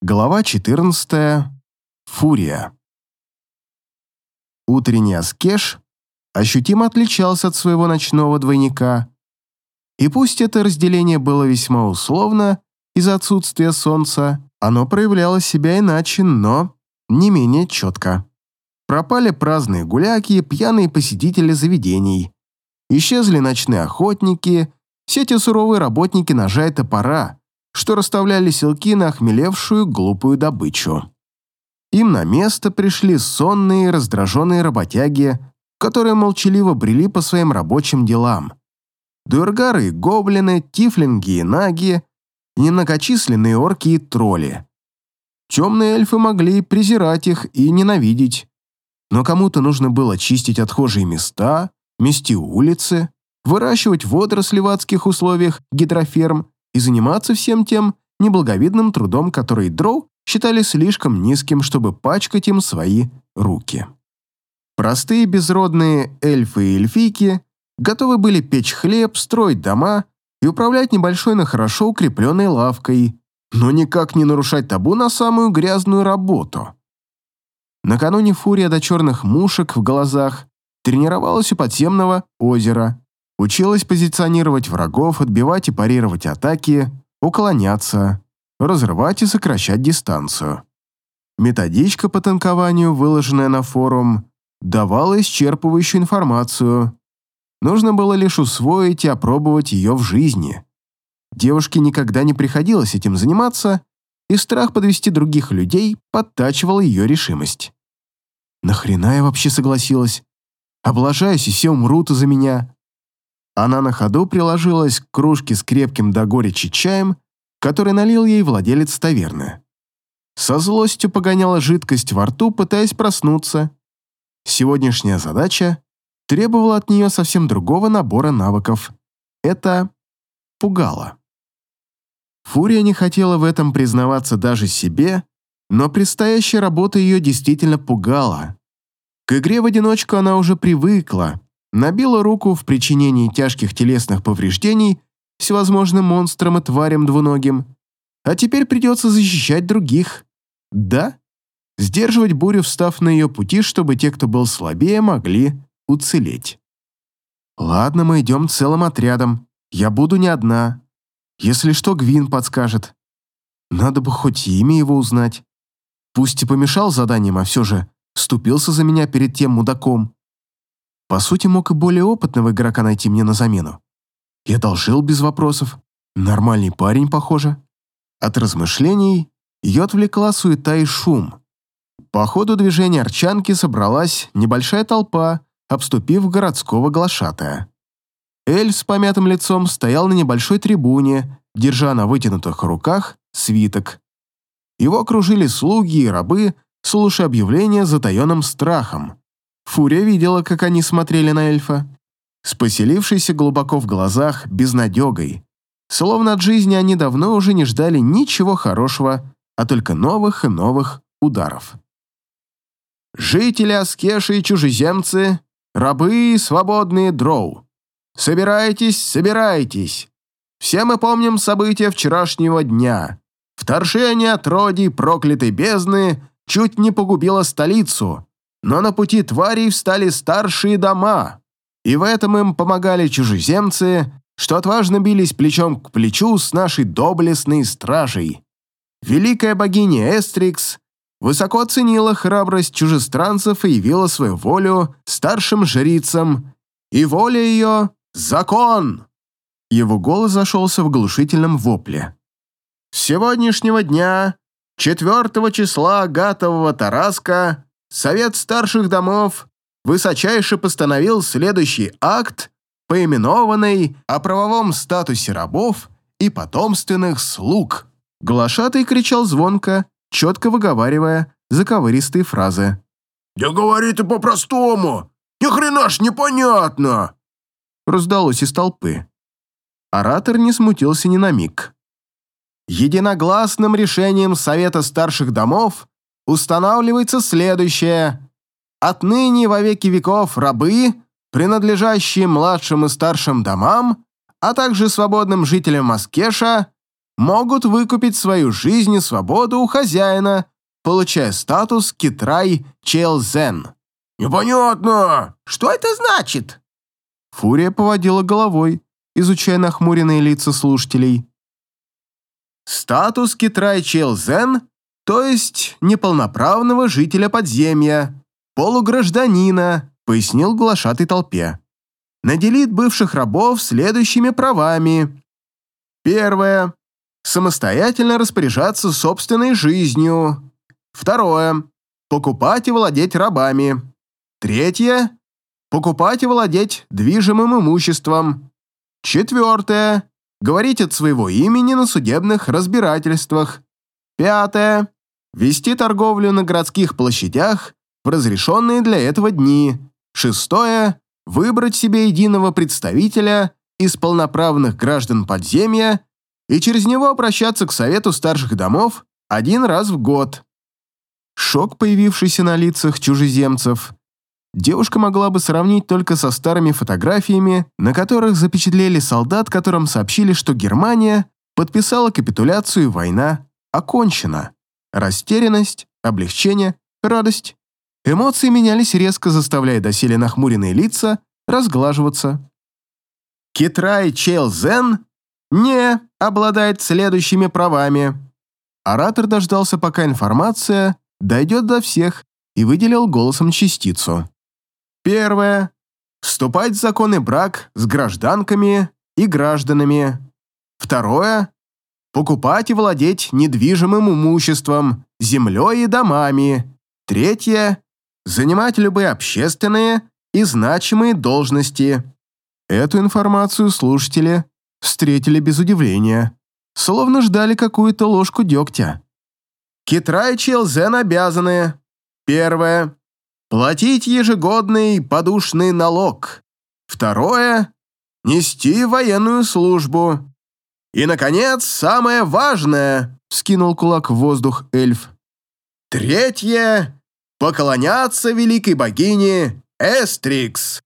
Глава 14. Фурия. Утренний Аскеш ощутимо отличался от своего ночного двойника. И пусть это разделение было весьма условно из-за отсутствия солнца, оно проявляло себя иначе, но не менее четко. Пропали праздные гуляки, пьяные посетители заведений. Исчезли ночные охотники, все те суровые работники ножа и топора, что расставляли селки на охмелевшую глупую добычу. Им на место пришли сонные, раздраженные работяги, которые молчаливо брели по своим рабочим делам. Дуэргары и гоблины, тифлинги и наги, немногочисленные орки и тролли. Темные эльфы могли презирать их и ненавидеть, но кому-то нужно было чистить отхожие места, мести улицы, выращивать водоросли в адских условиях гидроферм и заниматься всем тем неблаговидным трудом, который дроу считали слишком низким, чтобы пачкать им свои руки. Простые безродные эльфы и эльфийки готовы были печь хлеб, строить дома и управлять небольшой, но хорошо укрепленной лавкой, но никак не нарушать табу на самую грязную работу. Накануне фурия до черных мушек в глазах тренировалась у подземного озера, Училась позиционировать врагов, отбивать и парировать атаки, уклоняться, разрывать и сокращать дистанцию. Методичка по танкованию, выложенная на форум, давала исчерпывающую информацию. Нужно было лишь усвоить и опробовать ее в жизни. Девушке никогда не приходилось этим заниматься, и страх подвести других людей подтачивал ее решимость. Нахрена я вообще согласилась? Облажаюсь, и все умрут из-за меня. Она на ходу приложилась к кружке с крепким до горечи чаем, который налил ей владелец таверны. Со злостью погоняла жидкость во рту, пытаясь проснуться. Сегодняшняя задача требовала от нее совсем другого набора навыков. Это пугало. Фурия не хотела в этом признаваться даже себе, но предстоящая работа ее действительно пугала. К игре в одиночку она уже привыкла, набила руку в причинении тяжких телесных повреждений всевозможным монстрам и тварям двуногим, а теперь придется защищать других. Да, сдерживать бурю, встав на ее пути, чтобы те, кто был слабее, могли уцелеть. Ладно, мы идем целым отрядом. Я буду не одна. Если что, Гвин подскажет. Надо бы хоть имя его узнать. Пусть и помешал заданием, а все же вступился за меня перед тем мудаком. По сути, мог и более опытного игрока найти мне на замену. Я одолжил без вопросов. Нормальный парень, похоже. От размышлений ее отвлекла суета и шум. По ходу движения Арчанки собралась небольшая толпа, обступив городского глашатая. Эль с помятым лицом стоял на небольшой трибуне, держа на вытянутых руках свиток. Его окружили слуги и рабы, слушая объявления с затаенным страхом. Фурия видела, как они смотрели на эльфа. С поселившейся глубоко в глазах безнадегой. Словно от жизни они давно уже не ждали ничего хорошего, а только новых и новых ударов. «Жители Аскеши и чужеземцы, рабы и свободные дроу, собирайтесь, собирайтесь. Все мы помним события вчерашнего дня. Вторжение от роди проклятой бездны чуть не погубило столицу, но на пути тварей встали старшие дома, и в этом им помогали чужеземцы, что отважно бились плечом к плечу с нашей доблестной стражей. Великая богиня Эстрикс высоко оценила храбрость чужестранцев и явила свою волю старшим жрицам, и воля ее — закон!» Его голос зашелся в глушительном вопле. «С сегодняшнего дня, 4 числа Гатового Тараска, Совет старших домов высочайше постановил следующий акт, поименованный о правовом статусе рабов и потомственных слуг. Глашатый кричал звонко, четко выговаривая заковыристые фразы. «Да говори ты по-простому! Ни хрена ж непонятно!» Раздалось из толпы. Оратор не смутился ни на миг. Единогласным решением Совета старших домов устанавливается следующее. Отныне во веки веков рабы, принадлежащие младшим и старшим домам, а также свободным жителям Маскеша, могут выкупить свою жизнь и свободу у хозяина, получая статус Китрай Челзен. «Непонятно!» Что это значит?» Фурия поводила головой, изучая нахмуренные лица слушателей. Статус Китрай Челзен, то есть неполноправного жителя подземья, полугражданина, пояснил глашатой толпе. Наделит бывших рабов следующими правами. Первое. Самостоятельно распоряжаться собственной жизнью. Второе. Покупать и владеть рабами. Третье. Покупать и владеть движимым имуществом. Четвертое. Говорить от своего имени на судебных разбирательствах. Пятое. Вести торговлю на городских площадях в разрешенные для этого дни. Шестое. Выбрать себе единого представителя из полноправных граждан подземья и через него обращаться к Совету старших домов один раз в год. Шок, появившийся на лицах чужеземцев, девушка могла бы сравнить только со старыми фотографиями, на которых запечатлели солдат, которым сообщили, что Германия подписала капитуляцию война окончена. Растерянность, облегчение, радость. Эмоции менялись резко, заставляя доселе нахмуренные лица разглаживаться. Китрай Челзен не обладает следующими правами. Оратор дождался, пока информация дойдет до всех и выделил голосом частицу. Первое. Вступать в законный брак с гражданками и гражданами. Второе. Покупать и владеть недвижимым имуществом, землей и домами. Третье. Занимать любые общественные и значимые должности. Эту информацию слушатели встретили без удивления, словно ждали какую-то ложку дегтя. Китра и Челзен обязаны. Первое. Платить ежегодный подушный налог. Второе. Нести военную службу. И, наконец, самое важное, скинул кулак в воздух эльф. Третье. Поклоняться великой богине Эстрикс.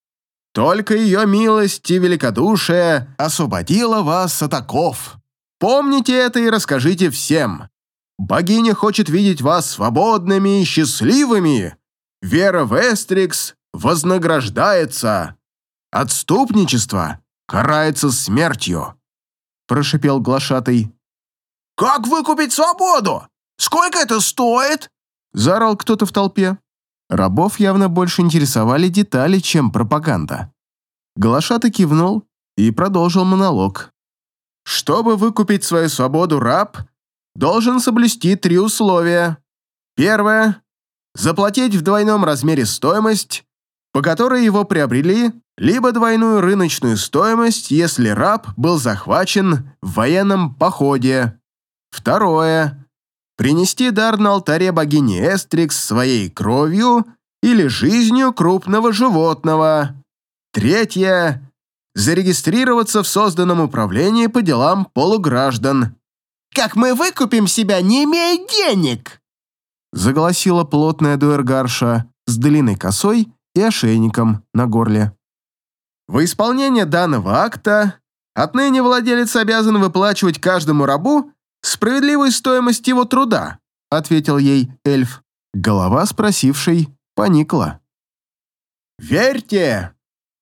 Только ее милость и великодушие освободила вас от оков. Помните это и расскажите всем. Богиня хочет видеть вас свободными и счастливыми. Вера в Эстрикс вознаграждается. Отступничество карается смертью», – прошипел глашатый. «Как выкупить свободу? Сколько это стоит?» – заорал кто-то в толпе. Рабов явно больше интересовали детали, чем пропаганда. Глашата кивнул и продолжил монолог. Чтобы выкупить свою свободу, раб должен соблюсти три условия. Первое – заплатить в двойном размере стоимость, по которой его приобрели, либо двойную рыночную стоимость, если раб был захвачен в военном походе. Второе принести дар на алтаре богини Эстрикс своей кровью или жизнью крупного животного. Третье – зарегистрироваться в созданном управлении по делам полуграждан. «Как мы выкупим себя, не имея денег?» заголосила плотная дуэргарша с длинной косой и ошейником на горле. В исполнение данного акта отныне владелец обязан выплачивать каждому рабу справедливую стоимость его труда», — ответил ей эльф. Голова спросившей поникла. «Верьте!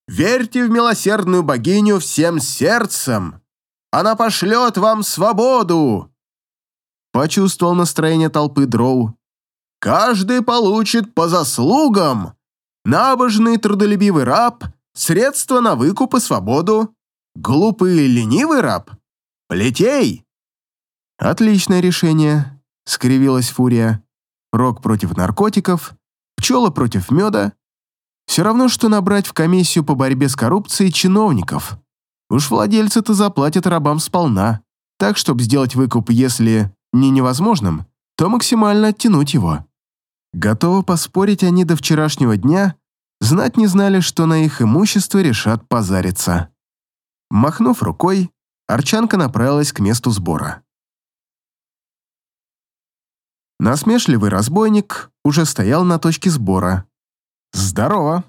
Верьте в милосердную богиню всем сердцем! Она пошлет вам свободу!» Почувствовал настроение толпы дроу. «Каждый получит по заслугам! Набожный трудолюбивый раб — средства на выкуп и свободу. Глупый ленивый раб — плетей!» «Отличное решение», — скривилась Фурия. «Рок против наркотиков, пчелы против меда. Все равно, что набрать в комиссию по борьбе с коррупцией чиновников. Уж владельцы-то заплатят рабам сполна, так, чтобы сделать выкуп, если не невозможным, то максимально оттянуть его». Готовы поспорить они до вчерашнего дня, знать не знали, что на их имущество решат позариться. Махнув рукой, Арчанка направилась к месту сбора. Насмешливый разбойник уже стоял на точке сбора. «Здорово!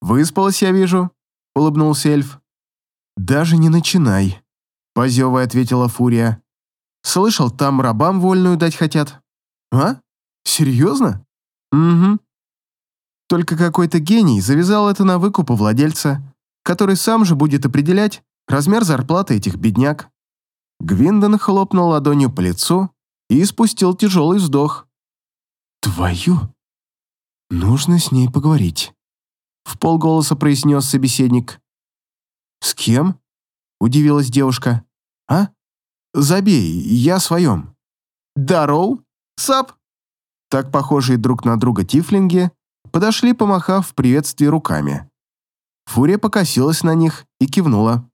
Выспалась, я вижу», — улыбнулся эльф. «Даже не начинай», — позевая ответила Фурия. Слышал, там рабам вольную дать хотят. А? Серьезно? Угу. Только какой-то гений завязал это на выкуп у владельца, который сам же будет определять размер зарплаты этих бедняк. Гвиндон хлопнул ладонью по лицу и спустил тяжелый вздох. «Твою? Нужно с ней поговорить», — в полголоса произнес собеседник. «С кем?» — удивилась девушка. «А? Забей, я своем». «Дароу? Сап?» Так похожие друг на друга тифлинги подошли, помахав в приветствии руками. Фурия покосилась на них и кивнула.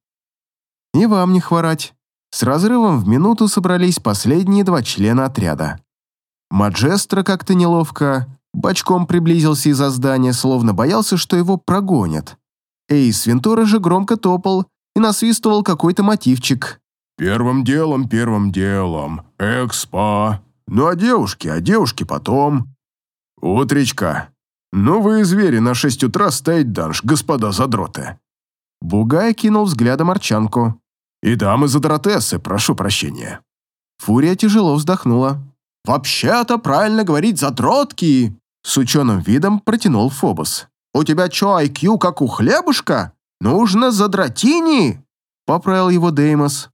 «И вам не хворать». С разрывом в минуту собрались последние два члена отряда. Маджестро как-то неловко, бочком приблизился из-за здания, словно боялся, что его прогонят. Эйс Вентура же громко топал и насвистывал какой-то мотивчик. «Первым делом, первым делом, экспо. Ну а девушки, а девушки потом. Утречка. Вы, звери, на шесть утра стоять данж, господа задроты». Бугай кинул взглядом Арчанку. «И дамы задротессы, прошу прощения». Фурия тяжело вздохнула. «Вообще-то правильно говорить задротки!» С ученым видом протянул Фобос. «У тебя чё, IQ, как у хлебушка? Нужно задротини!» Поправил его Деймос.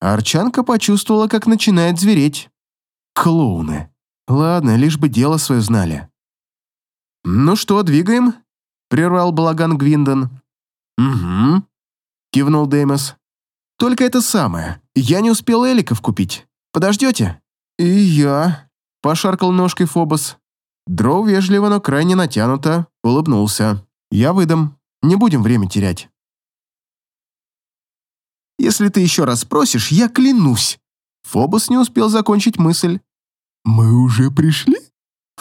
Арчанка почувствовала, как начинает звереть. Клоуны. Ладно, лишь бы дело свое знали. «Ну что, двигаем?» — прервал балаган Гвиндон. «Угу», — кивнул Деймос. «Только это самое. Я не успел эликов купить. Подождете?» «И я», — пошаркал ножкой Фобос. Дроу вежливо, но крайне натянуто, улыбнулся. «Я выдам. Не будем время терять». «Если ты еще раз спросишь, я клянусь». Фобос не успел закончить мысль. «Мы уже пришли?»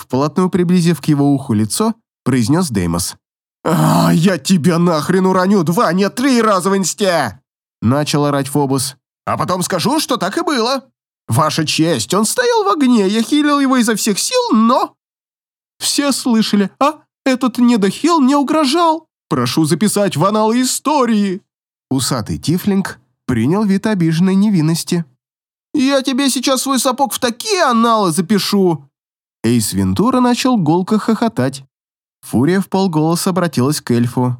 Вплотную приблизив к его уху лицо, произнес Деймос. «А, я тебя нахрен уроню два, нет, три раза в инсте!» Начал орать Фобус. «А потом скажу, что так и было. Ваша честь, он стоял в огне, я хилил его изо всех сил, но...» «Все слышали, а? Этот недохил мне угрожал. Прошу записать в аналы истории!» Усатый тифлинг принял вид обиженной невинности. «Я тебе сейчас свой сапог в такие аналы запишу!» Эйс Вентура начал голко хохотать. Фурия в полголоса обратилась к эльфу.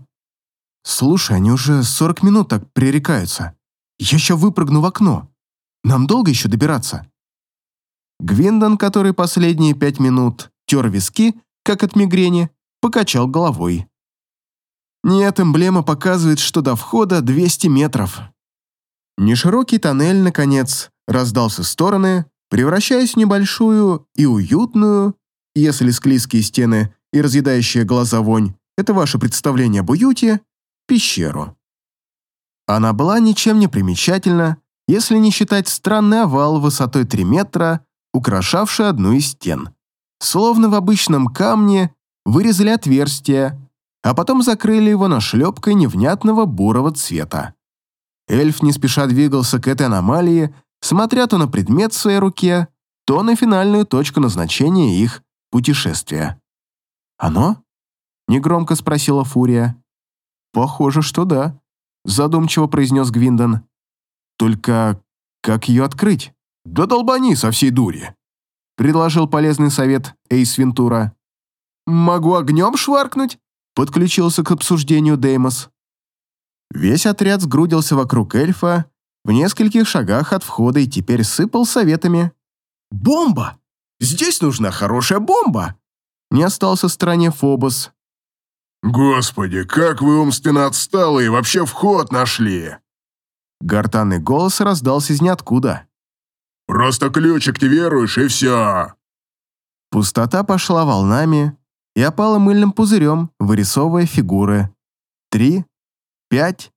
«Слушай, они уже сорок минут так пререкаются. Я еще выпрыгну в окно. Нам долго еще добираться?» Гвиндон, который последние пять минут тер виски, как от мигрени, покачал головой. Нет, эмблема показывает, что до входа 200 метров. Неширокий тоннель, наконец, раздался в стороны, превращаясь в небольшую и уютную, если склизкие стены и разъедающая глаза вонь – это ваше представление об уюте, пещеру. Она была ничем не примечательна, если не считать странный овал высотой 3 метра, украшавший одну из стен. Словно в обычном камне вырезали отверстие, а потом закрыли его нашлепкой невнятного бурого цвета. Эльф не спеша двигался к этой аномалии, смотря то на предмет в своей руке, то на финальную точку назначения их путешествия. «Оно?» — негромко спросила Фурия. «Похоже, что да», — задумчиво произнес Гвиндон. «Только как ее открыть?» «Да долбани со всей дури», — предложил полезный совет Эйс Вентура. «Могу огнем шваркнуть?» — подключился к обсуждению Деймос. Весь отряд сгрудился вокруг эльфа в нескольких шагах от входа и теперь сыпал советами. «Бомба! Здесь нужна хорошая бомба!» Не остался в стороне Фобос. «Господи, как вы умственно отсталые, вообще вход нашли!» Гортанный голос раздался из ниоткуда. «Просто ключ активируешь, и все!» Пустота пошла волнами и опала мыльным пузырем, вырисовывая фигуры. Три, пять.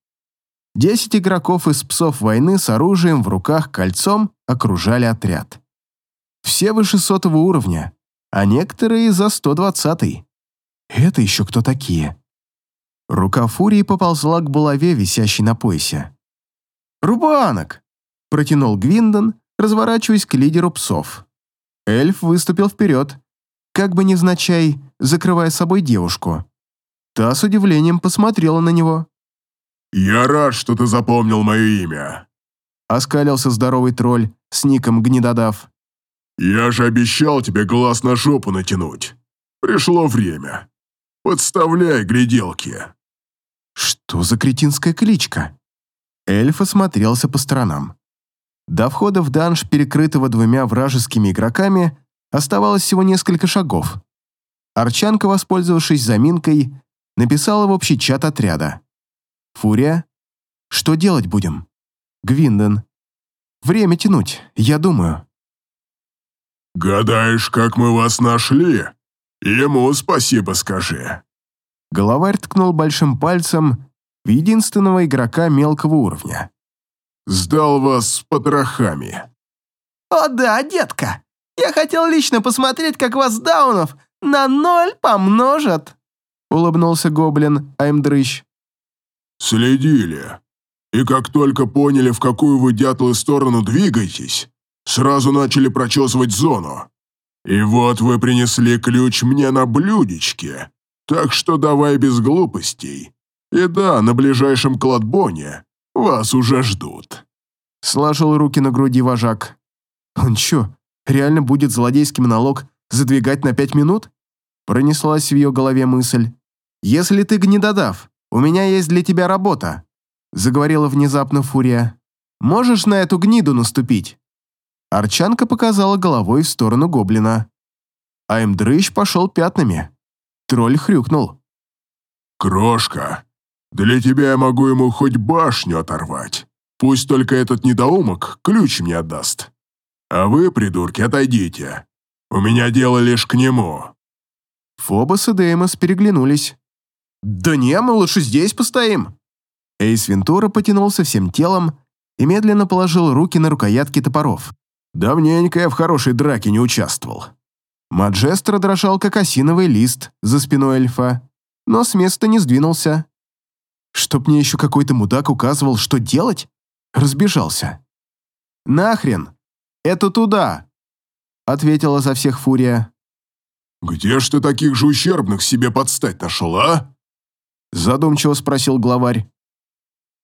Десять игроков из псов войны с оружием в руках кольцом окружали отряд. Все выше сотого уровня, а некоторые за 120-й. Это еще кто такие? Рука Фурии поползла к булаве, висящей на поясе. «Рубанок!» – протянул Гвиндон, разворачиваясь к лидеру псов. Эльф выступил вперед, как бы невзначай, закрывая собой девушку. Та с удивлением посмотрела на него. «Я рад, что ты запомнил мое имя», — оскалился здоровый тролль с ником Гнедодав. «Я же обещал тебе глаз на жопу натянуть. Пришло время. Подставляй гляделки». Что за кретинская кличка? Эльф осмотрелся по сторонам. До входа в данж, перекрытого двумя вражескими игроками, оставалось всего несколько шагов. Арчанка, воспользовавшись заминкой, написала в общий чат отряда. «Фурия? Что делать будем?» «Гвинден. Время тянуть, я думаю». «Гадаешь, как мы вас нашли? Ему спасибо скажи». Головарь ткнул большим пальцем в единственного игрока мелкого уровня. «Сдал вас с потрохами». О да, детка. Я хотел лично посмотреть, как вас даунов на ноль помножат. Улыбнулся гоблин Аймдрыщ. «Следили. И как только поняли, в какую вы, дятлы, сторону двигаетесь, сразу начали прочесывать зону. И вот вы принесли ключ мне на блюдечке, так что давай без глупостей. И да, на ближайшем кладбоне вас уже ждут». Сложил руки на груди вожак. Он чё, реально будет злодейский монолог задвигать на пять минут? Пронеслась в ее голове мысль. «Если ты гнедодав, у меня есть для тебя работа», заговорила внезапно Фурия. «Можешь на эту гниду наступить?» Арчанка показала головой в сторону гоблина. А Мдрыщ пошел пятнами. Тролль хрюкнул. «Крошка, для тебя я могу ему хоть башню оторвать. Пусть только этот недоумок ключ мне отдаст. А вы, придурки, отойдите. У меня дело лишь к нему». Фобос и Деймос переглянулись. «Да не, мы лучше здесь постоим». Эйс Вентура потянулся всем телом и медленно положил руки на рукоятки топоров. Давненько я в хорошей драке не участвовал. Маджестро дрожал, как осиновый лист за спиной эльфа, но с места не сдвинулся. Чтоб мне еще какой-то мудак указывал, что делать, разбежался. «Нахрен! Это туда!» — ответила за всех Фурия. «Где ж ты таких же ущербных себе подстать нашел, а?» Задумчиво спросил главарь.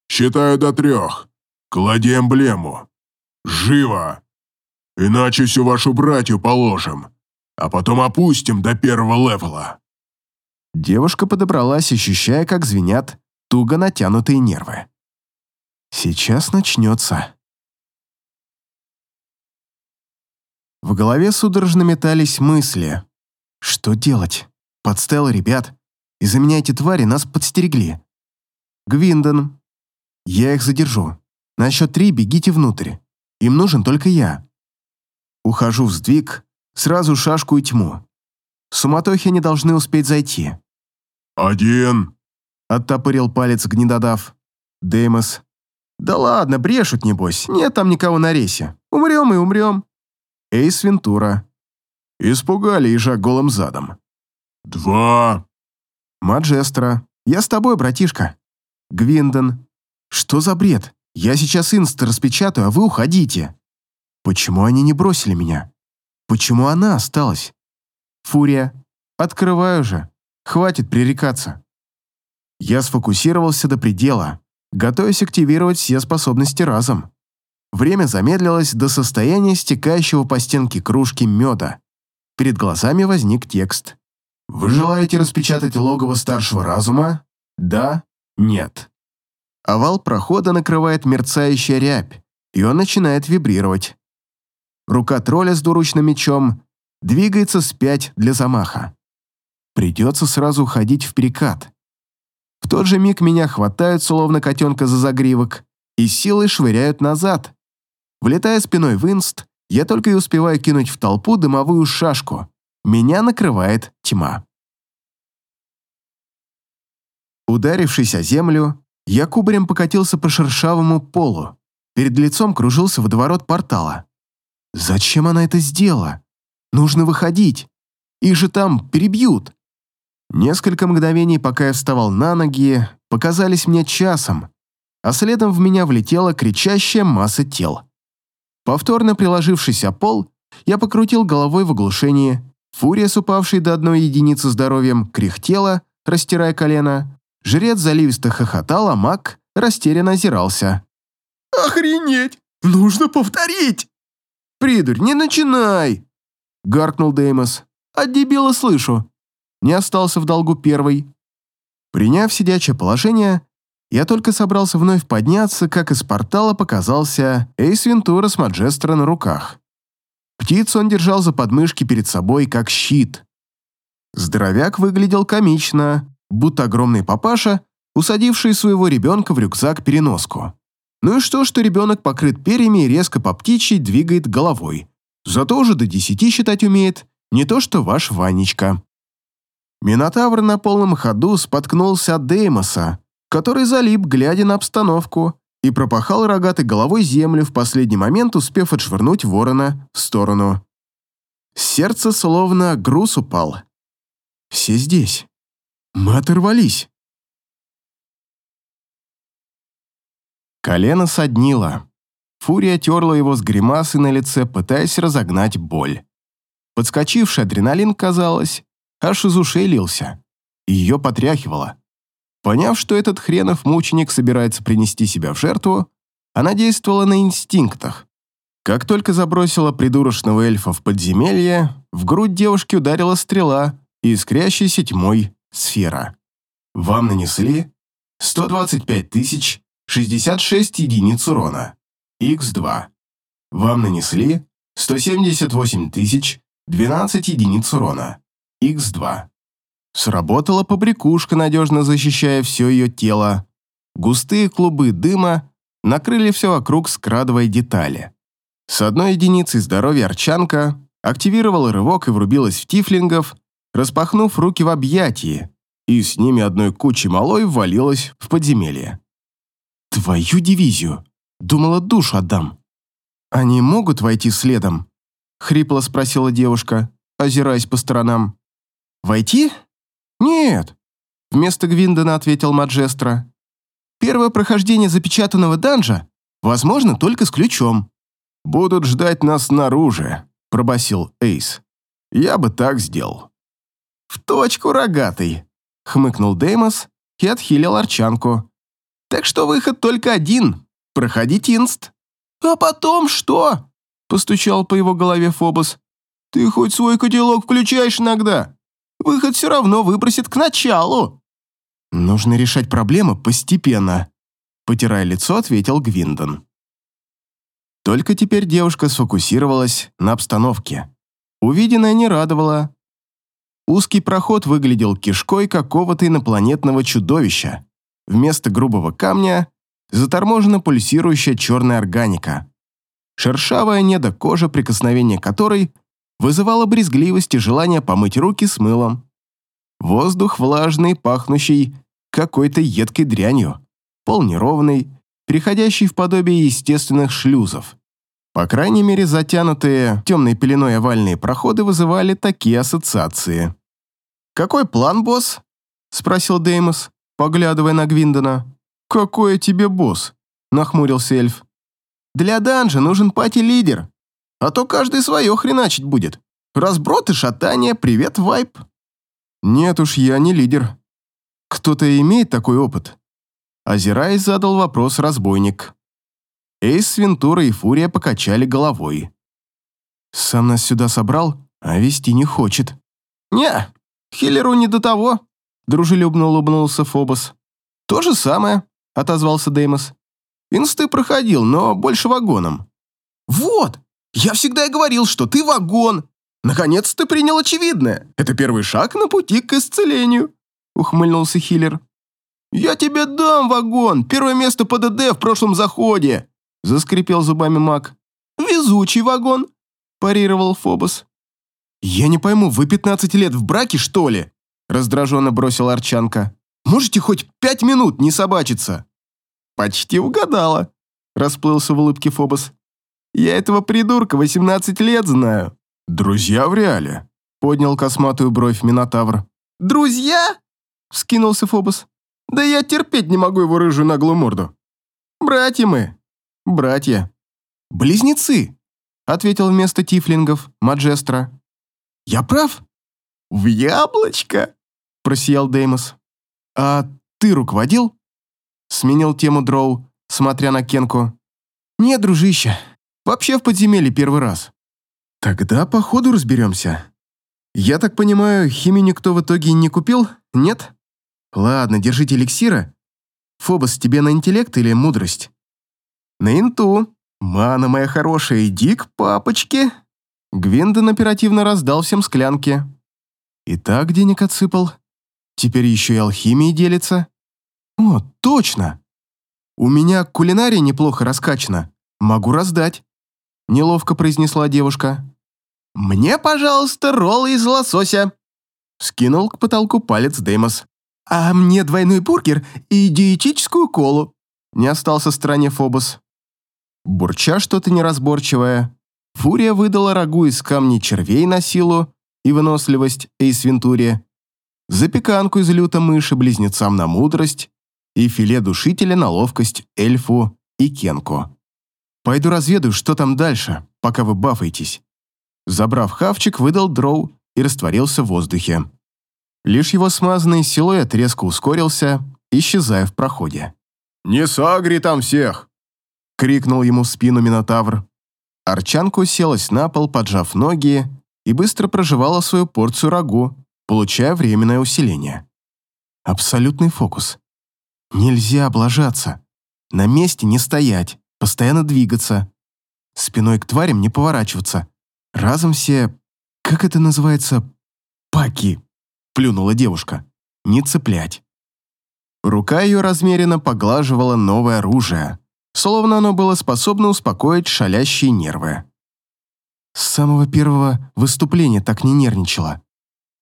«Считаю до трех. Клади эмблему. Живо! Иначе всю вашу братью положим, а потом опустим до первого левела». Девушка подобралась, ощущая, как звенят туго натянутые нервы. «Сейчас начнется». В голове судорожно метались мысли. Что делать? Подстел ребят. Из-за меня эти твари нас подстерегли. Гвиндон. Я их задержу. На счет три бегите внутрь. Им нужен только я. Ухожу в сдвиг, сразу шашку и тьму. Суматохи не должны успеть зайти. «Один!» — оттопырил палец гнедодав. Деймос. «Да ладно, брешут, небось. Нет там никого на рейсе. Умрем и умрем». Эйс Вентура. Испугали ежа голым задом. «Два!» Маджестро. «Я с тобой, братишка». Гвиндон. «Что за бред? Я сейчас инст распечатаю, а вы уходите». Почему они не бросили меня? Почему она осталась? Фурия. Открываю же. Хватит пререкаться. Я сфокусировался до предела, готовясь активировать все способности разом. Время замедлилось до состояния стекающего по стенке кружки меда. Перед глазами возник текст. «Вы желаете распечатать логово старшего разума? Да? Нет». Овал прохода накрывает мерцающая рябь, и он начинает вибрировать. Рука тролля с двуручным мечом двигается спять для замаха. Придется сразу уходить в перекат. В тот же миг меня хватают, словно котенка за загривок, и силой швыряют назад. Влетая спиной в инст, я только и успеваю кинуть в толпу дымовую шашку. Меня накрывает тьма. Ударившись о землю, я кубарем покатился по шершавому полу. Перед лицом кружился водоворот портала. Зачем она это сделала? Нужно выходить. Их же там перебьют. Несколько мгновений, пока я вставал на ноги, показались мне часом, а следом в меня влетела кричащая масса тел. Повторно приложившись о пол, я покрутил головой в оглушении. Фурия, с упавшей до одной единицы здоровьем, кряхтела, растирая колено. Жрец заливисто хохотал, а маг растерянно озирался. Охренеть! Нужно повторить! придурь, не начинай!» — гаркнул Деймос. «От дебила слышу!» Не остался в долгу первый. Приняв сидячее положение, я только собрался вновь подняться, как из портала показался Эйс Вентура с Маджестро на руках. Птицу он держал за подмышки перед собой, как щит. Здоровяк выглядел комично, будто огромный папаша, усадивший своего ребенка в рюкзак-переноску. Ну и что, что ребенок покрыт перьями и резко по птичьей двигает головой. Зато уже до десяти считать умеет, не то что ваш Ванечка. Минотавр на полном ходу споткнулся от Деймоса, который залип, глядя на обстановку, и пропахал рогатой головой землю, в последний момент успев отшвырнуть ворона в сторону. Сердце словно груз упал. Все здесь. Мы оторвались. Колено соднило. Фурия терла его с гримасой на лице, пытаясь разогнать боль. Подскочивший адреналин, казалось, аж из ушей лился. Ее потряхивало. Поняв, что этот хренов мученик собирается принести себя в жертву, она действовала на инстинктах. Как только забросила придурочного эльфа в подземелье, в грудь девушки ударила стрела и искрящейся тьмой сфера. Вам нанесли 125 тысяч 66 единиц урона. Х2. Вам нанесли 178 тысяч 12 единиц урона. Х2. Сработала побрякушка, надежно защищая все ее тело. Густые клубы дыма накрыли все вокруг, скрадывая детали. С одной единицей здоровья Арчанка активировала рывок и врубилась в тифлингов, распахнув руки в объятии, и с ними одной кучей малой ввалилась в подземелье. «Твою дивизию! Думала, душу отдам!» «Они могут войти следом?» — хрипло спросила девушка, озираясь по сторонам. «Войти? Нет!» — вместо Гвиндона ответил Маджестро. «Первое прохождение запечатанного данжа возможно только с ключом». «Будут ждать нас снаружи», — пробасил Эйс. «Я бы так сделал». «В точку, рогатый!» — хмыкнул Деймос и отхилил арчанку. «Так что выход только один — проходить инст». «А потом что?» — постучал по его голове Фобос. «Ты хоть свой котелок включаешь иногда? Выход все равно выбросит к началу». «Нужно решать проблемы постепенно», — потирая лицо, ответил Гвиндон. Только теперь девушка сфокусировалась на обстановке. Увиденное не радовало. Узкий проход выглядел кишкой какого-то инопланетного чудовища. Вместо грубого камня заторможена пульсирующая черная органика. Шершавая недо кожа, прикосновение которой вызывало брезгливость и желание помыть руки с мылом. Воздух влажный, пахнущий какой-то едкой дрянью, пол неровный, переходящий в подобие естественных шлюзов. По крайней мере, затянутые темной пеленой овальные проходы вызывали такие ассоциации. «Какой план, босс?» — спросил Деймос, поглядывая на Гвиндона. «Какой тебе босс?» — нахмурился эльф. «Для данжа нужен пати-лидер, а то каждый свое хреначить будет. Разброд и шатание, привет, вайп». «Нет уж, я не лидер. Кто-то имеет такой опыт?» Озираясь, задал вопрос разбойник. Эйс, Вентура и Фурия покачали головой. «Сам нас сюда собрал, а вести не хочет». «Не, Хиллеру не до того», — дружелюбно улыбнулся Фобос. «То же самое», — отозвался Деймос. «Инсты проходил, но больше вагоном». «Вот! Я всегда и говорил, что ты вагон! Наконец ты принял очевидное. Это первый шаг на пути к исцелению», — ухмыльнулся Хиллер. «Я тебе дам вагон! Первое место по ДД в прошлом заходе!» — заскрипел зубами маг. «Везучий вагон!» — парировал Фобос. «Я не пойму, вы 15 лет в браке, что ли?» — раздраженно бросил Арчанка. Можете хоть пять минут не собачиться?» «Почти угадала», — расплылся в улыбке Фобос. «Я этого придурка 18 лет знаю». «Друзья в реале?» — поднял косматую бровь Минотавр. «Друзья?» — вскинулся Фобос. «Да я терпеть не могу его рыжую наглую морду. Братья мы. Братья. Близнецы», — ответил вместо тифлингов Маджестра. «Я прав?» «В яблочко!» — просиял Деймос. «А ты руководил?» Сменил тему Дроу, смотря на Кенку. «Нет, дружище, Вообще в подземелье первый раз. Тогда по ходу разберемся. Я так понимаю, химию никто в итоге не купил, нет? Ладно, держите эликсира. Фобос, тебе на интеллект или мудрость? На инту. Мана моя хорошая, иди к папочке. Гвиндон оперативно раздал всем склянки. И так денег отсыпал. Теперь еще и алхимией делится. О, точно. У меня кулинария неплохо раскачана. Могу раздать. Неловко произнесла девушка. «Мне, пожалуйста, роллы из лосося!» Скинул к потолку палец Деймос. «А мне двойной бургер и диетическую колу!» Не остался в стороне Фобос. Бурча что-то неразборчивое, Фурия выдала рагу из камней червей на силу и выносливость Эйс Вентуре, запеканку из люта мыши близнецам на мудрость и филе душителя на ловкость эльфу и кенку. «Пойду разведаю, что там дальше, пока вы бафаетесь». Забрав хавчик, выдал дроу и растворился в воздухе. Лишь его смазанный силуэт резко ускорился, исчезая в проходе. «Не сагри там всех!» — крикнул ему в спину Минотавр. Арчанка уселась на пол, поджав ноги, и быстро проживала свою порцию рагу, получая временное усиление. Абсолютный фокус. Нельзя облажаться. На месте не стоять, постоянно двигаться. Спиной к тварям не поворачиваться, Разом все... Как это называется? Паки. Плюнула девушка. Не цеплять. Рука ее размеренно поглаживала новое оружие, словно оно было способно успокоить шалящие нервы. С самого первого выступления так не нервничала.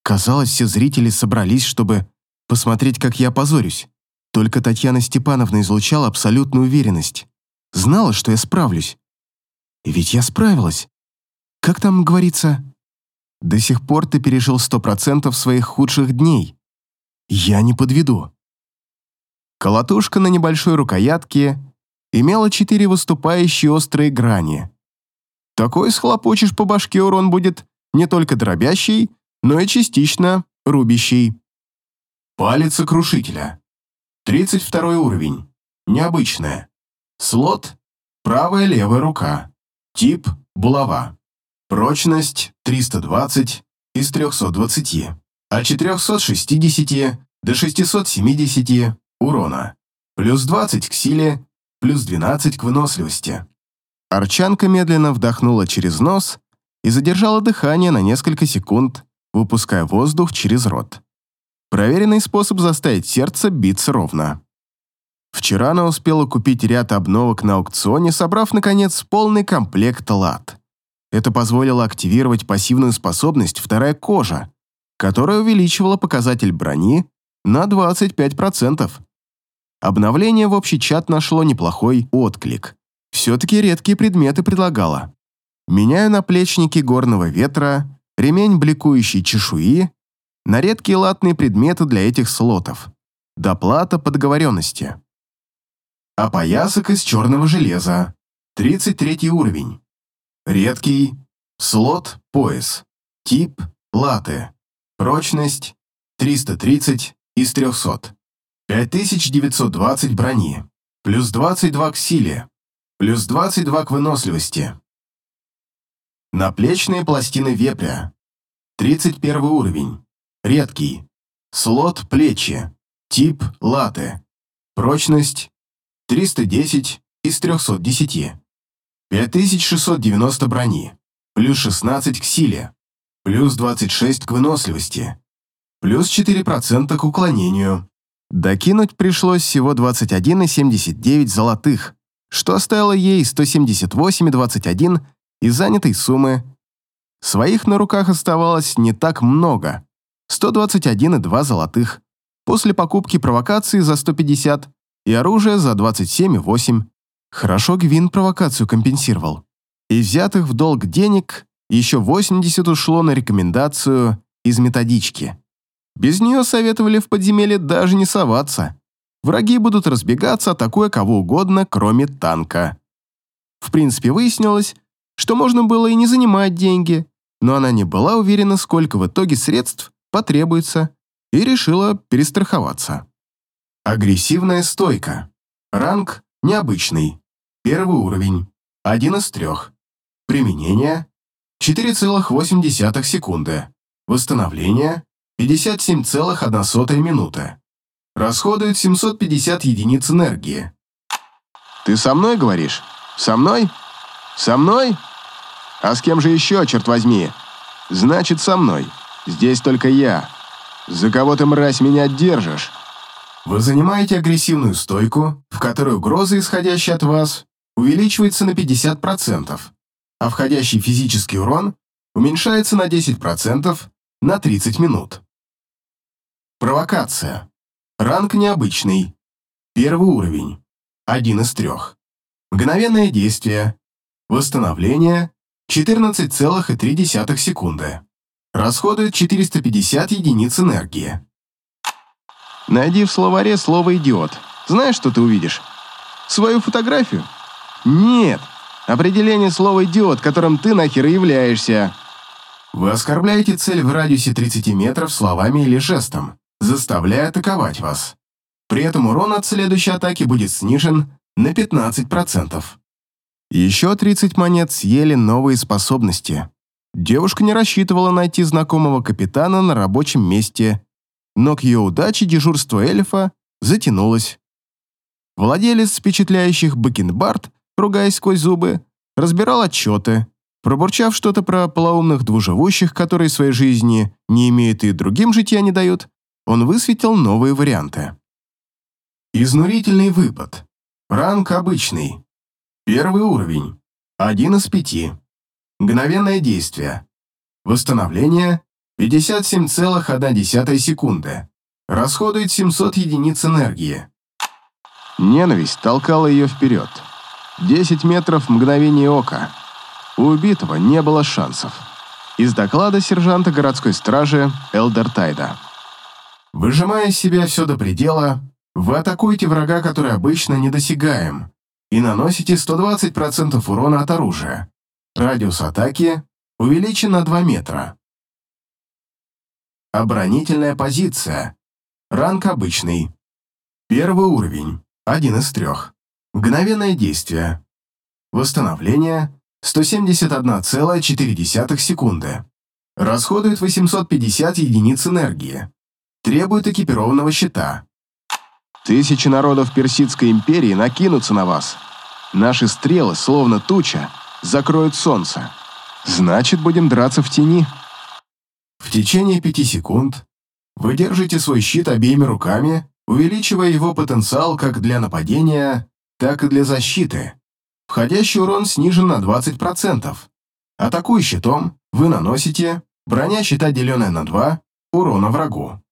Казалось, все зрители собрались, чтобы посмотреть, как я позорюсь. Только Татьяна Степановна излучала абсолютную уверенность. Знала, что я справлюсь. И ведь я справилась. Как там говорится? До сих пор ты пережил сто процентов своих худших дней. Я не подведу. Колотушка на небольшой рукоятке имела четыре выступающие острые грани. Такой схлопочешь по башке урон будет не только дробящий, но и частично рубящий. Палец сокрушителя. 32 уровень. Необычное. Слот – правая-левая рука. Тип – булава. Прочность 320 из 320, от 460 до 670 урона, плюс 20 к силе, плюс 12 к выносливости. Арчанка медленно вдохнула через нос и задержала дыхание на несколько секунд, выпуская воздух через рот. Проверенный способ заставить сердце биться ровно. Вчера она успела купить ряд обновок на аукционе, собрав, наконец, полный комплект лад. Это позволило активировать пассивную способность «Вторая кожа», которая увеличивала показатель брони на 25%. Обновление в общий чат нашло неплохой отклик. Все-таки редкие предметы предлагала. Меняю наплечники горного ветра, ремень бликующей чешуи, на редкие латные предметы для этих слотов. Доплата по договоренности. Опоясок из черного железа. 33 уровень. Редкий. Слот пояс. Тип латы. Прочность 330 из 300. 5920 брони. Плюс 22 к силе. Плюс 22 к выносливости. Наплечные пластины вепря. 31 уровень. Редкий. Слот плечи. Тип латы. Прочность 310 из 310. 5690 брони, плюс 16 к силе, плюс 26 к выносливости, плюс 4% к уклонению. Докинуть пришлось всего 21,79 золотых, что оставило ей 178,21 из занятой суммы. Своих на руках оставалось не так много, 121,2 золотых, после покупки провокации за 150 и оружия за 27,8. Хорошо Гвин провокацию компенсировал. И взятых в долг денег еще 80 ушло на рекомендацию из методички. Без нее советовали в подземелье даже не соваться. Враги будут разбегаться, атакуя кого угодно, кроме танка. В принципе, выяснилось, что можно было и не занимать деньги, но она не была уверена, сколько в итоге средств потребуется, и решила перестраховаться. Агрессивная стойка. Ранг Необычный. Первый уровень. один из трех. Применение 4,8 секунды. Восстановление 57,1 минуты. Расходует 750 единиц энергии. Ты со мной говоришь? Со мной? Со мной? А с кем же еще, черт возьми? Значит, со мной. Здесь только я. За кого ты, мразь, меня держишь? Вы занимаете агрессивную стойку, в которой угроза, исходящая от вас, увеличивается на 50%, а входящий физический урон уменьшается на 10% на 30 минут. Провокация. Ранг необычный. Первый уровень. Один из трех. Мгновенное действие. Восстановление 14,3 секунды. Расходует 450 единиц энергии. Найди в словаре слово «идиот». Знаешь, что ты увидишь? Свою фотографию? Нет. Определение слова «идиот», которым ты нахер и являешься. Вы оскорбляете цель в радиусе 30 метров словами или жестом, заставляя атаковать вас. При этом урон от следующей атаки будет снижен на 15%. Еще 30 монет съели новые способности. Девушка не рассчитывала найти знакомого капитана на рабочем месте, но к ее удаче дежурство эльфа затянулось. Владелец впечатляющих бакенбард, ругаясь сквозь зубы, разбирал отчеты, пробурчав что-то про полоумных двуживущих, которые своей жизни не имеют и другим житья не дают, он высветил новые варианты. Изнурительный выпад. Ранг обычный. Первый уровень. Один из пяти. Мгновенное действие. Восстановление 57,1 секунды. Расходует 700 единиц энергии. Ненависть толкала ее вперед. 10 метров мгновение ока. У убитого не было шансов. Из доклада сержанта городской стражи Элдер Тайда. Выжимая из себя все до предела, вы атакуете врага, который обычно недосягаем, и наносите 120% урона от оружия. Радиус атаки увеличен на 2 метра. Оборонительная позиция. Ранг обычный. Первый уровень. Один из трех. Мгновенное действие. Восстановление 171,4 секунды. Расходует 850 единиц энергии. Требует экипированного щита. Тысячи народов Персидской империи накинутся на вас. Наши стрелы, словно туча, закроют солнце. Значит, будем драться в тени. В течение пяти секунд вы держите свой щит обеими руками, увеличивая его потенциал как для нападения, так и для защиты. Входящий урон снижен на 20%. Атакуя щитом, вы наносите броня щита, деленная на 2, урона врагу.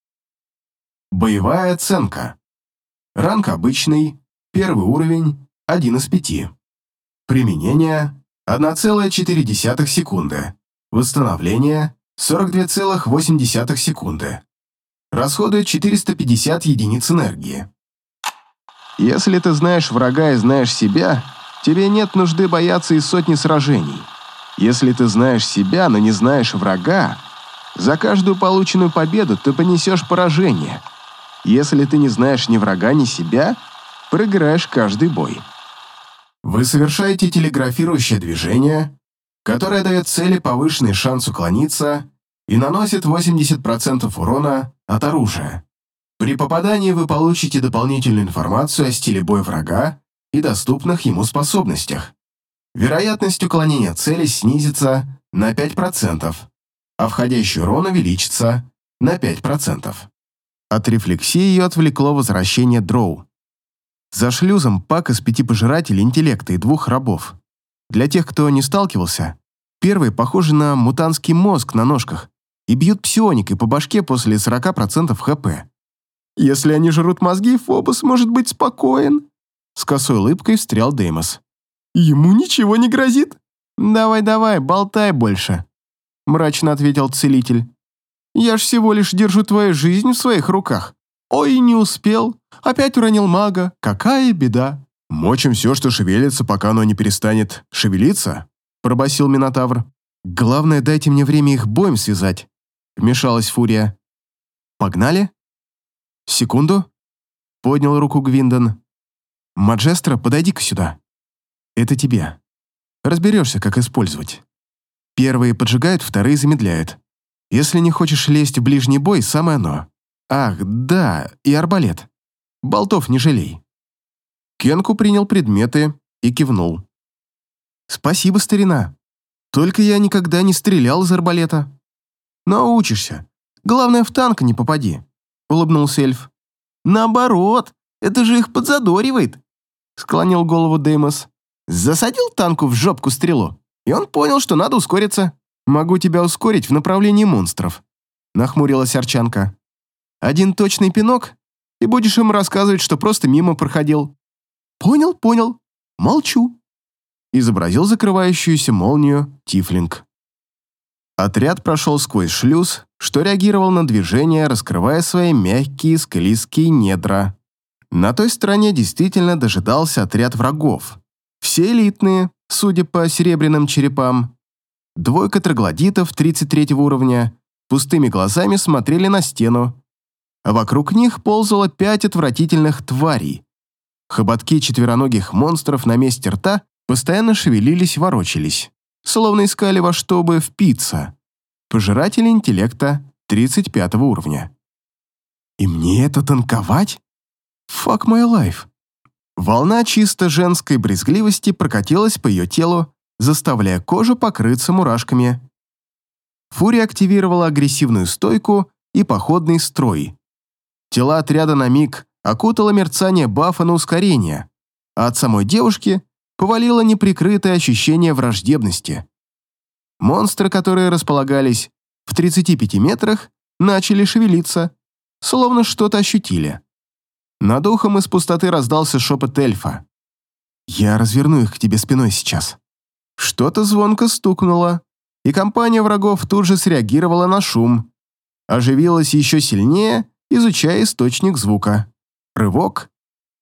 Боевая оценка. Ранг обычный, первый уровень, 1 из 5. Применение 1,4 секунды. Восстановление 42,8 секунды. Расходует 450 единиц энергии. Если ты знаешь врага и знаешь себя, тебе нет нужды бояться и сотни сражений. Если ты знаешь себя, но не знаешь врага, за каждую полученную победу ты понесешь поражение. Если ты не знаешь ни врага, ни себя, проиграешь каждый бой. Вы совершаете телеграфирующее движение, которое дает цели повышенный шанс уклониться и наносит 80% урона от оружия. При попадании вы получите дополнительную информацию о стиле боя врага и доступных ему способностях. Вероятность уклонения цели снизится на 5%, а входящий урон увеличится на 5%. От рефлексии ее отвлекло возвращение дроу. За шлюзом пак из пяти пожирателей интеллекта и двух рабов. Для тех, кто не сталкивался, первые похожи на мутантский мозг на ножках и бьют псионикой по башке после 40% ХП. Если они жрут мозги, Фобос может быть спокоен. С косой улыбкой встрял Деймос. Ему ничего не грозит. Давай-давай, болтай больше. Мрачно ответил целитель. Я ж всего лишь держу твою жизнь в своих руках. Ой, не успел. Опять уронил мага. Какая беда. Мочим все, что шевелится, пока оно не перестанет шевелиться, пробасил Минотавр. Главное, дайте мне время их боем связать. Вмешалась Фурия. Погнали? Секунду. Поднял руку Гвиндон. Маджестро, подойди-ка сюда. Это тебе. Разберешься, как использовать. Первые поджигают, вторые замедляют. Если не хочешь лезть в ближний бой, самое оно. Ах, да, и арбалет. Болтов не жалей. Кенку принял предметы и кивнул. «Спасибо, старина. Только я никогда не стрелял из арбалета». «Научишься. Главное, в танк не попади», — улыбнулся эльф. «Наоборот, это же их подзадоривает», — склонил голову Деймос. «Засадил танку в жопку стрелу, и он понял, что надо ускориться. Могу тебя ускорить в направлении монстров», — нахмурилась Арчанка. «Один точный пинок, и будешь им рассказывать, что просто мимо проходил». «Понял, понял. Молчу», — изобразил закрывающуюся молнию Тифлинг. Отряд прошел сквозь шлюз, что реагировал на движение, раскрывая свои мягкие склизкие недра. На той стороне действительно дожидался отряд врагов. Все элитные, судя по серебряным черепам. Двойка троглодитов 33 уровня пустыми глазами смотрели на стену, а вокруг них ползало пять отвратительных тварей. Хоботки четвероногих монстров на месте рта постоянно шевелились ворочались, словно искали во что бы впиться. Пожиратели интеллекта 35 уровня. И мне это танковать? Fuck my life. Волна чисто женской брезгливости прокатилась по ее телу, заставляя кожу покрыться мурашками. Фурия активировала агрессивную стойку и походный строй. Тела отряда на миг окутало мерцание бафа на ускорение, а от самой девушки повалило неприкрытое ощущение враждебности. Монстры, которые располагались в 35 метрах, начали шевелиться, словно что-то ощутили. Над ухом из пустоты раздался шепот эльфа. «Я разверну их к тебе спиной сейчас». Что-то звонко стукнуло, и компания врагов тут же среагировала на шум. Оживилась еще сильнее, изучая источник звука. Рывок,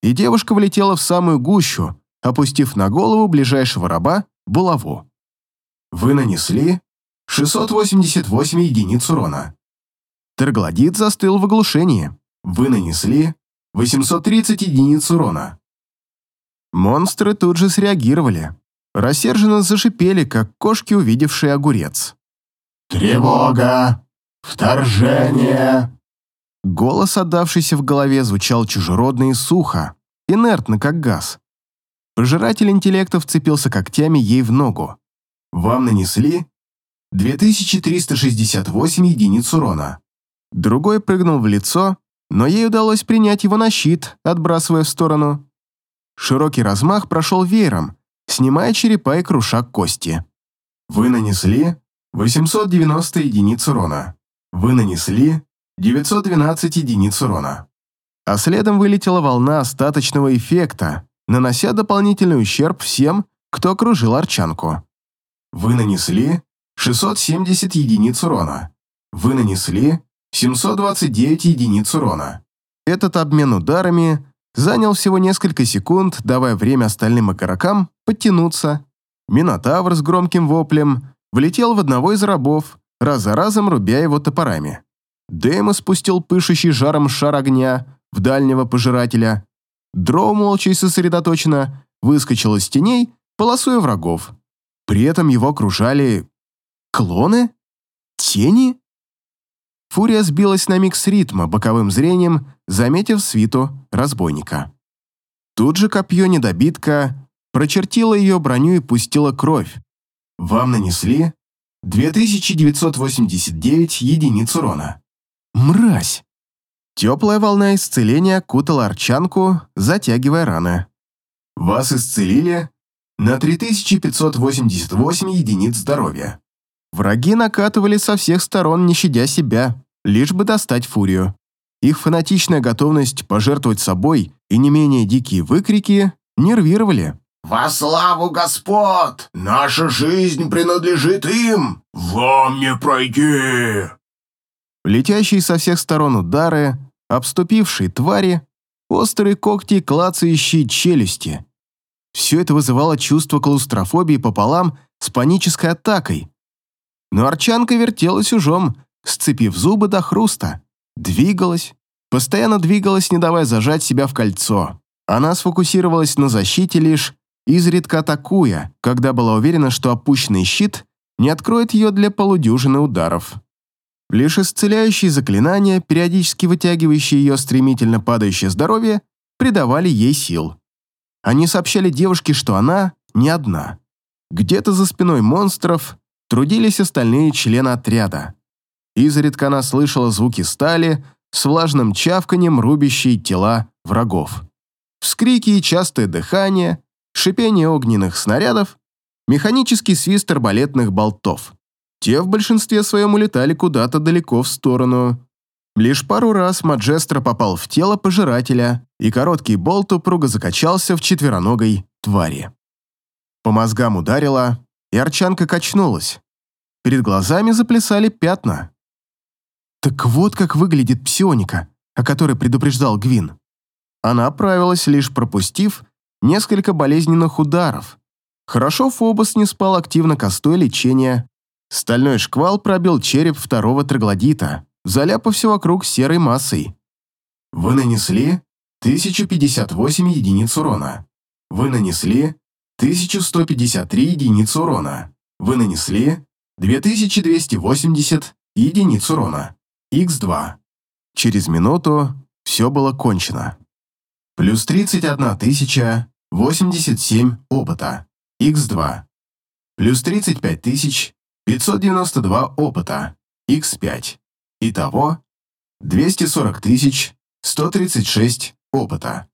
и девушка влетела в самую гущу, опустив на голову ближайшего раба булаву. Вы нанесли 688 единиц урона. Терглодит застыл в оглушении. Вы нанесли 830 единиц урона. Монстры тут же среагировали. Рассерженно зашипели, как кошки, увидевшие огурец. «Тревога! Вторжение!» Голос, отдавшийся в голове, звучал чужеродно и сухо, инертно, как газ. Пожиратель интеллекта вцепился когтями ей в ногу. Вам нанесли 2368 единиц урона. Другой прыгнул в лицо, но ей удалось принять его на щит, отбрасывая в сторону. Широкий размах прошел веером, снимая черепа и круша кости. Вы нанесли 890 единиц урона. Вы нанесли 912 единиц урона. А следом вылетела волна остаточного эффекта, нанося дополнительный ущерб всем, кто окружил арчанку. Вы нанесли 670 единиц урона. Вы нанесли 729 единиц урона. Этот обмен ударами занял всего несколько секунд, давая время остальным игрокам подтянуться. Минотавр с громким воплем влетел в одного из рабов, раз за разом рубя его топорами. Дэйма спустил пышущий жаром шар огня в дальнего пожирателя. Дроу молча и сосредоточенно выскочил из теней, полосуя врагов. При этом его окружали... клоны? Тени? Фурия сбилась на миг с ритма, боковым зрением, заметив свиту разбойника. Тут же копье недобитка прочертило ее броню и пустило кровь. Вам нанесли 2989 единиц урона. Мразь! Теплая волна исцеления окутала арчанку, затягивая раны. Вас исцелили на 3588 единиц здоровья. Враги накатывали со всех сторон, не щадя себя, лишь бы достать фурию. Их фанатичная готовность пожертвовать собой и не менее дикие выкрики нервировали. «Во славу господ! Наша жизнь принадлежит им! Вам не пройти!» Летящие со всех сторон удары, обступившие твари, острые когти и клацающие челюсти. Все это вызывало чувство клаустрофобии пополам с панической атакой. Но Арчанка вертелась ужом, сцепив зубы до хруста. Двигалась, постоянно двигалась, не давая зажать себя в кольцо. Она сфокусировалась на защите лишь, изредка атакуя, когда была уверена, что опущенный щит не откроет ее для полудюжины ударов. Лишь исцеляющие заклинания, периодически вытягивающие ее стремительно падающее здоровье, придавали ей сил. Они сообщали девушке, что она не одна. Где-то за спиной монстров трудились остальные члены отряда. Изредка она слышала звуки стали с влажным чавканием, рубящие тела врагов. Вскрики и частое дыхание, шипение огненных снарядов, механический свист арбалетных болтов. Те в большинстве своем улетали куда-то далеко в сторону. Лишь пару раз Маджестро попал в тело пожирателя, и короткий болт упруго закачался в четвероногой твари. По мозгам ударило, и арчанка качнулась. Перед глазами заплясали пятна. Так вот как выглядит псионика, о которой предупреждал Гвин. Она оправилась, лишь пропустив несколько болезненных ударов. Хорошо Фобос не спал активно костой лечения. Стальной шквал пробил череп второго троглодита, заляпав все вокруг серой массой. Вы нанесли 1058 единиц урона. Вы нанесли 1153 единиц урона. Вы нанесли 2280 единиц урона. Х2. Через минуту все было кончено. Плюс 31 тысяча 87 опыта. Х2. Плюс 35 тысяч 592 опыта. Х5. Итого 240 тысяч 136 опыта.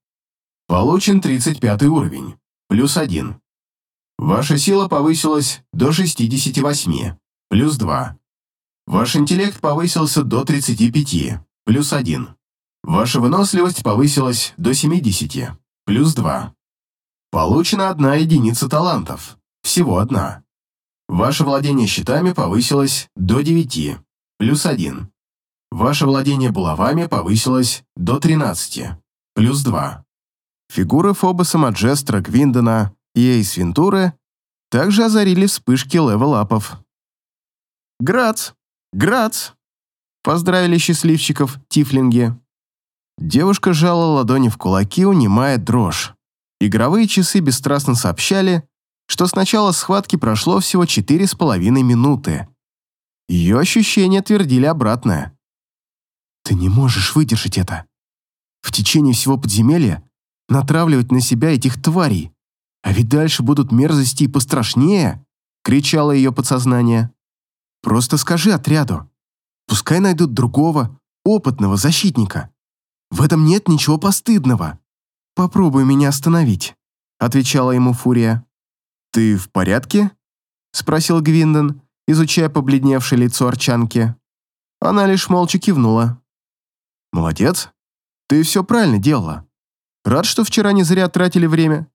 Получен 35 уровень. Плюс 1. Ваша сила повысилась до 68. Плюс 2. Ваш интеллект повысился до 35. Плюс 1. Ваша выносливость повысилась до 70. Плюс 2. Получена одна единица талантов. Всего одна. Ваше владение щитами повысилось до 9. Плюс 1. Ваше владение булавами повысилось до 13. Плюс 2. Фигуры Фобоса Маджестра, Гвиндона и Эйс Вентуры также озарили вспышки левел-апов. «Грац! Грац!» Поздравили счастливчиков тифлинги. Девушка сжала ладони в кулаки, унимая дрожь. Игровые часы бесстрастно сообщали, что с начала схватки прошло всего четыре с половиной минуты. Ее ощущения твердили обратное. «Ты не можешь выдержать это. В течение всего подземелья натравливать на себя этих тварей. А ведь дальше будут мерзости и пострашнее!» — кричало ее подсознание. «Просто скажи отряду. Пускай найдут другого, опытного защитника. В этом нет ничего постыдного. Попробуй меня остановить», — отвечала ему Фурия. «Ты в порядке?» — спросил Гвиндон, изучая побледневшее лицо Арчанки. Она лишь молча кивнула. «Молодец. Ты все правильно делала. Рад, что вчера не зря тратили время.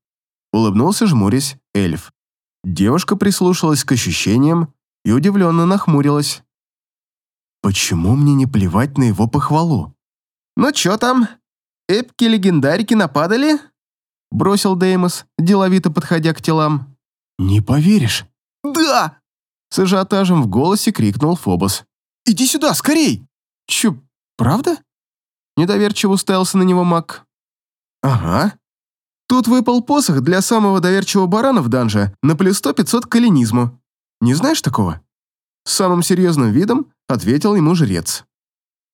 Улыбнулся, жмурясь, эльф. Девушка прислушалась к ощущениям и удивленно нахмурилась. «Почему мне не плевать на его похвалу?» «Ну чё там? Эпки-легендарики нападали?» Бросил Деймос, деловито подходя к телам. «Не поверишь?» «Да!» С ажиотажем в голосе крикнул Фобос. «Иди сюда, скорей!» «Чё, правда?» Недоверчиво уставился на него маг. «Ага. Тут выпал посох для самого доверчивого барана в данже на плюс 100-500 к калинизму. Не знаешь такого?» С самым серьезным видом ответил ему жрец.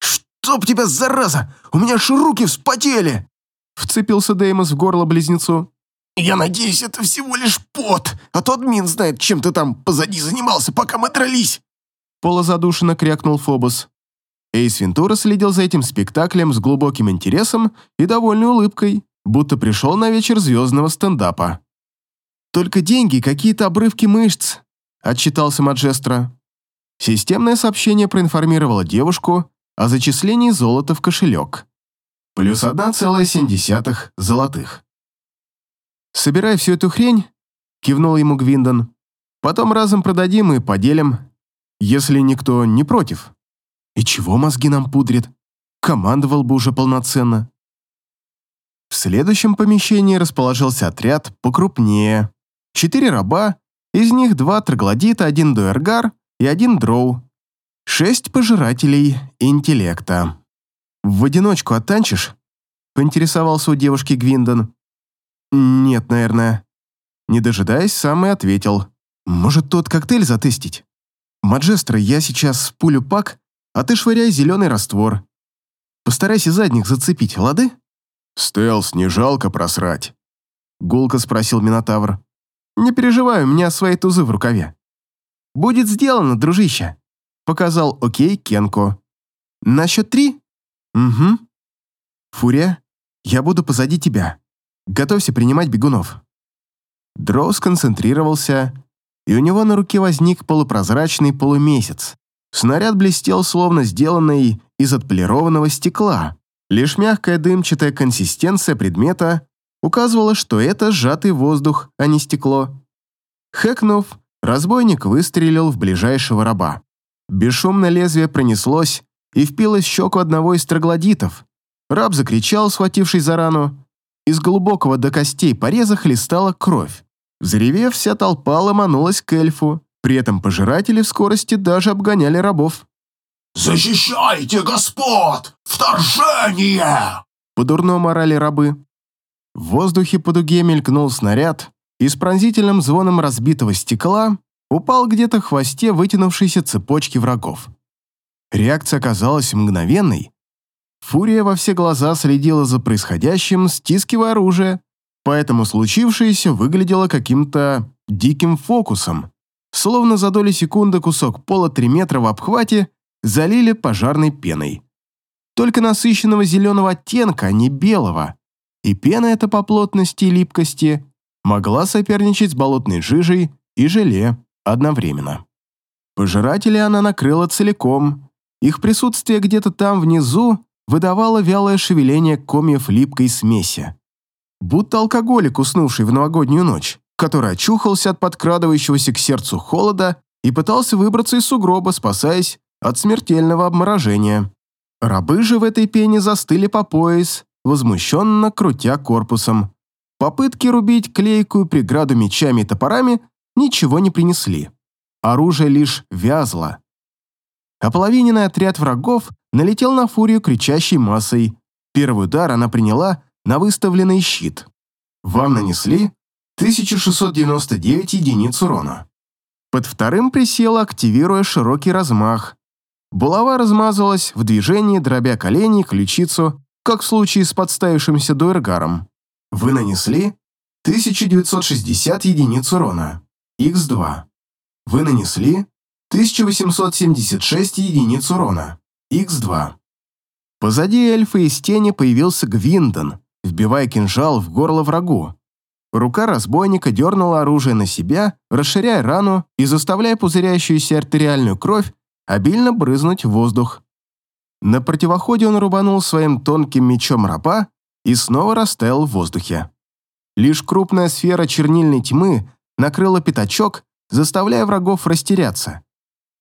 «Чтоб тебя, зараза! У меня аж руки вспотели!» Вцепился Деймос в горло близнецу. «Я надеюсь, это всего лишь пот, а то админ знает, чем ты там позади занимался, пока мы дрались!» Полозадушенно крякнул Фобос. Эйс Вентура следил за этим спектаклем с глубоким интересом и довольной улыбкой, будто пришел на вечер звездного стендапа. «Только деньги, какие-то обрывки мышц», — отчитался Маджестро. Системное сообщение проинформировало девушку о зачислении золота в кошелек. Плюс 1,7 золотых. «Собирай всю эту хрень», — кивнул ему Гвиндон. «Потом разом продадим и поделим, если никто не против». И чего мозги нам пудрит? Командовал бы уже полноценно. В следующем помещении расположился отряд покрупнее. Четыре раба, из них два троглодита, один дуэргар и один дроу. Шесть пожирателей интеллекта. «В одиночку оттанчишь?» — поинтересовался у девушки Гвиндон. «Нет, наверное». Не дожидаясь, сам и ответил. «Может, тот коктейль затестить? Маджестро, я сейчас пулю пак, а ты швыряй зеленый раствор. Постарайся задних зацепить, лады?» «Стелс, не жалко просрать?» Гулко спросил Минотавр. «Не переживай, у меня свои тузы в рукаве». «Будет сделано, дружище», — показал окей Кенко. «На счет три?» «Угу». «Фурия, я буду позади тебя. Готовься принимать бегунов». Дроу сконцентрировался, и у него на руке возник полупрозрачный полумесяц. Снаряд блестел, словно сделанный из отполированного стекла. Лишь мягкая дымчатая консистенция предмета указывала, что это сжатый воздух, а не стекло. Хэкнув, разбойник выстрелил в ближайшего раба. Бесшумно лезвие пронеслось и впилось в щеку одного из троглодитов. Раб закричал, схватившись за рану. Из глубокого до костей пореза хлестала кровь. Взревев, вся толпа ломанулась к эльфу, при этом пожиратели в скорости даже обгоняли рабов. «Защищайте господ! Вторжение!» По-дурному орали рабы. В воздухе по дуге мелькнул снаряд, и с пронзительным звоном разбитого стекла упал где-то в хвосте вытянувшейся цепочки врагов. Реакция оказалась мгновенной. Фурия во все глаза следила за происходящим, стискивая оружие, поэтому случившееся выглядело каким-то диким фокусом, словно за доли секунды кусок пола 3 метра в обхвате залили пожарной пеной. Только насыщенного зеленого оттенка, а не белого. И пена эта по плотности и липкости могла соперничать с болотной жижей и желе одновременно. Пожиратели она накрыла целиком. Их присутствие где-то там внизу выдавало вялое шевеление комьев липкой смеси. Будто алкоголик, уснувший в новогоднюю ночь, который очухался от подкрадывающегося к сердцу холода и пытался выбраться из сугроба, спасаясь от смертельного обморожения. Рабы же в этой пене застыли по пояс, возмущенно крутя корпусом. Попытки рубить клейкую преграду мечами и топорами ничего не принесли. Оружие лишь вязло. Ополовиненный отряд врагов налетел на фурию кричащей массой. Первый удар она приняла на выставленный щит. Вам нанесли 1699 единиц урона. Под вторым присела, активируя широкий размах. Булава размазалась в движении, дробя колени и ключицу, как в случае с подставившимся дуэргаром. Вы нанесли 1960 единиц урона. Х2. Вы нанесли 1876 единиц урона. Х2. Позади эльфа из тени появился Гвиндон, вбивая кинжал в горло врагу. Рука разбойника дернула оружие на себя, расширяя рану и заставляя пузыряющуюся артериальную кровь обильно брызнуть в воздух. На противоходе он рубанул своим тонким мечом раба и снова растаял в воздухе. Лишь крупная сфера чернильной тьмы накрыла пятачок, заставляя врагов растеряться.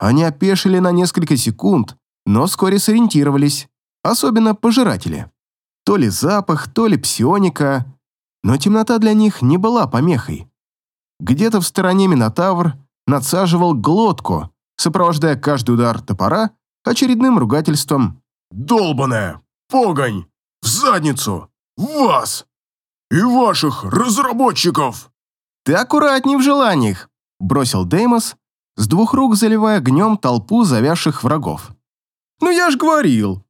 Они опешили на несколько секунд, но вскоре сориентировались, особенно пожиратели. То ли запах, то ли псионика, но темнота для них не была помехой. Где-то в стороне Минотавр надсаживал глотку, сопровождая каждый удар топора очередным ругательством «Долбаная! Погонь! В задницу! Вас! И ваших разработчиков!» «Ты аккуратней в желаниях!» – бросил Деймос, с двух рук заливая огнем толпу завязших врагов. «Ну я ж говорил!»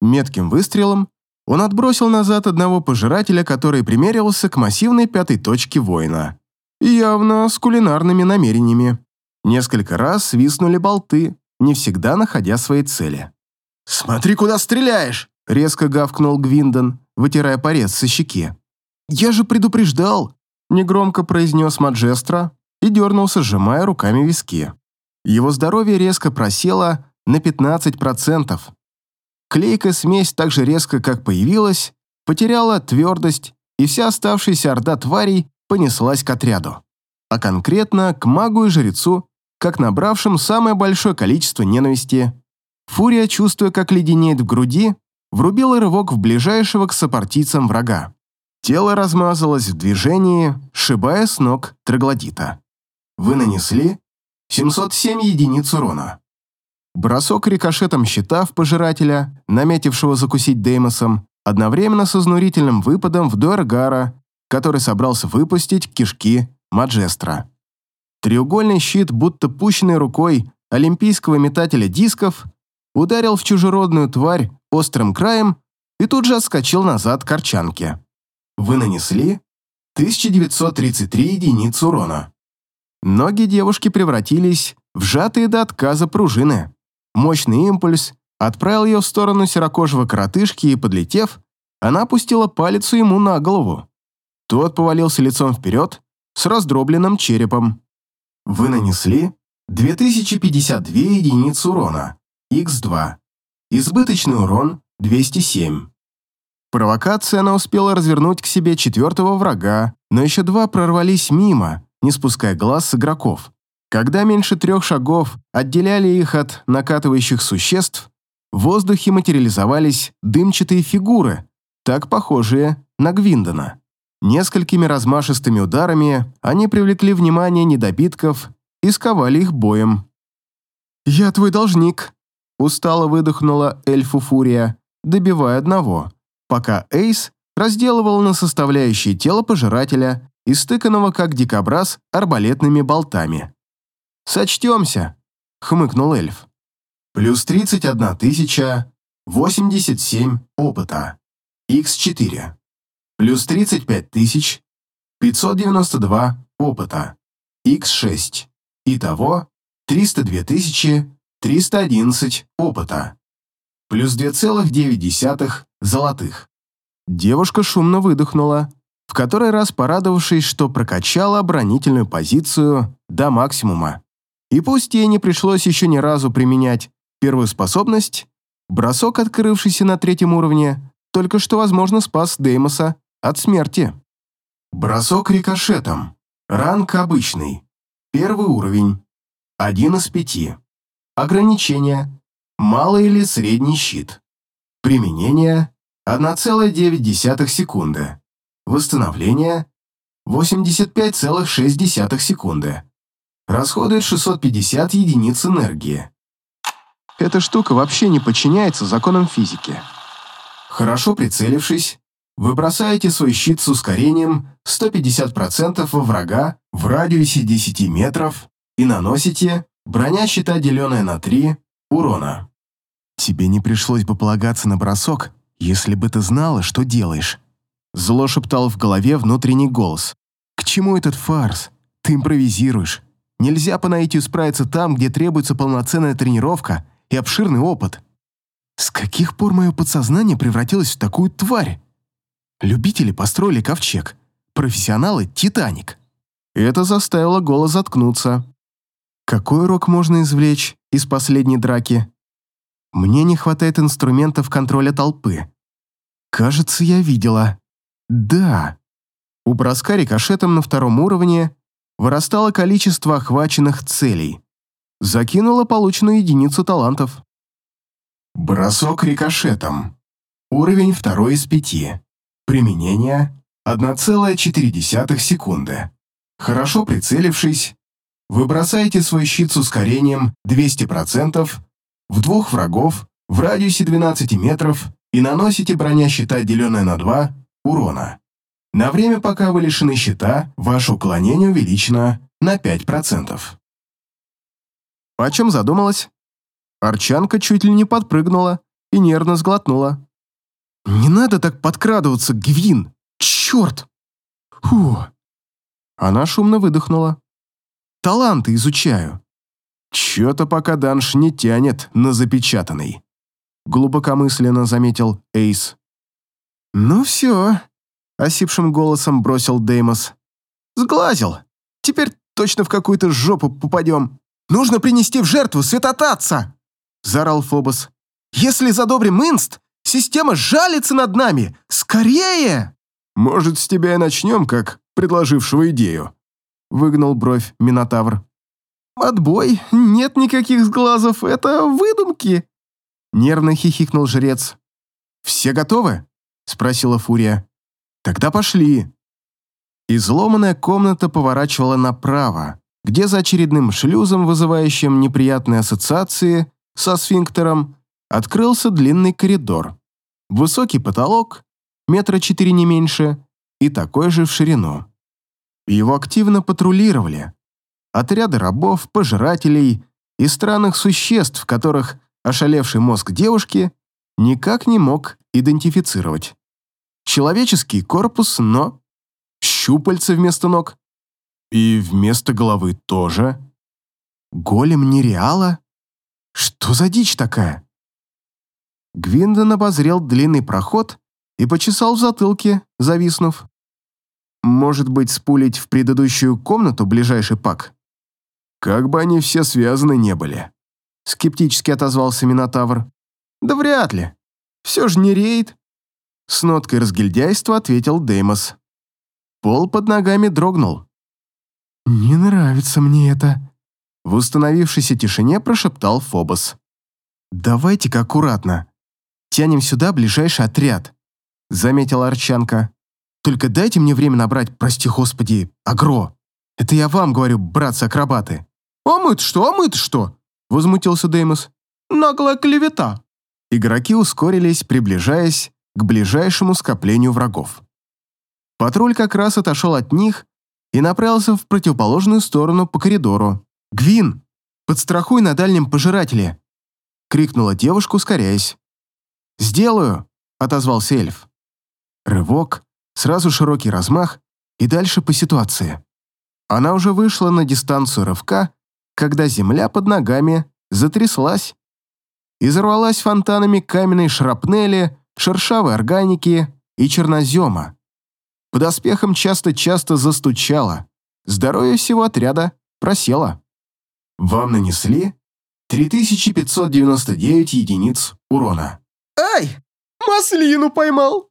Метким выстрелом он отбросил назад одного пожирателя, который примеривался к массивной пятой точке воина. Явно с кулинарными намерениями. Несколько раз свистнули болты, не всегда находя свои цели. «Смотри, куда стреляешь!» — резко гавкнул Гвиндон, вытирая порез со щеки. «Я же предупреждал!» — негромко произнес Маджестро и дернулся, сжимая руками виски. Его здоровье резко просело на 15%. Клейкая смесь так же резко, как появилась, потеряла твердость, и вся оставшаяся орда тварей понеслась к отряду. А конкретно к магу и жрецу, как набравшим самое большое количество ненависти. Фурия, чувствуя, как леденеет в груди, врубила рывок в ближайшего к сопартийцам врага. Тело размазалось в движении, сшибая с ног троглодита. Вы нанесли 707 единиц урона. Бросок рикошетом щита в пожирателя, наметившего закусить Деймосом, одновременно с изнурительным выпадом в Дуэргара, который собрался выпустить кишки Маджестра. Треугольный щит, будто пущенный рукой олимпийского метателя дисков, ударил в чужеродную тварь острым краем и тут же отскочил назад к арчанке. Вы нанесли 1933 единиц урона. Ноги девушки превратились в сжатые до отказа пружины. Мощный импульс отправил ее в сторону серокожего коротышки и, подлетев, она опустила палец ему на голову. Тот повалился лицом вперед с раздробленным черепом. Вы нанесли 2052 единицы урона, Х2. Избыточный урон 207. Провокация она успела развернуть к себе четвертого врага, но еще два прорвались мимо, не спуская глаз с игроков. Когда меньше трех шагов отделяли их от накатывающих существ, в воздухе материализовались дымчатые фигуры, так похожие на Гвиндона. Несколькими размашистыми ударами они привлекли внимание недобитков и сковали их боем. «Я твой должник», — устало выдохнула эльфу Фурия, добивая одного, пока Эйс разделывал на составляющие тело пожирателя, истыканного как дикобраз арбалетными болтами. «Сочтемся», — хмыкнул эльф. «Плюс 31 тысяча 87 опыта. Х4 плюс 35 тысяч 592 опыта, x6, итого 302 тысячи 311 опыта, плюс 2,9 золотых. Девушка шумно выдохнула, в который раз порадовавшись, что прокачала оборонительную позицию до максимума. И пусть ей не пришлось еще ни разу применять первую способность, бросок, открывшийся на третьем уровне, только что, возможно, спас Деймоса от смерти. Бросок рикошетом. Ранг обычный. Первый уровень. Один из пяти. Ограничение. Малый или средний щит. Применение. 1,9 секунды. Восстановление. 85,6 секунды. Расходует 650 единиц энергии. Эта штука вообще не подчиняется законам физики. Хорошо прицелившись, вы бросаете свой щит с ускорением 150% во врага в радиусе 10 метров и наносите броня щита, деленная на 3, урона. Тебе не пришлось бы полагаться на бросок, если бы ты знала, что делаешь. Зло шептал в голове внутренний голос. К чему этот фарс? Ты импровизируешь. Нельзя по наитию справиться там, где требуется полноценная тренировка и обширный опыт. С каких пор мое подсознание превратилось в такую тварь? Любители построили ковчег, профессионалы — Титаник. Это заставило голос заткнуться. Какой урок можно извлечь из последней драки? Мне не хватает инструментов контроля толпы. Кажется, я видела. Да. У броска рикошетом на втором уровне вырастало количество охваченных целей. Закинула полученную единицу талантов. Бросок рикошетом. Уровень второй из пяти. Применение 1,4 секунды. Хорошо прицелившись, вы бросаете свой щит с ускорением 200% в двух врагов в радиусе 12 метров и наносите броня щита, деленная на 2, урона. На время, пока вы лишены щита, ваше уклонение увеличено на 5%. О чем задумалась? Арчанка чуть ли не подпрыгнула и нервно сглотнула. «Не надо так подкрадываться, Гвин! Черт!» «Фу!» Она шумно выдохнула. «Таланты изучаю». «Чё-то пока Данш не тянет на запечатанный», глубокомысленно заметил Эйс. «Ну все», — осипшим голосом бросил Деймос. «Сглазил. Теперь точно в какую-то жопу попадем. Нужно принести в жертву святотатца!» — заорал Фобос. «Если задобрим инст, Система жалится над нами! Скорее!» «Может, с тебя и начнем, как предложившего идею?» Выгнал бровь Минотавр. «Отбой, нет никаких сглазов, это выдумки!» Нервно хихикнул жрец. «Все готовы?» Спросила Фурия. «Тогда пошли!» Изломанная комната поворачивала направо, где за очередным шлюзом, вызывающим неприятные ассоциации со сфинктером, открылся длинный коридор. Высокий потолок, метра четыре не меньше, и такой же в ширину. Его активно патрулировали. Отряды рабов, пожирателей и странных существ, которых ошалевший мозг девушки никак не мог идентифицировать. Человеческий корпус, но щупальца вместо ног. И вместо головы тоже. Голем нереала? Что за дичь такая? Гвиндон обозрел длинный проход и почесал в затылке, зависнув. Может быть, спулить в предыдущую комнату ближайший пак? Как бы они все связаны не были. Скептически отозвался Минотавр. Да вряд ли. Все же не рейд. С ноткой разгильдяйства ответил Деймос. Пол под ногами дрогнул. «Не нравится мне это», — в установившейся тишине прошептал Фобос. «Давайте-ка аккуратно. Тянем сюда ближайший отряд», — заметила Арчанка. «Только дайте мне время набрать, прости господи, агро. Это я вам говорю, братцы-акробаты». «А мы-то что, а мы-то что?» — возмутился Деймос. «Наглая клевета». Игроки ускорились, приближаясь к ближайшему скоплению врагов. Патруль как раз отошел от них и направился в противоположную сторону по коридору. «Гвин, подстрахуй на дальнем пожирателе!» — крикнула девушка, ускоряясь. «Сделаю!» — отозвался эльф. Рывок, сразу широкий размах и дальше по ситуации. Она уже вышла на дистанцию рывка, когда земля под ногами затряслась и взорвалась фонтанами каменной шрапнели, шершавой органики и чернозема. Под оспехом часто-часто застучало. Здоровье всего отряда просело. Вам нанесли 3599 единиц урона. «Ай, маслину поймал!»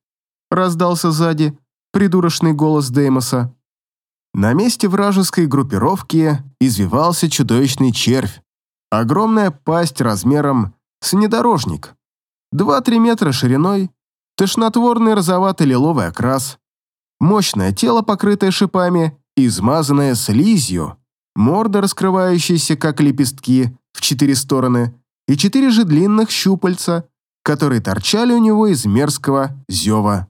раздался сзади придурочный голос Деймоса. На месте вражеской группировки извивался чудовищный червь. Огромная пасть размером с внедорожник. 2-3 метра шириной, тошнотворный розовато-лиловый окрас, мощное тело, покрытое шипами, измазанное слизью, морда, раскрывающаяся, как лепестки, в четыре стороны, и четыре же длинных щупальца, которые торчали у него из мерзкого зева.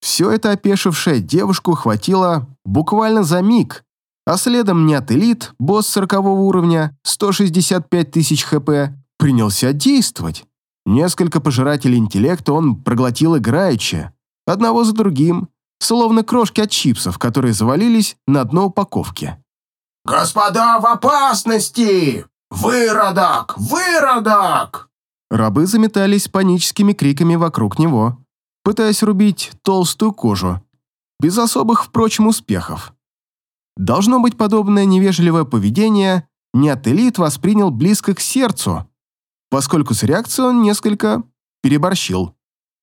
Все это опешившая девушку хватило буквально за миг, а следом нет элит, босс 40 уровня, 165 тысяч хп, принялся действовать. Несколько пожирателей интеллекта он проглотил играючи, одного за другим, словно крошки от чипсов, которые завалились на дно упаковки. «Господа в опасности! Выродок! Выродок!» Рабы заметались паническими криками вокруг него, пытаясь рубить толстую кожу, без особых, впрочем, успехов. Должно быть, подобное невежливое поведение Неотелит воспринял близко к сердцу, поскольку с реакцией он несколько переборщил.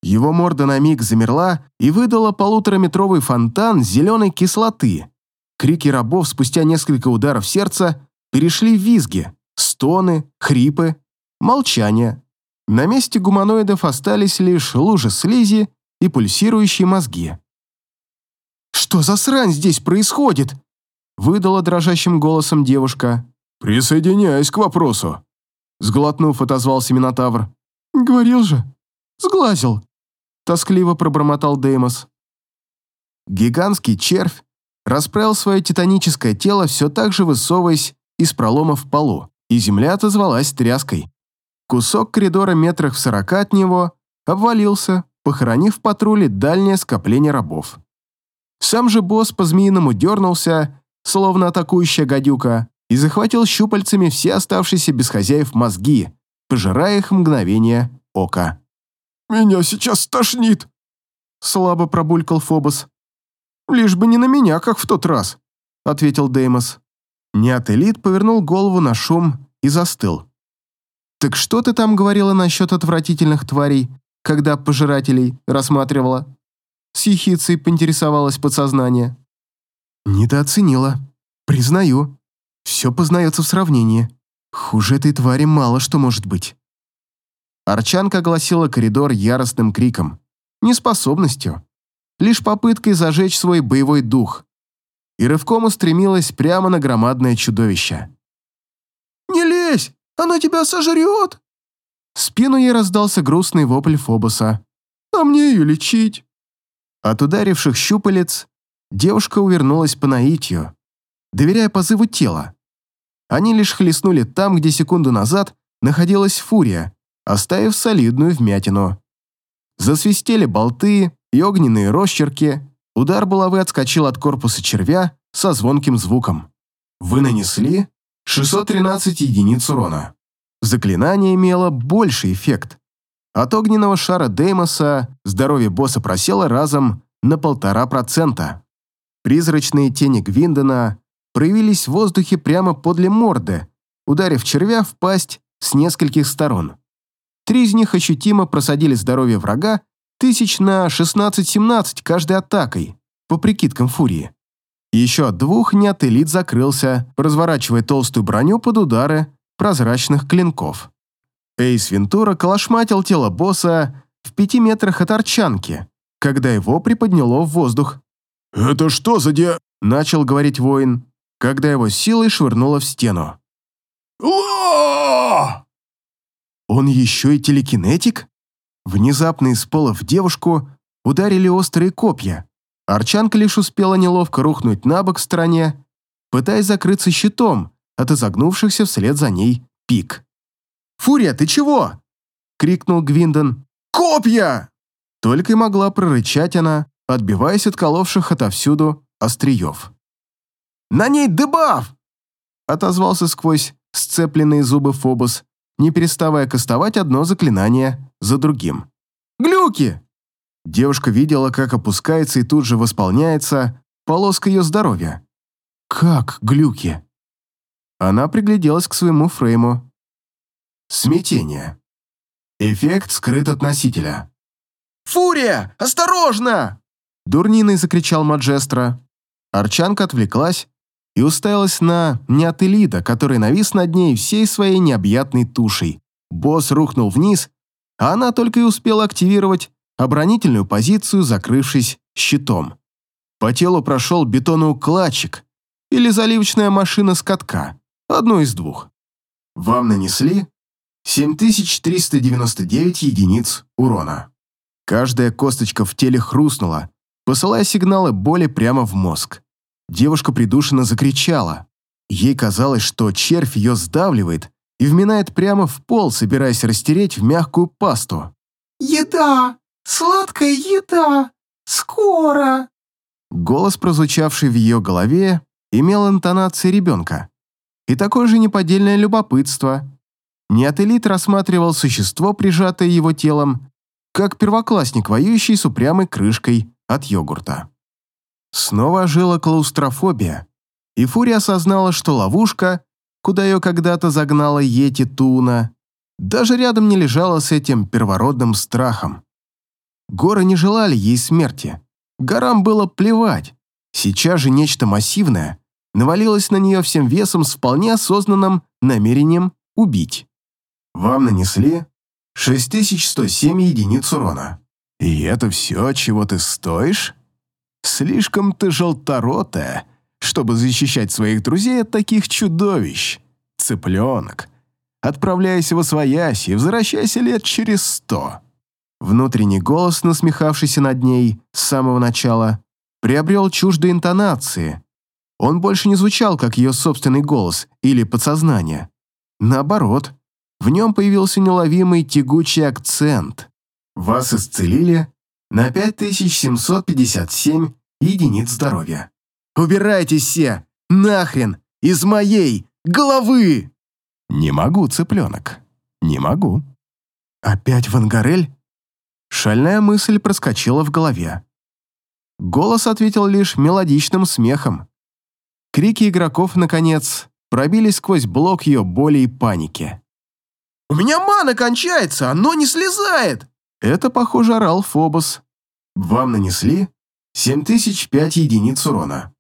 Его морда на миг замерла и выдала полутораметровый фонтан зеленой кислоты. Крики рабов спустя несколько ударов сердца перешли в визги, стоны, хрипы, молчание. На месте гуманоидов остались лишь лужи слизи и пульсирующие мозги. «Что за срань здесь происходит?» выдала дрожащим голосом девушка. «Присоединяюсь к вопросу», Сглотнув, отозвался Минотавр. «Говорил же, сглазил», — тоскливо пробормотал Деймос. Гигантский червь расправил свое титаническое тело, все так же высовываясь из пролома в полу, и земля отозвалась тряской. Кусок коридора метрах в сорока от него обвалился, похоронив в патруле дальнее скопление рабов. Сам же босс по-змеиному дернулся, словно атакующая гадюка, и захватил щупальцами все оставшиеся без хозяев мозги, пожирая их мгновение ока. «Меня сейчас стошнит!» Слабо пробулькал Фобос. «Лишь бы не на меня, как в тот раз», — ответил Деймос. Неотелит повернул голову на шум и застыл. «Так что ты там говорила насчет отвратительных тварей, когда пожирателей рассматривала?» С ехицей поинтересовалось подсознание. «Недооценила. Признаю. Все познается в сравнении. Хуже этой твари мало что может быть. Арчанка огласила коридор яростным криком. Неспособностью. Лишь попыткой зажечь свой боевой дух. И рывком устремилась прямо на громадное чудовище. «Не лезь! Оно тебя сожрет!» В спину ей раздался грустный вопль Фобоса. «А мне ее лечить!» От ударивших щупалец девушка увернулась по наитию, доверяя позыву тела. Они лишь хлестнули там, где секунду назад находилась фурия, оставив солидную вмятину. Засвистели болты и огненные росчерки, удар булавы отскочил от корпуса червя со звонким звуком. Вы нанесли 613 единиц урона. Заклинание имело больший эффект. От огненного шара Деймоса здоровье босса просело разом на полтора процента. Призрачные тени Гвиндона проявились в воздухе прямо подле морды, ударив червя в пасть с нескольких сторон. Три из них ощутимо просадили здоровье врага тысяч на 16-17 каждой атакой, по прикидкам Фурии. Еще от двух неотелит закрылся, разворачивая толстую броню под удары прозрачных клинков. Эйс Вентура колошматил тело босса в пяти метрах от арчанки, когда его приподняло в воздух. «Это что за де...» — начал говорить воин, когда его силой швырнуло в стену. Он еще и телекинетик? Внезапно из пола в девушку ударили острые копья. Арчанка лишь успела неловко рухнуть на бок в стороне, пытаясь закрыться щитом от изогнувшихся вслед за ней пик. «Фурия, ты чего?» — крикнул Гвиндон. «Копья!» Только и могла прорычать она, отбиваясь от коловших отовсюду остриев. «На ней дебаф!» — отозвался сквозь сцепленные зубы Фобос, не переставая кастовать одно заклинание за другим. «Глюки!» Девушка видела, как опускается и тут же восполняется полоска ее здоровья. «Как глюки?» Она пригляделась к своему фрейму. Смятение. Эффект скрыт от носителя. «Фурия! Осторожно!» Дурниной закричал Маджестро. Арчанка отвлеклась и уставилась на неотелида, который навис над ней всей своей необъятной тушей. Босс рухнул вниз, а она только и успела активировать оборонительную позицию, закрывшись щитом. По телу прошел бетоноукладчик или заливочная машина с катка, одно из двух. Вам нанесли 7399 единиц урона. Каждая косточка в теле хрустнула, посылая сигналы боли прямо в мозг. Девушка придушенно закричала. Ей казалось, что червь ее сдавливает и вминает прямо в пол, собираясь растереть в мягкую пасту. «Еда! Сладкая еда! Скоро!» Голос, прозвучавший в ее голове, имел интонации ребенка. И такое же неподдельное любопытство. Неотелит рассматривал существо, прижатое его телом, как первоклассник, воюющий с упрямой крышкой от йогурта. Снова ожила клаустрофобия, и Фурия осознала, что ловушка, куда ее когда-то загнала Йети Туна, даже рядом не лежала с этим первородным страхом. Горы не желали ей смерти. Горам было плевать. Сейчас же нечто массивное навалилось на нее всем весом с вполне осознанным намерением убить. Вам нанесли 6107 единиц урона. И это все, чего ты стоишь? Слишком ты желторотая, чтобы защищать своих друзей от таких чудовищ. Цыпленок. Отправляйся во своясь и возвращайся лет через сто. Внутренний голос, насмехавшийся над ней с самого начала, приобрел чуждые интонации. Он больше не звучал, как ее собственный голос или подсознание. Наоборот, в нем появился неловимый тягучий акцент. Вас исцелили на 5757 единиц здоровья. Убирайтесь все! Нахрен! Из моей головы! Не могу, цыпленок. Не могу. Опять Вангарель? Шальная мысль проскочила в голове. Голос ответил лишь мелодичным смехом. Крики игроков, наконец, пробились сквозь блок ее боли и паники. «У меня мана кончается, оно не слезает!» Это, похоже, орал Фобос. Вам нанесли 7005 единиц урона.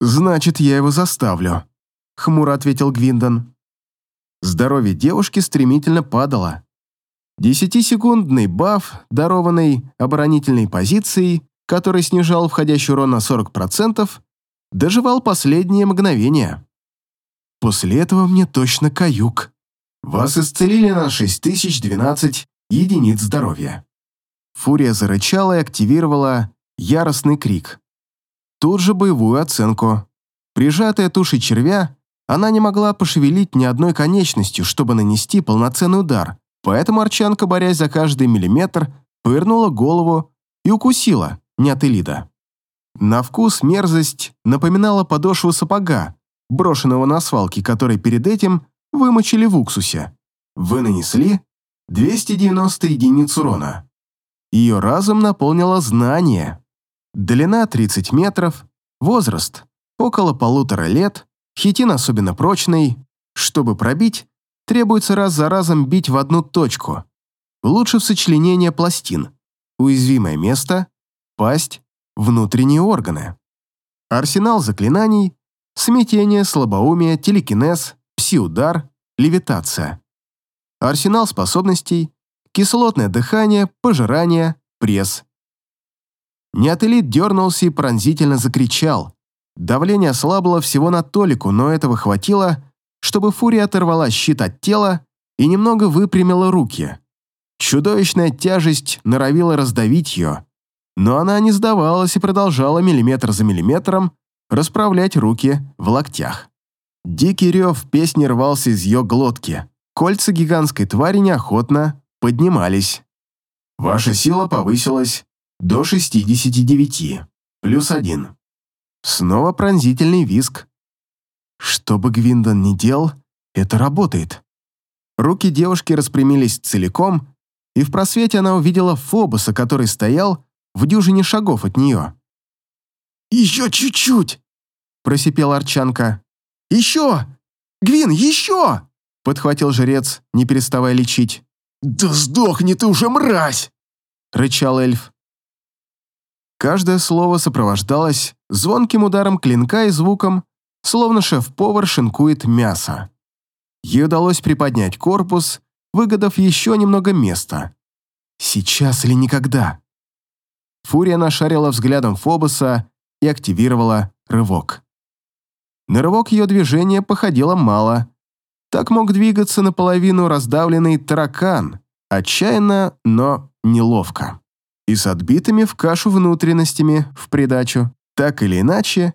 «Значит, я его заставлю», — хмуро ответил Гвиндон. Здоровье девушки стремительно падало. Десятисекундный баф, дарованный оборонительной позицией, который снижал входящий урон на 40%, доживал последние мгновения. После этого мне точно каюк. Вас исцелили на 6012 единиц здоровья. Фурия зарычала и активировала яростный крик. тут же боевую оценку. Прижатая тушей червя, она не могла пошевелить ни одной конечностью, чтобы нанести полноценный удар, поэтому Арчанка, борясь за каждый миллиметр, повернула голову и укусила Неотелида. На вкус мерзость напоминала подошву сапога, брошенного на свалке, который перед этим вымочили в уксусе. Вы нанесли 290 единиц урона. Ее разум наполнило знание. Длина 30 метров, возраст около полутора лет, хитин особенно прочный. Чтобы пробить, требуется раз за разом бить в одну точку. Лучше в сочленение пластин. Уязвимое место, пасть, внутренние органы. Арсенал заклинаний, смятение, слабоумие, телекинез, пси-удар, левитация. Арсенал способностей, кислотное дыхание, пожирание, пресс. Неотелит дернулся и пронзительно закричал. Давление ослабло всего на толику, но этого хватило, чтобы фурия оторвала щит от тела и немного выпрямила руки. Чудовищная тяжесть норовила раздавить ее, но она не сдавалась и продолжала миллиметр за миллиметром расправлять руки в локтях. Дикий рев песни рвался из ее глотки. Кольца гигантской твари неохотно поднимались. Ваша сила повысилась до 69, плюс один. Снова пронзительный виск. Что бы Гвиндон ни делал, это работает. Руки девушки распрямились целиком, и в просвете она увидела Фобоса, который стоял в дюжине шагов от нее. «Еще чуть-чуть!» – просипела Арчанка. «Еще! Гвин, еще!» – подхватил жрец, не переставая лечить. «Да сдохни ты уже, мразь!» – рычал эльф. Каждое слово сопровождалось звонким ударом клинка и звуком, словно шеф-повар шинкует мясо. Ей удалось приподнять корпус, выгодав еще немного места. Сейчас или никогда. Фурия нашарила взглядом Фобоса и активировала рывок. На рывок ее движения походило мало. Так мог двигаться наполовину раздавленный таракан, отчаянно, но неловко. И с отбитыми в кашу внутренностями в придачу. Так или иначе,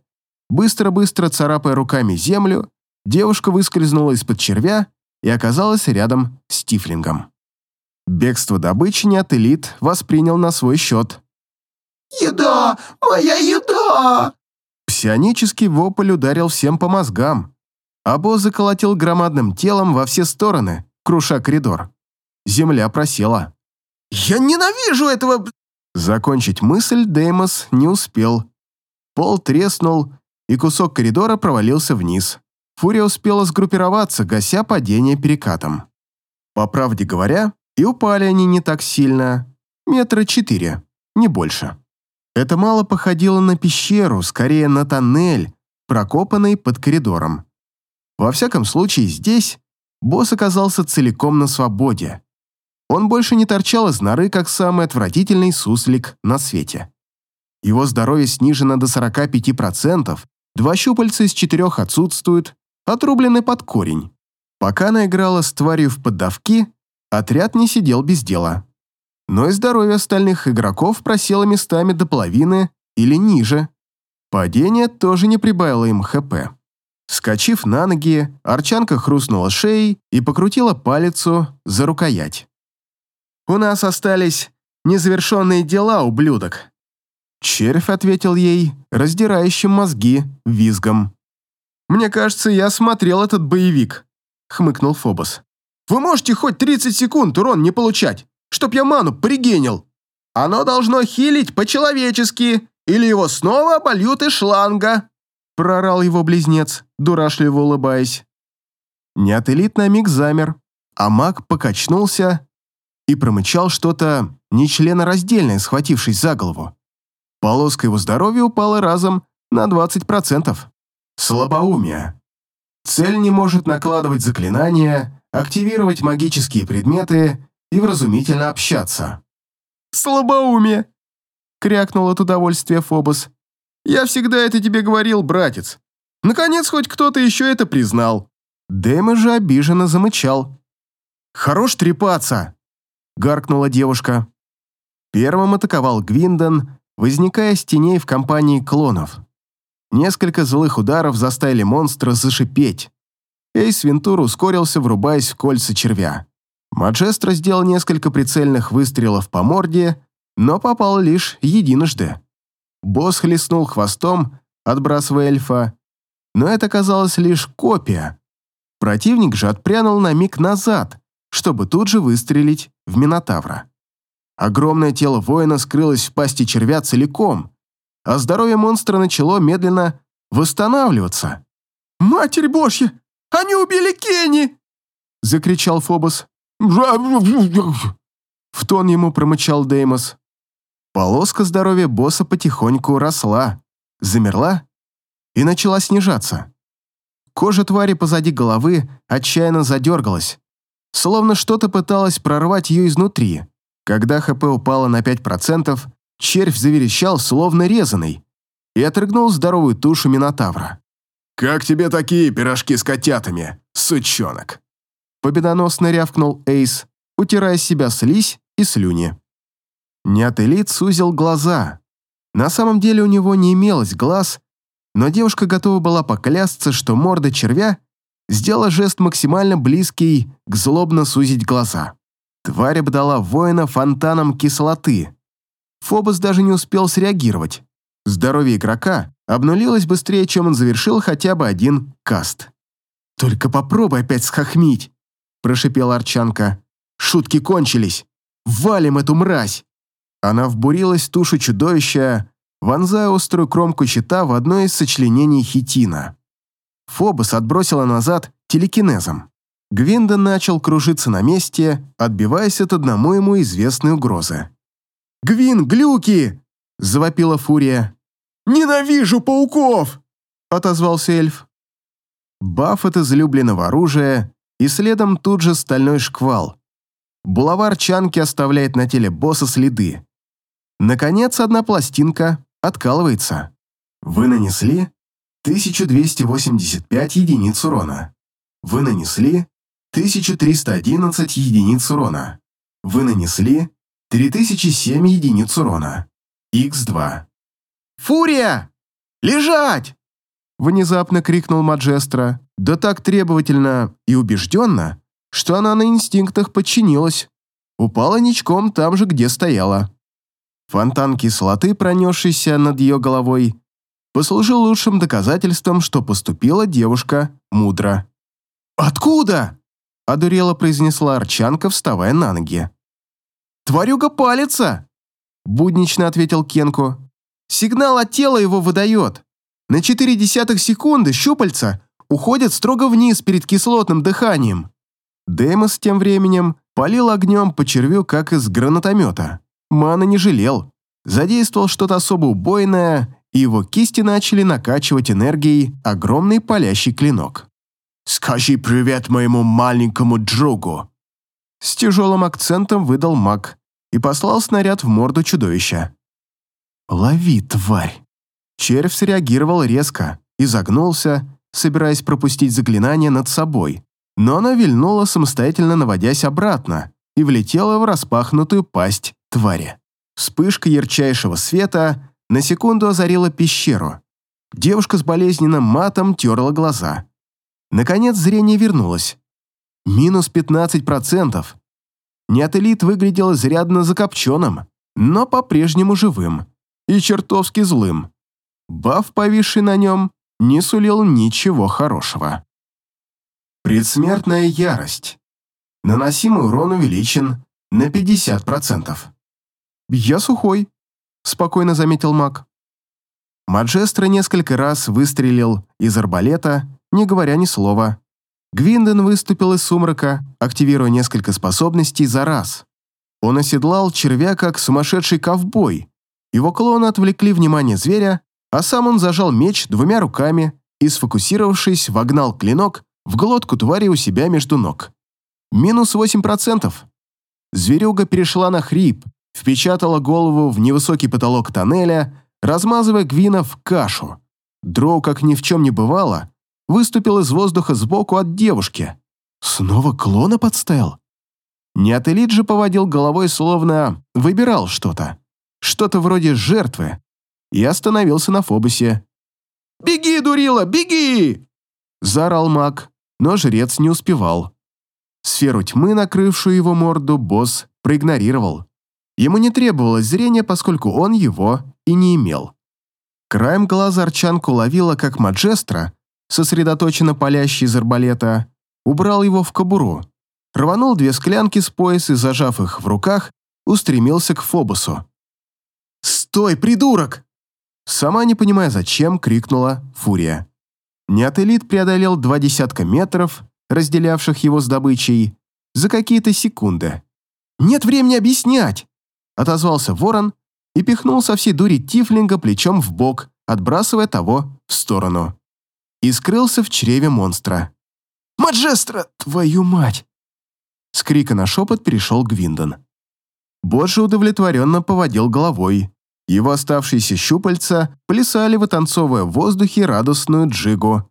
быстро-быстро царапая руками землю, девушка выскользнула из-под червя и оказалась рядом с Тифлингом. Бегство добычи Неотелит воспринял на свой счет. «Еда! Моя еда!» Псионический вопль ударил всем по мозгам. Або заколотил громадным телом во все стороны, круша коридор. Земля просела. «Я ненавижу этого...» Закончить мысль Деймос не успел. Пол треснул, и кусок коридора провалился вниз. Фурия успела сгруппироваться, гася падение перекатом. По правде говоря, и упали они не так сильно. Метра четыре, не больше. Это мало походило на пещеру, скорее на тоннель, прокопанный под коридором. Во всяком случае, здесь босс оказался целиком на свободе. Он больше не торчал из норы, как самый отвратительный суслик на свете. Его здоровье снижено до 45%, два щупальца из четырех отсутствуют, отрублены под корень. Пока она играла с тварью в поддавки, отряд не сидел без дела но и здоровье остальных игроков просело местами до половины или ниже. Падение тоже не прибавило им ХП. Скочив на ноги, Арчанка хрустнула шеей и покрутила палицу за рукоять. «У нас остались незавершенные дела, ублюдок!» Червь ответил ей, раздирающим мозги, визгом. «Мне кажется, я смотрел этот боевик», — хмыкнул Фобос. «Вы можете хоть 30 секунд урон не получать? чтоб я ману пригенил. Оно должно хилить по-человечески, или его снова обольют из шланга», прорал его близнец, дурашливо улыбаясь. Неотелит на миг замер, а маг покачнулся и промычал что-то нечленораздельное, схватившись за голову. Полоска его здоровья упала разом на 20%. Слабоумие. Цель не может накладывать заклинания, активировать магические предметы и вразумительно общаться. «Слабоумие!» — крякнул от удовольствия Фобос. «Я всегда это тебе говорил, братец. Наконец, хоть кто-то еще это признал». Дэма же обиженно замычал. «Хорош трепаться!» — гаркнула девушка. Первым атаковал Гвиндон, возникая с теней в компании клонов. Несколько злых ударов заставили монстра зашипеть. Эйс Вентур ускорился, врубаясь в кольца червя. Маджестро сделал несколько прицельных выстрелов по морде, но попал лишь единожды. Босс хлестнул хвостом, отбрасывая эльфа, но это казалось лишь копия. Противник же отпрянул на миг назад, чтобы тут же выстрелить в Минотавра. Огромное тело воина скрылось в пасти червя целиком, а здоровье монстра начало медленно восстанавливаться. «Матерь Божья! Они убили Кенни!» — закричал Фобос. В тон ему промычал Деймос. Полоска здоровья босса потихоньку росла, замерла и начала снижаться. Кожа твари позади головы отчаянно задергалась, словно что-то пыталось прорвать ее изнутри. Когда ХП упало на 5%, червь заверещал, словно резанный, и отрыгнул здоровую тушу Минотавра. «Как тебе такие пирожки с котятами, сучонок?» Победоносно рявкнул Эйс, утирая с себя слизь и слюни. Неотелит сузил глаза. На самом деле у него не имелось глаз, но девушка готова была поклясться, что морда червя сделала жест максимально близкий к злобно сузить глаза. Тварь обдала воина фонтаном кислоты. Фобос даже не успел среагировать. Здоровье игрока обнулилось быстрее, чем он завершил хотя бы один каст. «Только попробуй опять схохмить!» – прошипела Арчанка. «Шутки кончились! Валим эту мразь!» Она вбурилась в тушу чудовища, вонзая острую кромку щита в одно из сочленений хитина. Фобос отбросила назад телекинезом. Гвиндон начал кружиться на месте, отбиваясь от одному ему известной угрозы. «Гвин, глюки!» – завопила Фурия. «Ненавижу пауков!» – отозвался эльф. Баф от излюбленного оружия, и следом тут же стальной шквал. Булавар Чанки оставляет на теле босса следы. Наконец, одна пластинка откалывается. Вы нанесли 1285 единиц урона. Вы нанесли 1311 единиц урона. Вы нанесли 3007 единиц урона. Х2. «Фурия! Лежать!» Внезапно крикнул Маджестро, да так требовательно и убежденно, что она на инстинктах подчинилась. Упала ничком там же, где стояла. Фонтан кислоты, пронесшийся над ее головой, послужил лучшим доказательством, что поступила девушка мудро. «Откуда?» – одурело произнесла Арчанка, вставая на ноги. «Тварюга палится!» – буднично ответил Кенку. «Сигнал от тела его выдает. На четыре десятых секунды щупальца уходят строго вниз перед кислотным дыханием». Деймос тем временем палил огнем по червю, как из гранатомета. Мана не жалел. Задействовал что-то особо убойное, и его кисти начали накачивать энергией огромный палящий клинок. «Скажи привет моему маленькому другу!» С тяжелым акцентом выдал маг и послал снаряд в морду чудовища. «Лови, тварь!» Червь среагировал резко, изогнулся, собираясь пропустить заклинание над собой, но она вильнула, самостоятельно наводясь обратно, и влетела в распахнутую пасть твари. Вспышка ярчайшего света на секунду озарила пещеру. Девушка с болезненным матом терла глаза. Наконец зрение вернулось. Минус 15%. Неотелит выглядел изрядно закопченным, но по-прежнему живым и чертовски злым. Баф, повисший на нем, не сулил ничего хорошего. Предсмертная ярость. Наносимый урон увеличен на 50%. «Я сухой», — спокойно заметил маг. Маджестро несколько раз выстрелил из арбалета, не говоря ни слова. Гвинден выступил из сумрака, активируя несколько способностей за раз. Он оседлал червя как сумасшедший ковбой. Его клоны отвлекли внимание зверя, а сам он зажал меч двумя руками и, сфокусировавшись, вогнал клинок в глотку твари у себя между ног. Минус 8%. Зверюга перешла на хрип, впечатала голову в невысокий потолок тоннеля, размазывая Гвина в кашу. Дроу, как ни в чем не бывало, выступил из воздуха сбоку от девушки. Снова клона подставил? Неотелит же поводил головой, словно выбирал что-то. Что-то вроде жертвы. И остановился на Фобусе. Беги, дурила, беги!» Заорал маг, но жрец не успевал. Сферу тьмы, накрывшую его морду, босс проигнорировал. Ему не требовалось зрения, поскольку он его и не имел. Краем глаза Арчанка уловила, как Маджестро, сосредоточенно палящий из арбалета, убрал его в кобуру, рванул две склянки с пояса и, зажав их в руках, устремился к Фобосу. «Стой, придурок!» Сама не понимая зачем, крикнула Фурия. Неотелит преодолел два десятка метров, разделявших его с добычей, за какие-то секунды. «Нет времени объяснять!» Отозвался ворон и пихнул со всей дури Тифлинга плечом в бок, отбрасывая того в сторону. И скрылся в чреве монстра. «Маджестра, твою мать!» С крика на шепот перешел Гвиндон. Боджи удовлетворенно поводил головой. Его оставшиеся щупальца плясали, вытанцовывая в воздухе радостную джигу.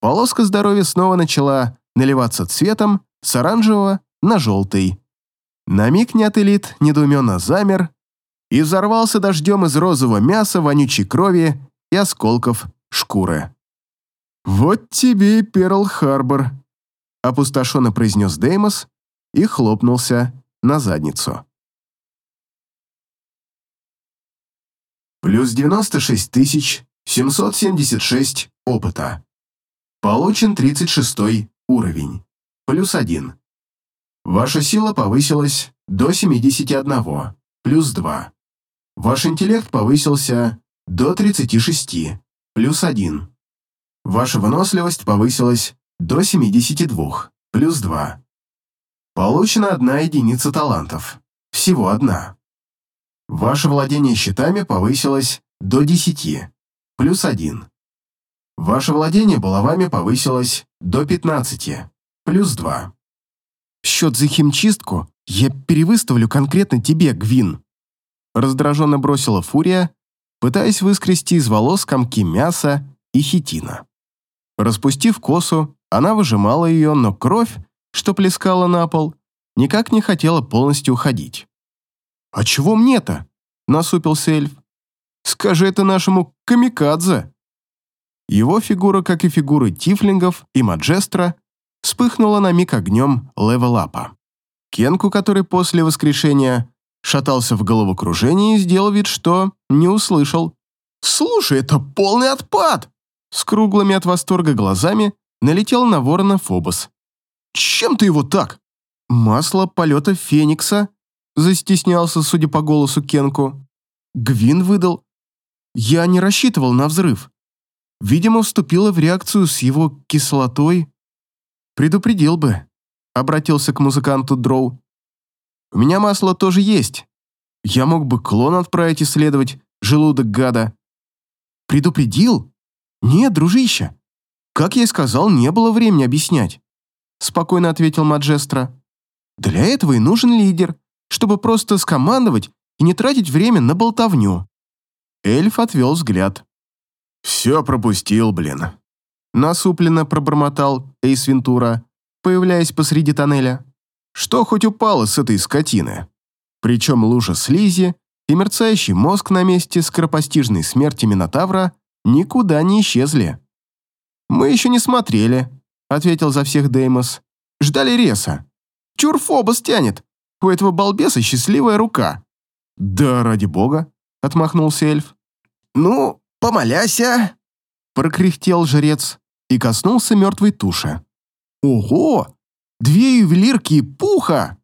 Полоска здоровья снова начала наливаться цветом с оранжевого на желтый. На миг неотелит недоуменно замер и взорвался дождем из розового мяса, вонючей крови и осколков шкуры. «Вот тебе и Перл-Харбор», — опустошенно произнес Деймос и хлопнулся на задницу. Плюс 96 776 опыта. Получен 36 уровень. Плюс 1. Ваша сила повысилась до 71, плюс 2. Ваш интеллект повысился до 36, плюс 1. Ваша выносливость повысилась до 72, плюс 2. Получена одна единица талантов. Всего одна. Ваше владение щитами повысилось до 10, плюс 1. Ваше владение булавами повысилось до 15, плюс 2. Счет за химчистку я перевыставлю конкретно тебе, Гвин. Раздраженно бросила Фурия, пытаясь выскрести из волос комки мяса и хитина. Распустив косу, она выжимала ее, но кровь, что плескала на пол, никак не хотела полностью уходить. «А чего мне-то?» — насупился эльф. «Скажи это нашему камикадзе». Его фигура, как и фигуры тифлингов и маджестра, вспыхнула на миг огнем левелапа. Кенку, который после воскрешения шатался в головокружении, сделал вид, что не услышал. «Слушай, это полный отпад!» С круглыми от восторга глазами налетел на ворона Фобос. «Чем ты его так?» «Масло полета Феникса», застеснялся, судя по голосу Кенку. Гвин выдал. «Я не рассчитывал на взрыв. Видимо, вступила в реакцию с его кислотой «Предупредил бы», — обратился к музыканту Дроу. «У меня масло тоже есть. Я мог бы клон отправить исследовать желудок гада». «Предупредил? Нет, дружище. Как я и сказал, не было времени объяснять», — спокойно ответил Маджестро. «Для этого и нужен лидер, чтобы просто скомандовать и не тратить время на болтовню». Эльф отвел взгляд. «Все пропустил, блин», Насупленно пробормотал Эйс Вентура, появляясь посреди тоннеля. Что хоть упало с этой скотины? Причем лужа слизи и мерцающий мозг на месте скоропостижной смерти Минотавра никуда не исчезли. «Мы еще не смотрели», — ответил за всех Деймос. «Ждали реса. Чур Фобос тянет. У этого балбеса счастливая рука». «Да, ради бога», — отмахнулся эльф. «Ну, помоляся», — прокряхтел жрец и коснулся мертвой туши. «Ого! Две ювелирки и пуха!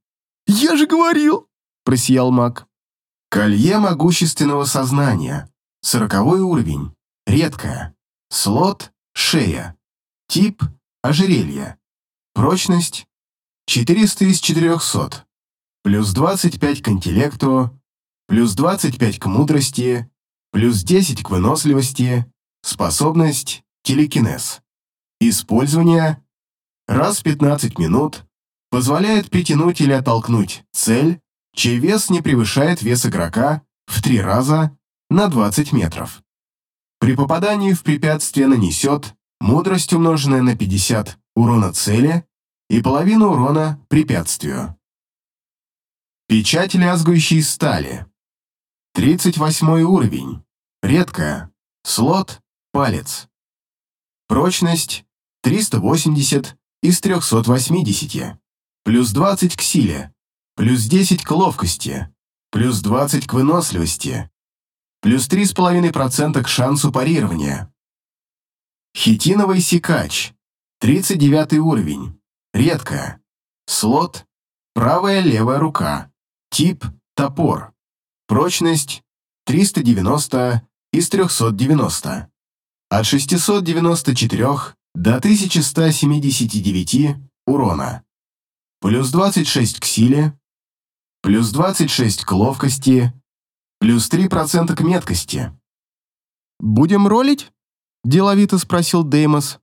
Я же говорил!» – просиял маг. Колье могущественного сознания. Сороковой уровень. Редкое. Слот – шея. Тип – ожерелье. Прочность – 400 из 400. Плюс 25 к интеллекту, плюс 25 к мудрости, плюс 10 к выносливости, способность – телекинез. Использование раз в 15 минут позволяет притянуть или оттолкнуть цель, чей вес не превышает вес игрока в 3 раза на 20 метров. При попадании в препятствие нанесет мудрость, умноженная на 50 урона цели и половину урона препятствию. Печать лязгающей стали. 38 уровень. Редкая. Слот – палец. Прочность 380 из 380. Плюс 20 к силе. Плюс 10 к ловкости. Плюс 20 к выносливости. Плюс 3,5% к шансу парирования. Хитиновый секач. 39 уровень. Редкая. Слот. Правая левая рука. Тип – топор. Прочность 390 из 390. От 694 до 1179 урона. Плюс 26 к силе. Плюс 26 к ловкости. Плюс 3% к меткости. «Будем ролить?» – деловито спросил Деймос.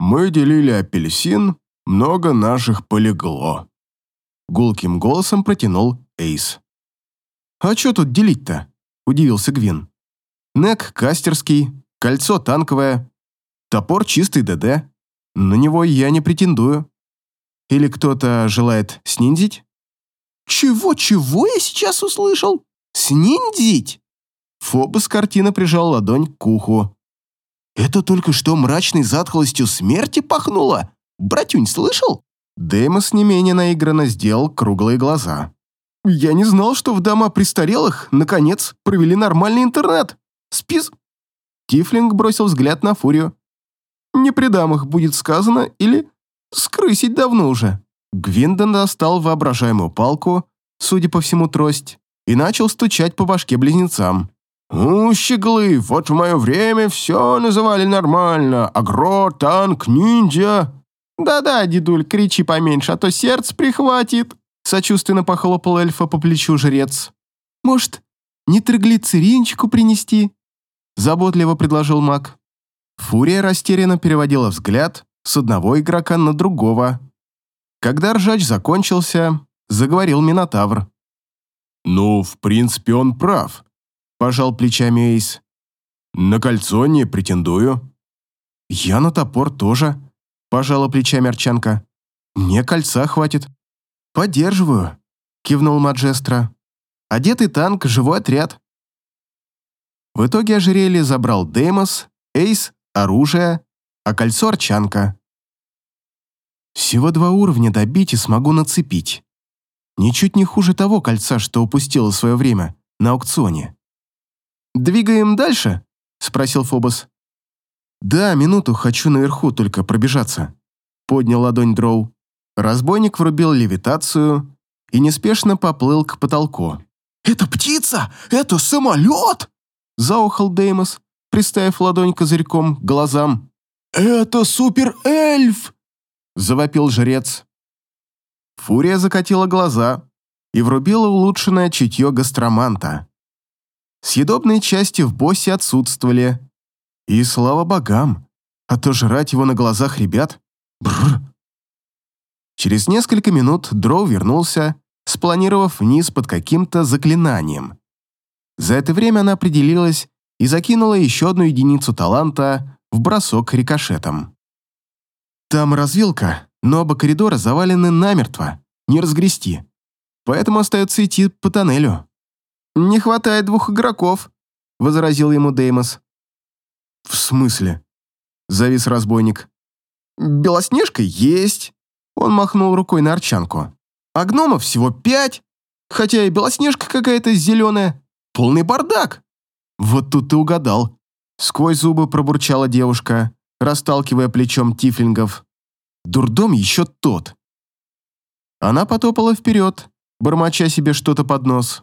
Мы делили апельсин, много наших полегло. Гулким голосом протянул Эйс. «А что тут делить-то?» – удивился Гвин. «Нек кастерский, кольцо танковое, топор чистый ДД. На него я не претендую. Или кто-то желает сниндзить?» «Чего-чего я сейчас услышал? Сниндзить?» Фобос картина прижал ладонь к уху. «Это только что мрачной затхлостью смерти пахнуло? Братюнь, слышал?» Деймос не менее наигранно сделал круглые глаза. «Я не знал, что в дома престарелых, наконец, провели нормальный интернет. Спис...» Тифлинг бросил взгляд на Фурию. «Не при дамах будет сказано, или скрысить давно уже». Гвиндон достал воображаемую палку, судя по всему трость, и начал стучать по башке близнецам. «У, щеглы, вот в мое время все называли нормально. Агро, танк, ниндзя». «Да-да, дедуль, кричи поменьше, а то сердце прихватит», сочувственно похлопал эльфа по плечу жрец. «Может, нитроглицеринчику принести?» заботливо предложил маг. Фурия растерянно переводила взгляд с одного игрока на другого. Когда ржач закончился, заговорил Минотавр. «Ну, в принципе, он прав», – пожал плечами Эйс. «На кольцо не претендую». «Я на топор тоже», – пожала плечами Арчанка. «Мне кольца хватит». «Поддерживаю», – кивнул Маджестро. «Одетый танк, живой отряд». В итоге ожерелье забрал Деймос, Эйс – оружие, а кольцо – Арчанка. Всего два уровня добить и смогу нацепить. Ничуть не хуже того кольца, что упустила в свое время на аукционе. «Двигаем дальше?» – спросил Фобос. «Да, минуту, хочу наверху только пробежаться», – поднял ладонь Дроу. Разбойник врубил левитацию и неспешно поплыл к потолку. «Это птица! Это самолет!» – заухал Деймос, приставив ладонь козырьком к глазам. «Это супер-эльф!» – завопил жрец. Фурия закатила глаза и врубила улучшенное чутье гастроманта. Съедобные части в боссе отсутствовали. И слава богам, а то жрать его на глазах ребят. Бррр. Через несколько минут Дроу вернулся, спланировав вниз под каким-то заклинанием. За это время она определилась и закинула еще одну единицу таланта в бросок рикошетом. Там развилка, но оба коридора завалены намертво, не разгрести. Поэтому остается идти по тоннелю. «Не хватает двух игроков», — возразил ему Деймос. «В смысле?» — завис разбойник. «Белоснежка есть», — он махнул рукой на арчанку. «А гномов всего пять, хотя и белоснежка какая-то зеленая. Полный бардак». «Вот тут ты угадал», — сквозь зубы пробурчала девушка, расталкивая плечом тифлингов. «Дурдом еще тот». Она потопала вперед, бормоча себе что-то под нос.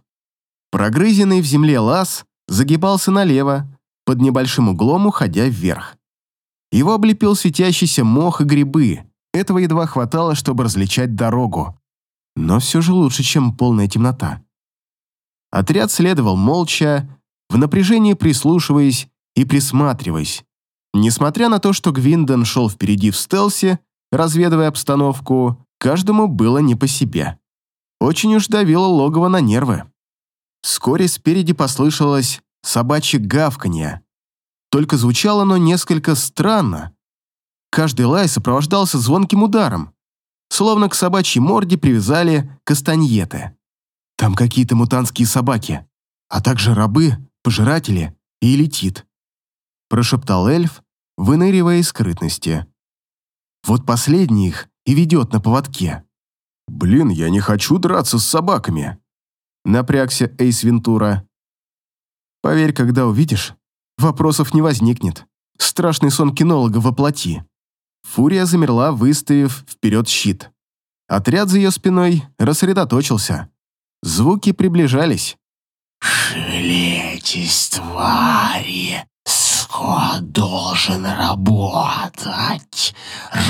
Прогрызенный в земле лаз загибался налево, под небольшим углом уходя вверх. Его облепил светящийся мох и грибы. Этого едва хватало, чтобы различать дорогу. Но все же лучше, чем полная темнота. Отряд следовал молча, в напряжении прислушиваясь и присматриваясь. Несмотря на то, что Гвиндон шел впереди в стелсе, разведывая обстановку, каждому было не по себе. Очень уж давило логово на нервы. Вскоре спереди послышалось собачье гавканье. Только звучало оно несколько странно. Каждый лай сопровождался звонким ударом, словно к собачьей морде привязали кастаньеты. Там какие-то мутантские собаки, а также рабы, пожиратели и летит. Прошептал эльф, выныривая из скрытности. Вот последний их и ведет на поводке. «Блин, я не хочу драться с собаками», — напрягся Эйс Вентура. «Поверь, когда увидишь, вопросов не возникнет. Страшный сон кинолога воплоти». Фурия замерла, выставив вперед щит. Отряд за ее спиной рассредоточился. Звуки приближались. «Шевелитесь, твари! Скот должен работать!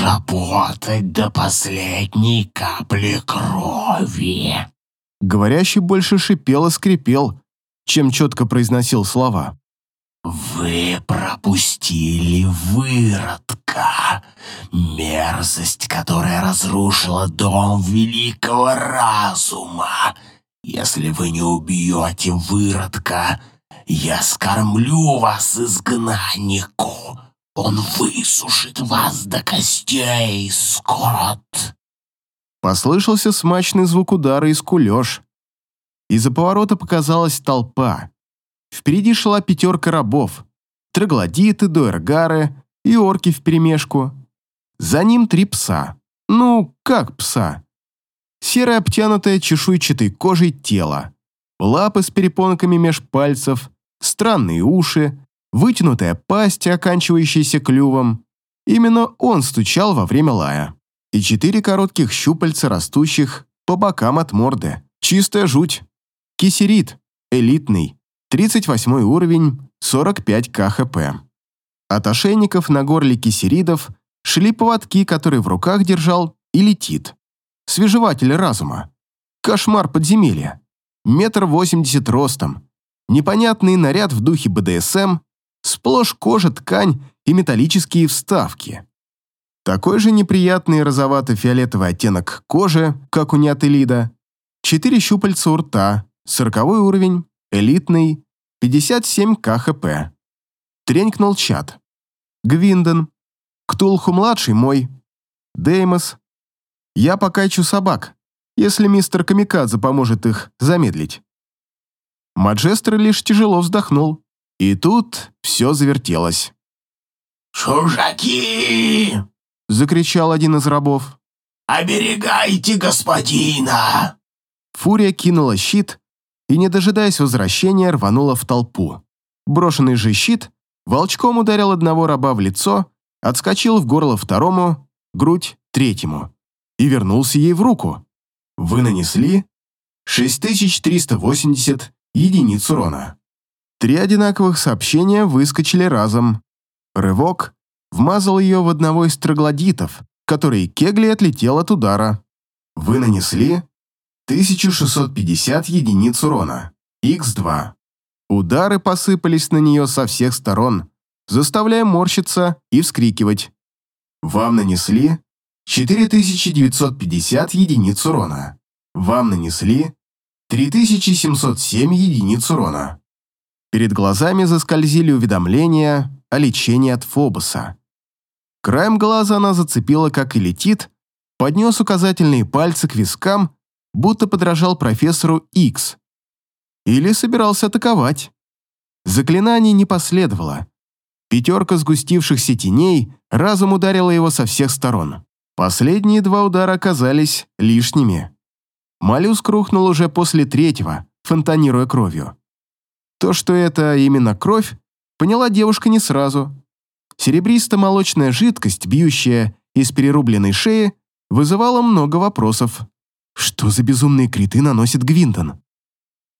Работать до последней капли крови!» Говорящий больше шипел и скрипел, чем четко произносил слова. «Вы пропустили выродка, мерзость, которая разрушила дом великого разума. Если вы не убьете выродка, я скормлю вас изгнаннику. Он высушит вас до костей, Скотт!» Послышался смачный звук удара и скулеж. Из-за поворота показалась толпа. Впереди шла пятерка рабов, троглодиты, дуэргары и орки вперемешку. За ним три пса. Ну, как пса? Серое обтянутое чешуйчатой кожей тело, лапы с перепонками меж пальцев, странные уши, вытянутая пасть, оканчивающаяся клювом. Именно он стучал во время лая. И четыре коротких щупальца, растущих по бокам от морды. Чистая жуть. Кисерит. Элитный. 38 уровень, 45 КХП. От ошейников на горле кисеридов шли поводки, которые в руках держал и летит. Свежеватель разума. Кошмар подземелья. Метр восемьдесят ростом. Непонятный наряд в духе БДСМ, сплошь кожа, ткань и металлические вставки. Такой же неприятный розовато-фиолетовый оттенок кожи, как у неотелида. Четыре щупальца у рта, сороковой уровень, элитный, 57 КХП. Тренькнул чат. Гвинден. Ктулху-младший мой. Деймос. Я покачу собак, если мистер Камикадзе поможет их замедлить. Маджестер лишь тяжело вздохнул. И тут все завертелось. «Чужаки!» — закричал один из рабов. «Оберегайте господина!» Фурия кинула щит и, не дожидаясь возвращения, рванула в толпу. Брошенный же щит волчком ударил одного раба в лицо, отскочил в горло второму, грудь третьему и вернулся ей в руку. Вы нанесли 6380 единиц урона. Три одинаковых сообщения выскочили разом. Рывок вмазал ее в одного из троглодитов, который кегли отлетел от удара. Вы нанесли 1650 единиц урона. Х2. Удары посыпались на нее со всех сторон, заставляя морщиться и вскрикивать. Вам нанесли 4950 единиц урона. Вам нанесли 3707 единиц урона. Перед глазами заскользили уведомления о лечении от Фобоса. Краем глаза она зацепила, как и летит, поднес указательные пальцы к вискам будто подражал профессору Икс. Или собирался атаковать. Заклинаний не последовало. Пятерка сгустившихся теней разом ударила его со всех сторон. Последние два удара оказались лишними. Моллюск рухнул уже после третьего, фонтанируя кровью. То, что это именно кровь, поняла девушка не сразу. Серебристо-молочная жидкость, бьющая из перерубленной шеи, вызывала много вопросов. Что за безумные криты наносит Гвинтон?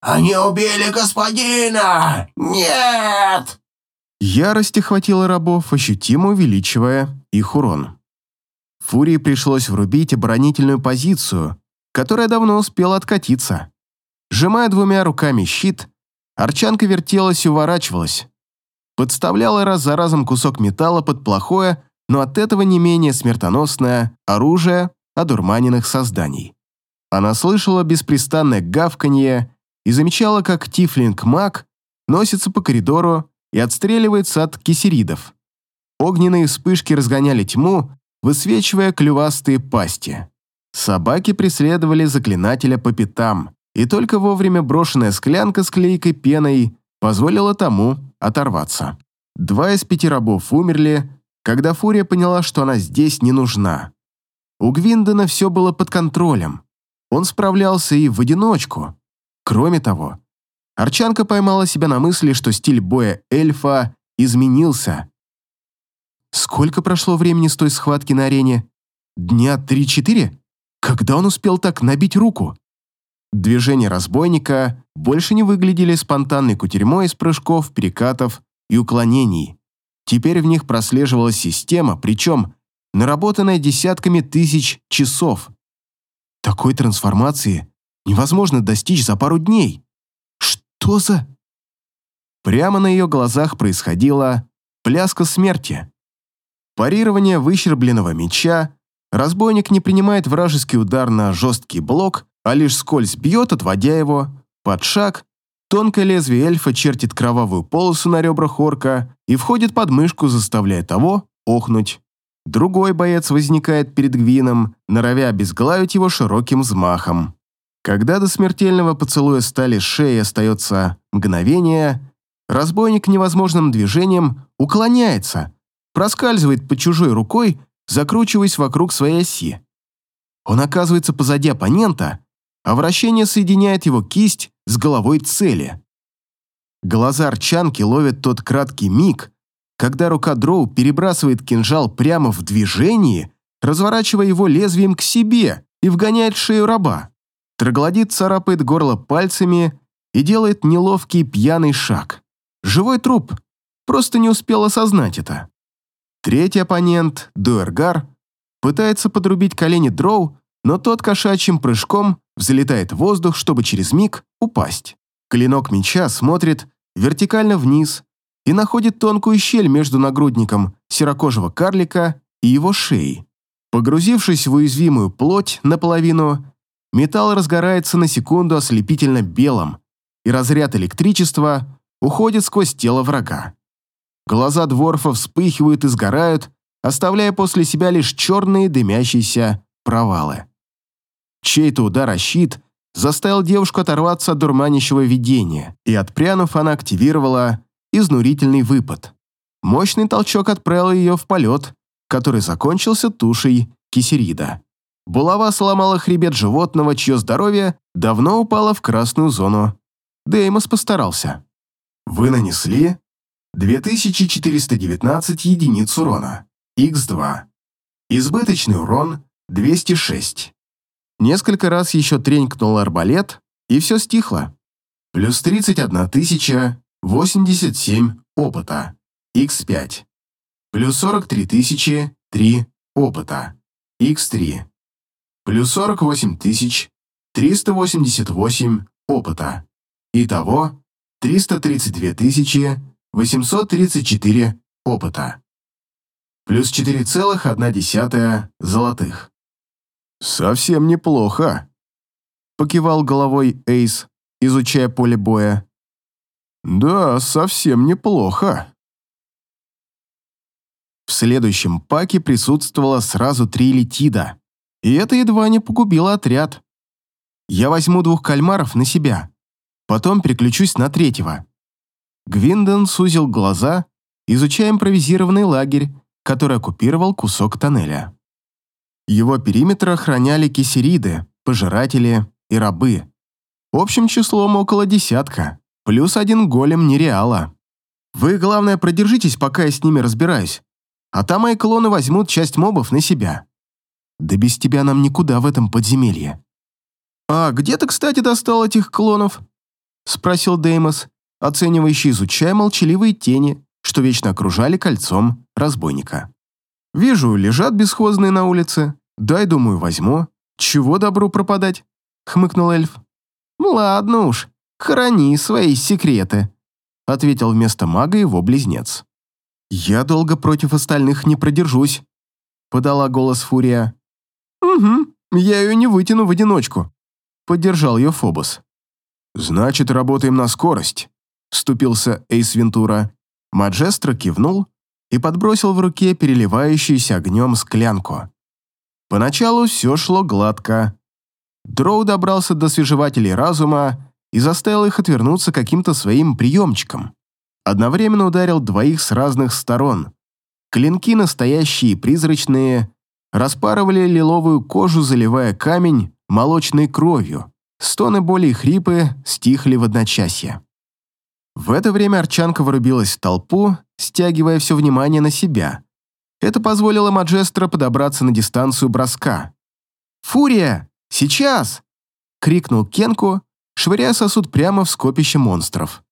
«Они убили господина! Нет!» Ярость охватила рабов, ощутимо увеличивая их урон. Фурии пришлось врубить оборонительную позицию, которая давно успела откатиться. Сжимая двумя руками щит, Арчанка вертелась и уворачивалась. Подставляла раз за разом кусок металла под плохое, но от этого не менее смертоносное оружие одурманенных созданий. Она слышала беспрестанное гавканье и замечала, как тифлинг-маг носится по коридору и отстреливается от кисеридов. Огненные вспышки разгоняли тьму, высвечивая клювастые пасти. Собаки преследовали заклинателя по пятам, и только вовремя брошенная склянка с клейкой пеной позволила тому оторваться. Два из пяти рабов умерли, когда Фурия поняла, что она здесь не нужна. У Гвиндона все было под контролем. Он справлялся и в одиночку. Кроме того, Арчанка поймала себя на мысли, что стиль боя эльфа изменился. Сколько прошло времени с той схватки на арене? Дня три-четыре? Когда он успел так набить руку? Движения разбойника больше не выглядели спонтанной кутерьмой из прыжков, перекатов и уклонений. Теперь в них прослеживалась система, причем наработанная десятками тысяч часов. Такой трансформации невозможно достичь за пару дней. Что за... Прямо на ее глазах происходила пляска смерти. Парирование выщербленного меча, разбойник не принимает вражеский удар на жесткий блок, а лишь скользь бьет, отводя его, под шаг, тонкое лезвие эльфа чертит кровавую полосу на ребрах орка и входит под мышку, заставляя того охнуть. Другой боец возникает перед Гвином, норовя обезглавить его широким взмахом. Когда до смертельного поцелуя стали шеи остается мгновение, разбойник невозможным движением уклоняется, проскальзывает под чужой рукой, закручиваясь вокруг своей оси. Он оказывается позади оппонента, а вращение соединяет его кисть с головой цели. Глаза Арчанки ловят тот краткий миг, когда рука Дроу перебрасывает кинжал прямо в движении, разворачивая его лезвием к себе и вгоняет в шею раба. Троглодит царапает горло пальцами и делает неловкий пьяный шаг. Живой труп просто не успел осознать это. Третий оппонент, Дуэргар, пытается подрубить колени Дроу, но тот кошачьим прыжком взлетает в воздух, чтобы через миг упасть. Клинок меча смотрит вертикально вниз и находит тонкую щель между нагрудником серокожего карлика и его шеей. Погрузившись в уязвимую плоть наполовину, металл разгорается на секунду ослепительно белым, и разряд электричества уходит сквозь тело врага. Глаза дворфа вспыхивают и сгорают, оставляя после себя лишь черные дымящиеся провалы. Чей-то удар о щит заставил девушку оторваться от дурманящего видения, и, отпрянув, она активировала изнурительный выпад. Мощный толчок отправил ее в полет, который закончился тушей кисерида. Булава сломала хребет животного, чье здоровье давно упало в красную зону. Деймос постарался. Вы нанесли 2419 единиц урона, Х2. Избыточный урон 206. Несколько раз еще тренькнул арбалет, и все стихло. Плюс 31 тысяча 87 опыта. Х5. Плюс 43 тысячи 3 опыта. Х3. Плюс 48 тысяч 388 опыта. Итого 332 тысячи 834 опыта. Плюс 4,1 золотых. «Совсем неплохо», — покивал головой Эйс, изучая поле боя. «Да, совсем неплохо». В следующем паке присутствовало сразу три летида, и это едва не погубило отряд. Я возьму двух кальмаров на себя, потом переключусь на третьего. Гвиндон сузил глаза, изучая импровизированный лагерь, который оккупировал кусок тоннеля. Его периметр охраняли кисериды, пожиратели и рабы. Общим числом около десятка, плюс один голем нереала. Вы, главное, продержитесь, пока я с ними разбираюсь, а там мои клоны возьмут часть мобов на себя. Да без тебя нам никуда в этом подземелье. «А где ты, кстати, достал этих клонов?» — спросил Деймос, оценивающий, изучая молчаливые тени, что вечно окружали кольцом разбойника. «Вижу, лежат бесхозные на улице. «Дай, думаю, возьму. Чего добру пропадать?» — хмыкнул эльф. «Ну ладно уж, храни свои секреты», — ответил вместо мага его близнец. «Я долго против остальных не продержусь», — подала голос Фурия. «Угу, я ее не вытяну в одиночку», — поддержал ее Фобос. «Значит, работаем на скорость», — вступился Эйс Вентура. Маджестро кивнул и подбросил в руке переливающуюся огнем склянку. Поначалу все шло гладко. Дроу добрался до свежевателей разума и заставил их отвернуться каким-то своим приемчиком. Одновременно ударил двоих с разных сторон. Клинки настоящие, призрачные, распарывали лиловую кожу, заливая камень молочной кровью. Стоны боли и хрипы стихли в одночасье. В это время Арчанка вырубилась в толпу, стягивая все внимание на себя. Это позволило Маджестро подобраться на дистанцию броска. «Фурия! Сейчас!» — крикнул Кенку, швыряя сосуд прямо в скопище монстров.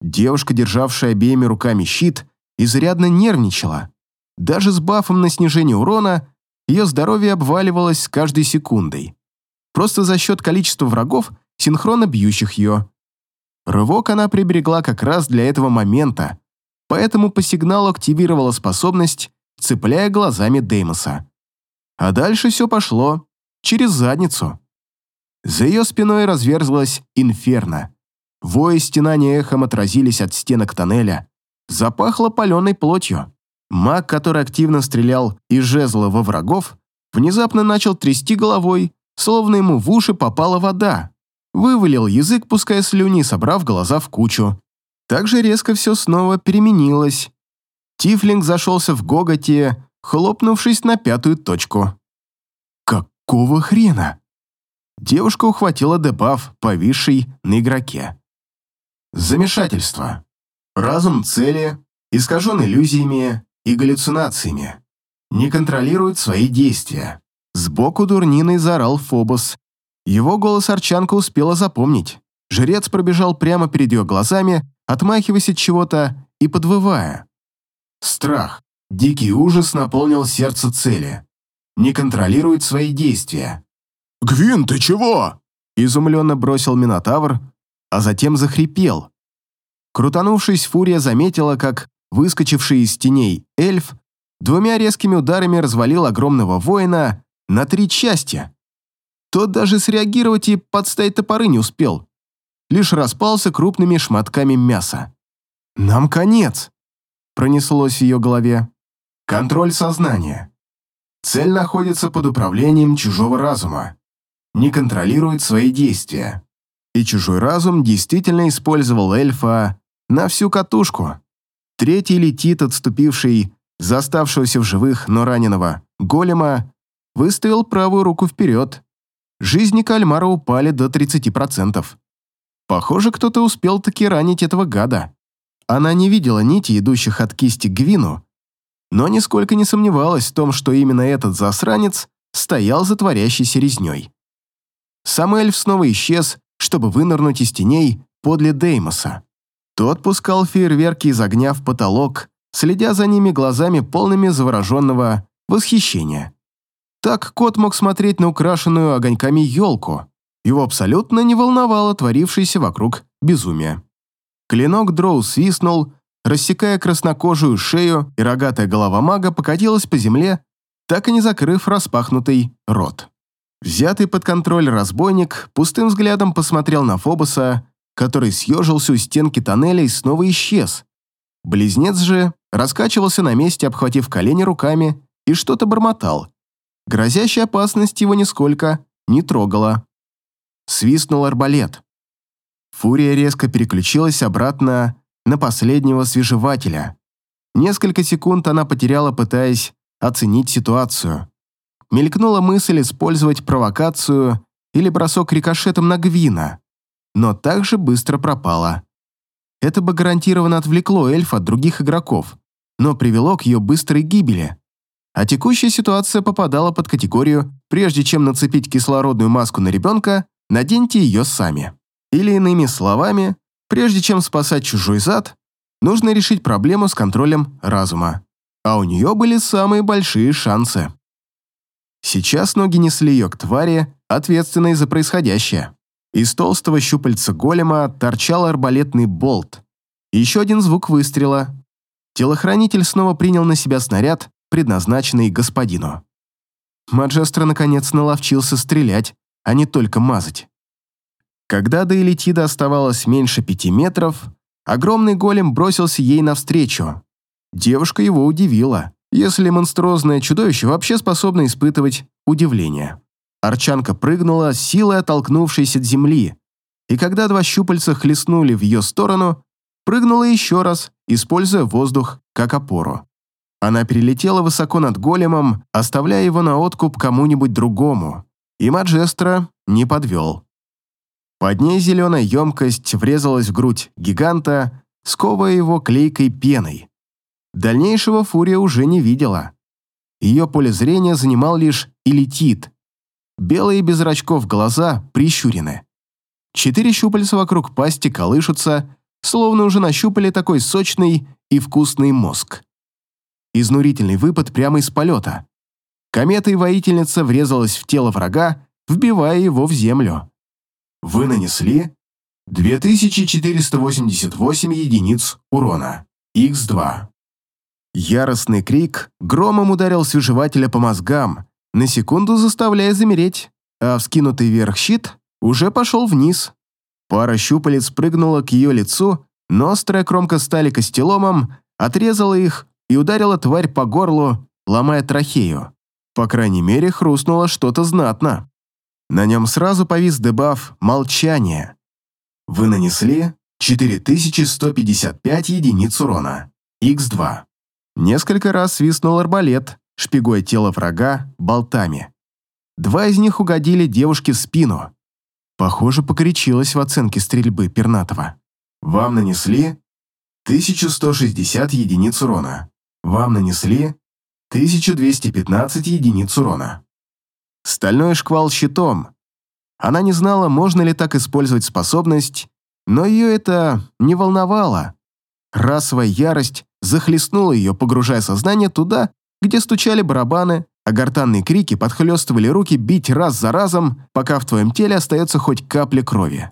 Девушка, державшая обеими руками щит, изрядно нервничала. Даже с бафом на снижение урона ее здоровье обваливалось с каждой секундой. Просто за счет количества врагов, синхронно бьющих ее. Рывок она приберегла как раз для этого момента, поэтому по сигналу активировала способность, цепляя глазами Деймоса. А дальше все пошло через задницу. За ее спиной разверзлась инферно. Вой и стенания эхом отразились от стенок тоннеля. Запахло паленой плотью. Маг, который активно стрелял из жезла во врагов, внезапно начал трясти головой, словно ему в уши попала вода. Вывалил язык, пуская слюни, собрав глаза в кучу. Так же резко все снова переменилось. Тифлинг зашелся в гоготе, хлопнувшись на пятую точку. «Какого хрена?» Девушка ухватила дебаф, повисший на игроке. Замешательство. Разум цели искажен иллюзиями и галлюцинациями. Не контролирует свои действия. Сбоку дурниной заорал Фобос. Его голос Арчанка успела запомнить. Жрец пробежал прямо перед ее глазами, отмахиваясь от чего-то и подвывая. Страх, дикий ужас наполнил сердце цели. Не контролирует свои действия. «Гвин, ты чего?» Изумленно бросил Минотавр, а затем захрипел. Крутанувшись, Фурия заметила, как выскочивший из теней эльф двумя резкими ударами развалил огромного воина на три части. Тот даже среагировать и подставить топоры не успел. Лишь распался крупными шматками мяса. «Нам конец!» — пронеслось в ее голове. «Контроль сознания. Цель находится под управлением чужого разума. Не контролирует свои действия. И чужой разум действительно использовал эльфа на всю катушку. Третий летит, отступивший за оставшегося в живых, но раненого, голема, выставил правую руку вперед. Жизни кальмара упали до 30%. Похоже, кто-то успел таки ранить этого гада. Она не видела нити, идущих от кисти к Гвину, но нисколько не сомневалась в том, что именно этот засранец стоял за творящейся резней. Сам эльф снова исчез, чтобы вынырнуть из теней подле Деймоса. Тот пускал фейерверки из огня в потолок, следя за ними глазами полными завороженного восхищения. Так кот мог смотреть на украшенную огоньками елку. Его абсолютно не волновало творившееся вокруг безумие. Клинок дроу свистнул, рассекая краснокожую шею, и рогатая голова мага покатилась по земле, так и не закрыв распахнутый рот. Взятый под контроль разбойник пустым взглядом посмотрел на Фобоса, который съежился у стенки тоннеля и снова исчез. Близнец же раскачивался на месте, обхватив колени руками, и что-то бормотал. Грозящая опасность его нисколько не трогала. Свистнул арбалет. Фурия резко переключилась обратно на последнего свежевателя. Несколько секунд она потеряла, пытаясь оценить ситуацию. Мелькнула мысль использовать провокацию или бросок рикошетом на Гвина, но также быстро пропала. Это бы гарантированно отвлекло эльфа от других игроков, но привело к ее быстрой гибели. А текущая ситуация попадала под категорию «прежде чем нацепить кислородную маску на ребенка, наденьте ее сами». Или иными словами, прежде чем спасать чужой зад, нужно решить проблему с контролем разума. А у нее были самые большие шансы. Сейчас ноги несли ее к твари, ответственной за происходящее. Из толстого щупальца голема торчал арбалетный болт. Еще один звук выстрела. Телохранитель снова принял на себя снаряд, предназначенный господину. Маджестро наконец наловчился стрелять, а не только мазать. Когда до Элитида оставалось меньше пяти метров, огромный голем бросился ей навстречу. Девушка его удивила, если монструозное чудовище вообще способно испытывать удивление. Арчанка прыгнула, силой оттолкнувшись от земли, и когда два щупальца хлестнули в ее сторону, прыгнула еще раз, используя воздух как опору. Она перелетела высоко над големом, оставляя его на откуп кому-нибудь другому, и Маджестро не подвел. Под ней зеленая емкость врезалась в грудь гиганта, сковывая его клейкой пеной. Дальнейшего Фурия уже не видела. Ее поле зрения занимал лишь элитит. Белые без зрачков глаза прищурены. Четыре щупальца вокруг пасти колышутся, словно уже нащупали такой сочный и вкусный мозг. Изнурительный выпад прямо из полета. Комета и воительница врезалась в тело врага, вбивая его в землю. Вы нанесли 2488 единиц урона. Х2. Яростный крик громом ударил свежевателя по мозгам, на секунду заставляя замереть, а вскинутый вверх щит уже пошел вниз. Пара щупалец прыгнула к ее лицу, но острая кромка стали костеломом отрезала их и ударила тварь по горлу, ломая трахею. По крайней мере, хрустнуло что-то знатно. На нем сразу повис дебаф «Молчание». Вы нанесли 4155 единиц урона. Х2. Несколько раз свистнул арбалет, шпигуя тело врага болтами. Два из них угодили девушке в спину. Похоже, покоричилась в оценке стрельбы Пернатова. Вам нанесли 1160 единиц урона. Вам нанесли 1215 единиц урона. Стальной шквал щитом. Она не знала, можно ли так использовать способность, но ее это не волновало. Расовая ярость захлестнула ее, погружая сознание туда, где стучали барабаны, а гортанные крики подхлестывали руки бить раз за разом, пока в твоем теле остается хоть капля крови.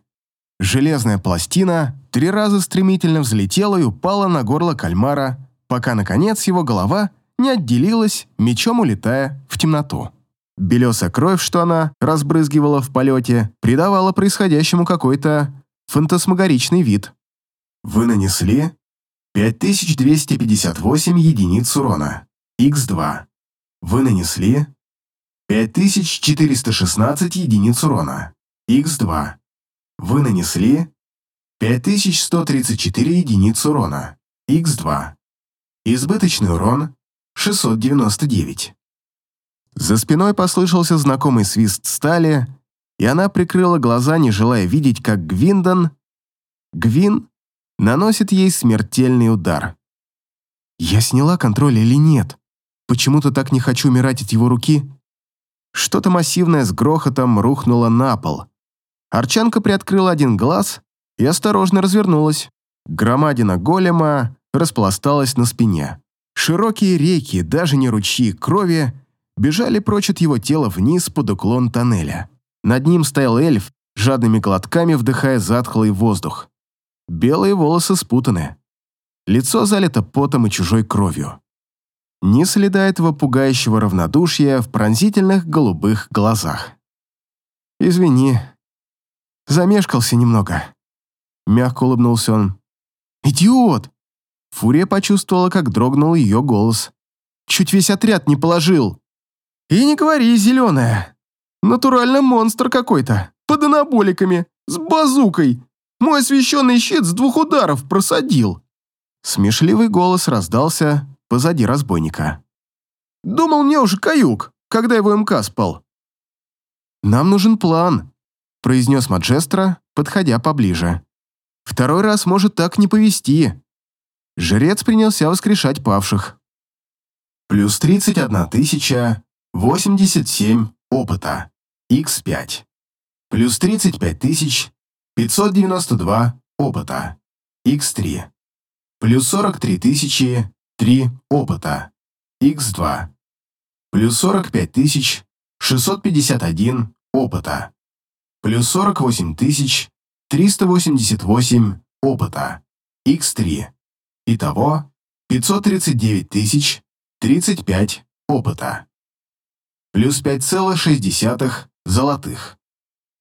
Железная пластина три раза стремительно взлетела и упала на горло кальмара, пока, наконец, его голова не отделилась, мечом улетая в темноту. Белесая кровь, что она разбрызгивала в полете, придавала происходящему какой-то фантасмагоричный вид. Вы нанесли 5258 единиц урона. Х2. Вы нанесли 5416 единиц урона. Х2. Вы нанесли 5134 единиц урона. Х2. Избыточный урон 699. За спиной послышался знакомый свист стали, и она прикрыла глаза, не желая видеть, как Гвиндон... Гвин наносит ей смертельный удар. Я сняла контроль или нет? Почему-то так не хочу умирать от его руки. Что-то массивное с грохотом рухнуло на пол. Арчанка приоткрыла один глаз и осторожно развернулась. Громадина голема распласталась на спине. Широкие реки, даже не ручьи крови, бежали прочь от его тела вниз под уклон тоннеля. Над ним стоял эльф, жадными глотками вдыхая затхлый воздух. Белые волосы спутаны. Лицо залито потом и чужой кровью. Ни следа этого пугающего равнодушия в пронзительных голубых глазах. «Извини, замешкался немного», — мягко улыбнулся он. «Идиот!» Фурия почувствовала, как дрогнул ее голос. «Чуть весь отряд не положил!» «И не говори, зеленая! Натурально монстр какой-то, под анаболиками, с базукой! Мой освещенный щит с двух ударов просадил!» Смешливый голос раздался позади разбойника. «Думал, мне уже каюк, когда его МК спал». «Нам нужен план», — произнес Маджестро, подходя поближе. «Второй раз может так не повести». Жрец принялся воскрешать павших. Плюс 31 тысяча 87 опыта. Х5. Плюс 35 тысяч 592 опыта. Х3. Плюс 43 тысячи 3 опыта. Х2. Плюс 45 тысяч 651 опыта. Плюс 48 тысяч 388 опыта. Х3. Итого 539 тысяч 35 опыта. Плюс 5,6 золотых.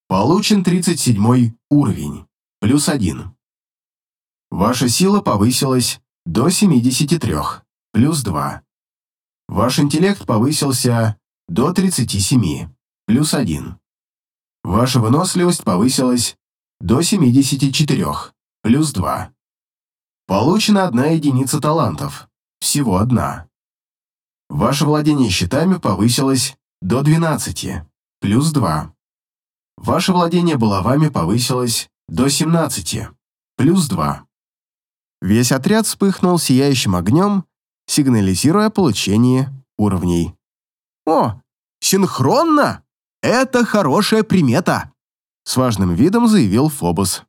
Получен 37 уровень. Плюс 1. Ваша сила повысилась до 73, плюс 2. Ваш интеллект повысился до 37, плюс 1. Ваша выносливость повысилась до 74, плюс 2. Получена одна единица талантов, всего одна. Ваше владение щитами повысилось до 12, плюс 2. Ваше владение булавами повысилось до 17, плюс 2. Весь отряд вспыхнул сияющим огнем, сигнализируя о получении уровней. «О, синхронно! Это хорошая примета!» С важным видом заявил Фобос.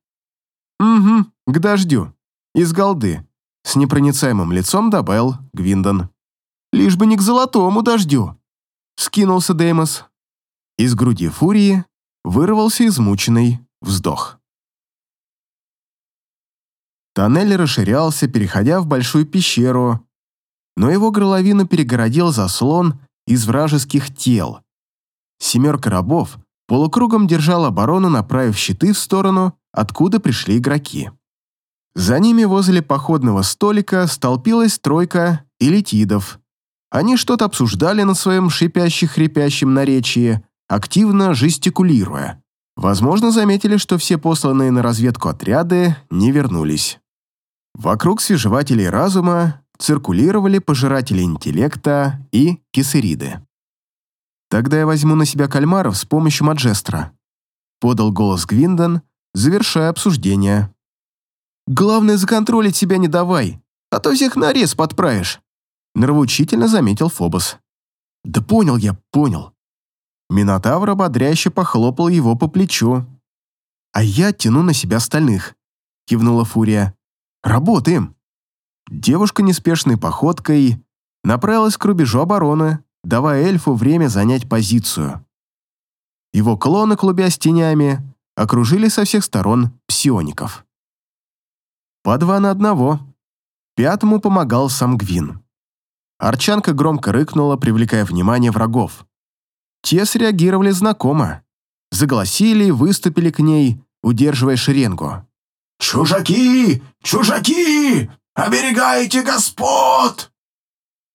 «Угу, к дождю. Из голды», — с непроницаемым лицом добавил Гвиндон. «Лишь бы не к золотому дождю», — скинулся Деймос. Из груди фурии вырвался измученный вздох. Тоннель расширялся, переходя в большую пещеру, но его горловину перегородил заслон из вражеских тел. Семерка рабов полукругом держал оборону, направив щиты в сторону, откуда пришли игроки. За ними возле походного столика столпилась тройка элитидов. Они что-то обсуждали на своем шипящих-хрипящем наречии, активно жестикулируя. Возможно, заметили, что все посланные на разведку отряды не вернулись. Вокруг свежевателей разума циркулировали пожиратели интеллекта и кисериды. «Тогда я возьму на себя кальмаров с помощью Маджестра», подал голос Гвиндон, завершая обсуждение. «Главное, законтролить себя не давай, а то всех на рез подправишь», нравоучительно заметил Фобос. «Да понял я, понял». Минотавр ободряюще похлопал его по плечу. «А я тяну на себя остальных», кивнула Фурия. «Работаем». Девушка неспешной походкой направилась к рубежу обороны, давая эльфу время занять позицию. Его клоны, клубясь тенями, окружили со всех сторон псиоников. По два на одного. Пятому помогал сам Гвин. Арчанка громко рыкнула, привлекая внимание врагов. Те среагировали знакомо. Заголосили и выступили к ней, удерживая шеренгу. «Чужаки! Чужаки! Оберегайте господ!»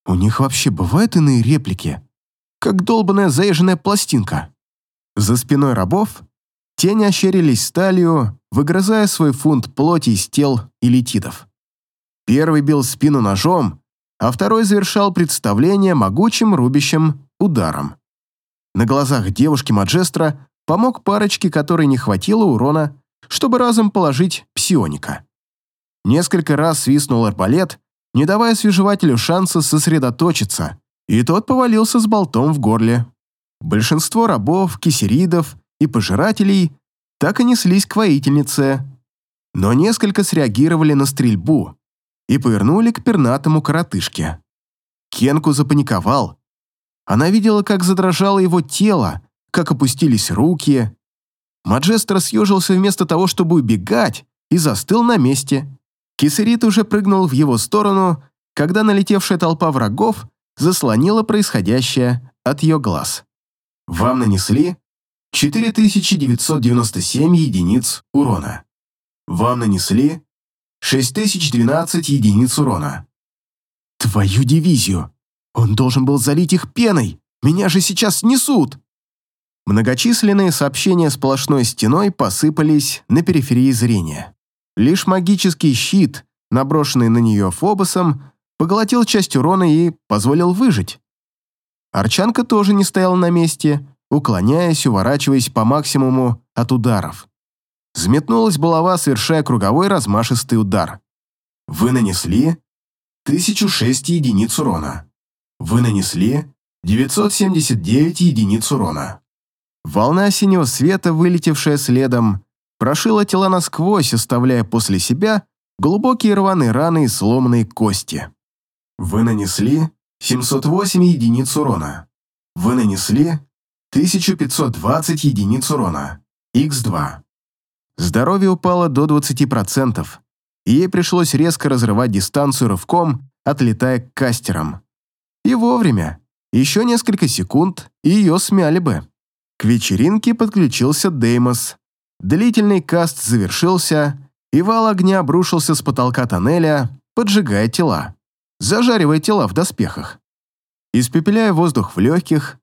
У них вообще бывают иные реплики, как долбаная заезженная пластинка. За спиной рабов тени ощерились сталью, выгрызая свой фунт плоти из тел элитидов. Первый бил спину ножом, а второй завершал представление могучим рубящим ударом. На глазах девушки Маджестра помог парочке, которой не хватило урона, чтобы разом положить псионика. Несколько раз свистнул арбалет, не давая свежевателю шанса сосредоточиться, и тот повалился с болтом в горле. Большинство рабов, кисеридов и пожирателей так и неслись к воительнице, но несколько среагировали на стрельбу и повернули к пернатому коротышке. Кенку запаниковал. Она видела, как задрожало его тело, как опустились руки. Маджестро съежился вместо того, чтобы убегать, и застыл на месте. Кисерит уже прыгнул в его сторону, когда налетевшая толпа врагов заслонила происходящее от ее глаз. Вам нанесли 4997 единиц урона. Вам нанесли 6012 единиц урона. Твою дивизию! Он должен был залить их пеной! Меня же сейчас снесут! Многочисленные сообщения сплошной стеной посыпались на периферии зрения. Лишь магический щит, наброшенный на нее Фобосом, поглотил часть урона и позволил выжить. Арчанка тоже не стояла на месте, уклоняясь, уворачиваясь по максимуму от ударов. Взметнулась булава, совершая круговой размашистый удар. Вы нанесли 1006 единиц урона. Вы нанесли 979 единиц урона. Волна синего света, вылетевшая следом, прошила тела насквозь, оставляя после себя глубокие рваные раны и сломанные кости. Вы нанесли 708 единиц урона. Вы нанесли 1520 единиц урона. Х2. Здоровье упало до 20%, и ей пришлось резко разрывать дистанцию рывком, отлетая к кастерам. И вовремя. Еще несколько секунд, и ее смяли бы. К вечеринке подключился Деймос. Длительный каст завершился, и вал огня обрушился с потолка тоннеля, поджигая тела, зажаривая тела в доспехах. Испепеляя воздух в легких,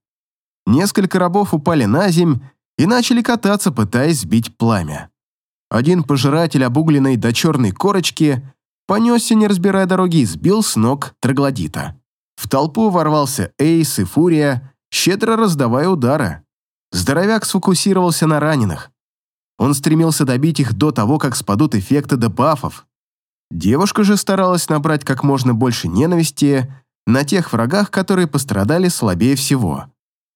Несколько рабов упали на земь и начали кататься, пытаясь сбить пламя. Один пожиратель обугленной до черной корочки понесся, не разбирая дороги, и сбил с ног троглодита. В толпу ворвался Эйс и Фурия, щедро раздавая удары. Здоровяк сфокусировался на раненых. Он стремился добить их до того, как спадут эффекты дебафов. Девушка же старалась набрать как можно больше ненависти на тех врагах, которые пострадали слабее всего.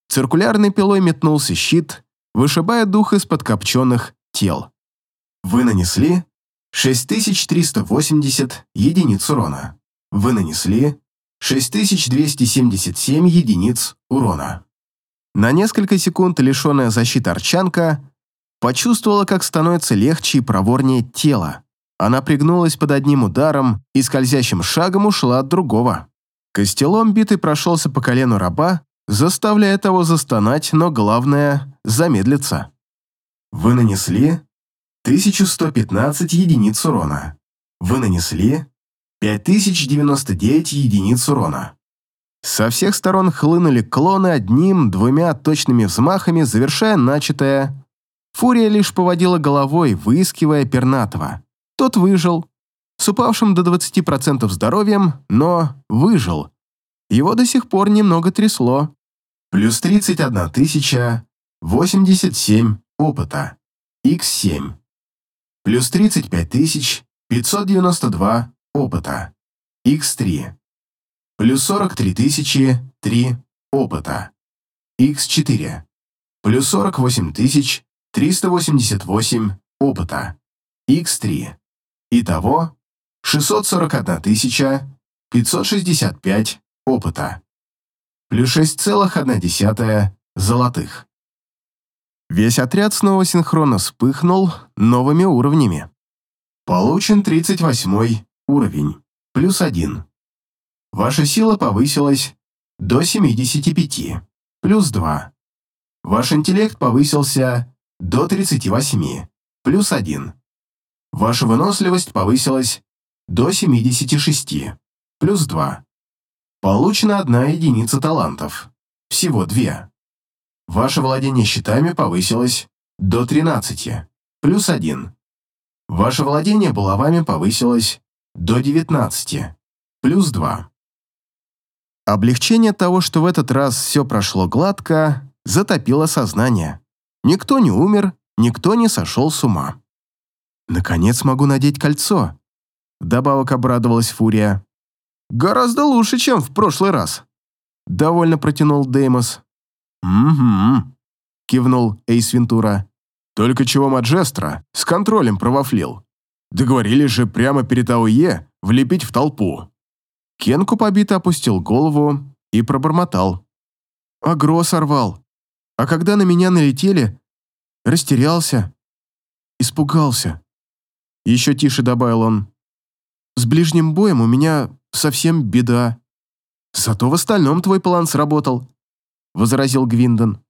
Циркулярной пилой метнулся щит, вышибая дух из подкопченных тел. Вы нанесли 6380 единиц урона. Вы нанесли 6277 единиц урона. На несколько секунд лишенная защиты Арчанка почувствовала, как становится легче и проворнее тело. Она пригнулась под одним ударом и скользящим шагом ушла от другого. Костелом битый прошелся по колену раба, заставляя того застонать, но главное – замедлиться. Вы нанесли 1115 единиц урона. Вы нанесли 5099 единиц урона. Со всех сторон хлынули клоны одним-двумя точными взмахами, завершая начатое. Фурия лишь поводила головой, выискивая пернатого. Тот выжил. С упавшим до 20% здоровьем, но выжил. Его до сих пор немного трясло. Плюс 31 тысяча 87 опыта. Х7. Плюс 35 тысяч 592 опыта. Х3. Плюс 43 тысячи 3 опыта. Х4. Плюс 48 тысяч 388 опыта. Х3. Итого 641 тысяча 565 опыта. Плюс 6,1 золотых. Весь отряд снова синхронно вспыхнул новыми уровнями. Получен 38 уровень, плюс 1. Ваша сила повысилась до 75, плюс 2. Ваш интеллект повысился до 38, плюс 1. Ваша выносливость повысилась до 76, плюс 2. Получена одна единица талантов, всего две. Ваше владение щитами повысилось до 13, плюс 1. Ваше владение булавами повысилось до 19, плюс 2. Облегчение того, что в этот раз все прошло гладко, затопило сознание. Никто не умер, никто не сошел с ума. Наконец могу надеть кольцо. Добавок обрадовалась Фурия. Гораздо лучше, чем в прошлый раз. Довольно протянул Деймос. «Угу», — кивнул Эйс Вентура. «Только чего Маджестро с контролем провафлил. Договорились же прямо перед АОЕ влепить в толпу». Кенку побито опустил голову и пробормотал. «Агро сорвал. А когда на меня налетели, растерялся, испугался. Еще тише добавил он. «С ближним боем у меня совсем беда. Зато в остальном твой план сработал», — возразил Гвиндон.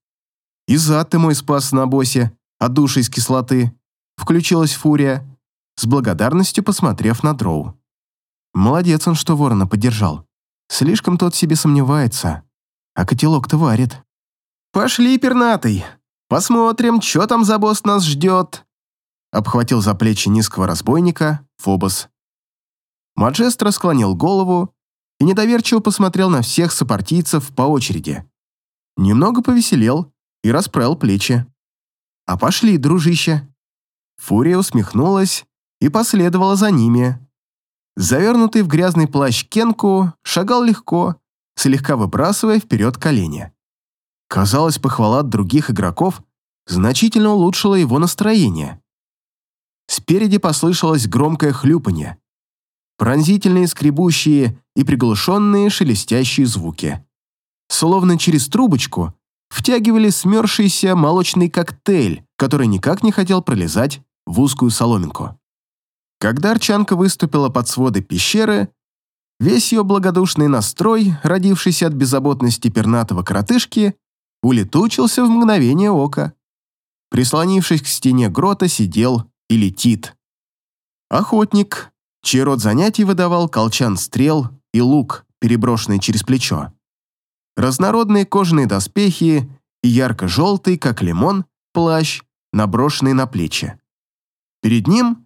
«И зад ты мой спас на боссе, от души из кислоты», — включилась Фурия, с благодарностью посмотрев на Дроу. «Молодец он, что ворона поддержал. Слишком тот себе сомневается, а котелок-то варит». «Пошли, пернатый, посмотрим, что там за босс нас ждет», обхватил за плечи низкого разбойника Фобос. Маджестро склонил голову и недоверчиво посмотрел на всех сопартийцев по очереди. Немного повеселел и расправил плечи. «А пошли, дружище!» Фурия усмехнулась и последовала за ними. Завернутый в грязный плащ Кенку шагал легко, слегка выбрасывая вперед колени. Казалось, похвала от других игроков значительно улучшила его настроение. Спереди послышалось громкое хлюпанье. Пронзительные, скребущие и приглушенные шелестящие звуки. Словно через трубочку втягивали смерзшийся молочный коктейль, который никак не хотел пролезать в узкую соломинку. Когда Арчанка выступила под своды пещеры, весь ее благодушный настрой, родившийся от беззаботности пернатого коротышки, улетучился в мгновение ока. Прислонившись к стене грота, сидел и летит. Охотник, чей род занятий выдавал колчан стрел и лук, переброшенный через плечо. Разнородные кожаные доспехи и ярко-желтый, как лимон, плащ, наброшенный на плечи. Перед ним,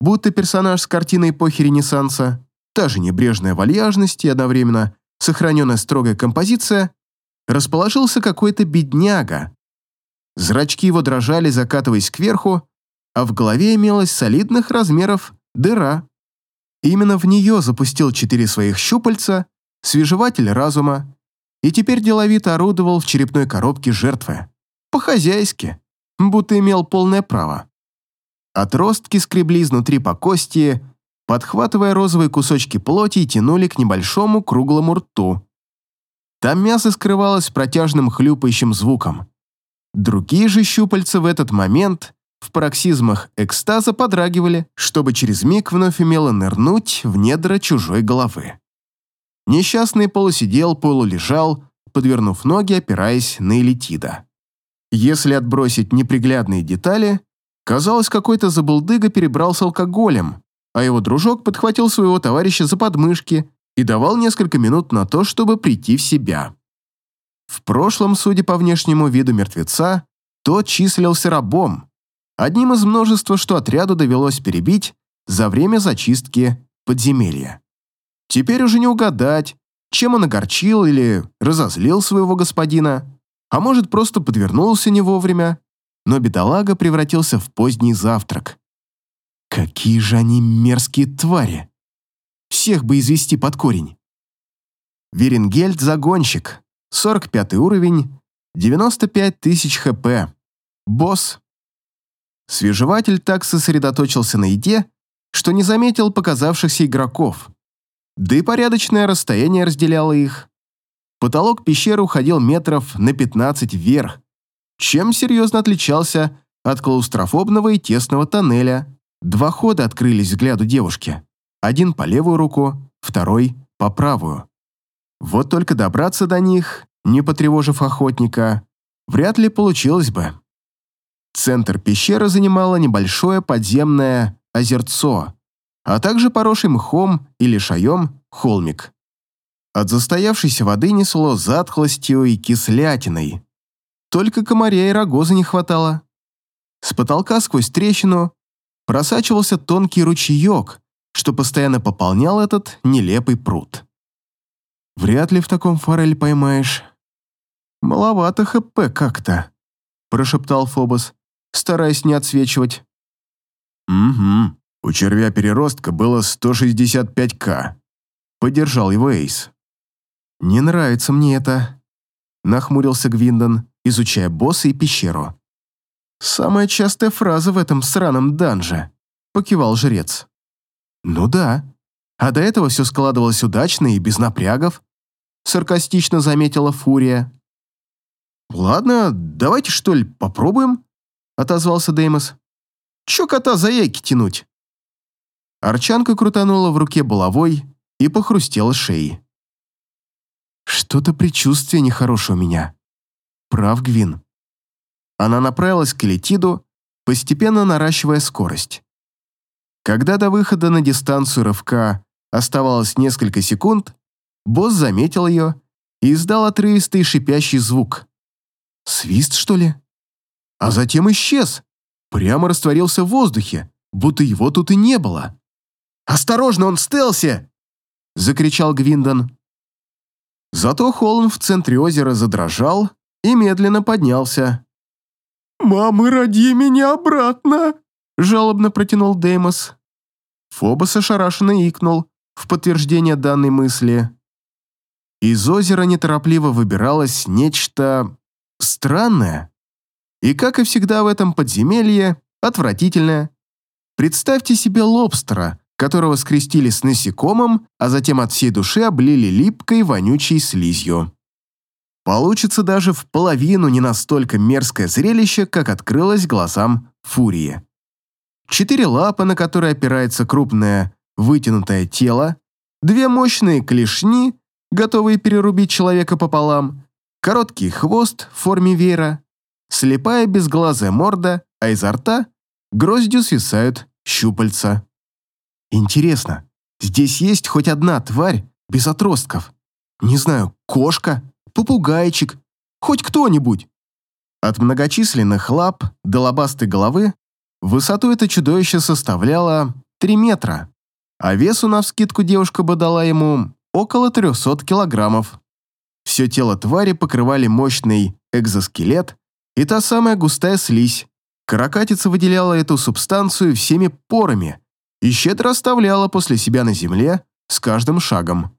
будто персонаж с картины эпохи Ренессанса, та же небрежная вальяжность и одновременно сохраненная строгая композиция, расположился какой-то бедняга. Зрачки его дрожали, закатываясь кверху, а в голове имелась солидных размеров дыра. Именно в нее запустил четыре своих щупальца, свежеватель разума, и теперь деловито орудовал в черепной коробке жертвы. По-хозяйски, будто имел полное право. Отростки скребли изнутри по кости, подхватывая розовые кусочки плоти и тянули к небольшому круглому рту. Там мясо скрывалось протяжным хлюпающим звуком. Другие же щупальца в этот момент в пароксизмах экстаза подрагивали, чтобы через миг вновь имело нырнуть в недра чужой головы. Несчастный полусидел, полулежал, подвернув ноги, опираясь на элитида. Если отбросить неприглядные детали, казалось, какой-то забулдыга перебрался алкоголем, а его дружок подхватил своего товарища за подмышки и давал несколько минут на то, чтобы прийти в себя. В прошлом, судя по внешнему виду мертвеца, тот числился рабом, одним из множества, что отряду довелось перебить за время зачистки подземелья. Теперь уже не угадать, чем он огорчил или разозлил своего господина, а может, просто подвернулся не вовремя, но бедолага превратился в поздний завтрак. Какие же они мерзкие твари! Всех бы извести под корень. Веренгельд загонщик, 45 уровень, 95 тысяч хп. Босс. Свежеватель так сосредоточился на еде, что не заметил показавшихся игроков. Да и порядочное расстояние разделяло их. Потолок пещеры уходил метров на 15 вверх, чем серьезно отличался от клаустрофобного и тесного тоннеля. Два хода открылись взгляду девушки. Один по левую руку, второй по правую. Вот только добраться до них, не потревожив охотника, вряд ли получилось бы. Центр пещеры занимало небольшое подземное озерцо, а также поросший мхом или шаем холмик. От застоявшейся воды несло затхлостью и кислятиной. Только комаря и рогоза не хватало. С потолка сквозь трещину просачивался тонкий ручеек, что постоянно пополнял этот нелепый пруд. Вряд ли в таком форель поймаешь. Маловато ХП как-то, прошептал Фобос, стараясь не отсвечивать. Угу. У червя-переростка было 165к. Поддержал его Эйс. Не нравится мне это, нахмурился Гвиндон, изучая босса и пещеру. «Самая частая фраза в этом сраном данже», — покивал жрец. «Ну да. А до этого все складывалось удачно и без напрягов», — саркастично заметила Фурия. «Ладно, давайте что ли попробуем?» — отозвался Деймос. «Чё кота за яйки тянуть?» Арчанка крутанула в руке булавой и похрустела шеей. «Что-то предчувствие нехорошее у меня. Прав Гвин». Она направилась к Элитиду, постепенно наращивая скорость. Когда до выхода на дистанцию рывка оставалось несколько секунд, босс заметил ее и издал отрывистый шипящий звук. Свист, что ли? А затем исчез. Прямо растворился в воздухе, будто его тут и не было. «Осторожно, он в стелсе!» — закричал Гвиндон. Зато холм в центре озера задрожал и медленно поднялся. «Мамы, роди меня обратно!» — жалобно протянул Деймос. Фобос ошарашенно икнул в подтверждение данной мысли. Из озера неторопливо выбиралось нечто странное. И, как и всегда в этом подземелье, отвратительное. Представьте себе лобстера, которого скрестили с насекомым, а затем от всей души облили липкой вонючей слизью. Получится даже в половину не настолько мерзкое зрелище, как открылось глазам фурии. Четыре лапы, на которые опирается крупное вытянутое тело, две мощные клешни, готовые перерубить человека пополам, короткий хвост в форме веера, слепая безглазая морда, а изо рта гроздью свисают щупальца. Интересно, здесь есть хоть одна тварь без отростков? Не знаю, кошка? попугайчик, хоть кто-нибудь. От многочисленных лап до лобастой головы высоту это чудовище составляло 3 метра, а весу навскидку девушка бы дала ему около 300 килограммов. Все тело твари покрывали мощный экзоскелет и та самая густая слизь. Каракатица выделяла эту субстанцию всеми порами и щедро оставляла после себя на земле с каждым шагом.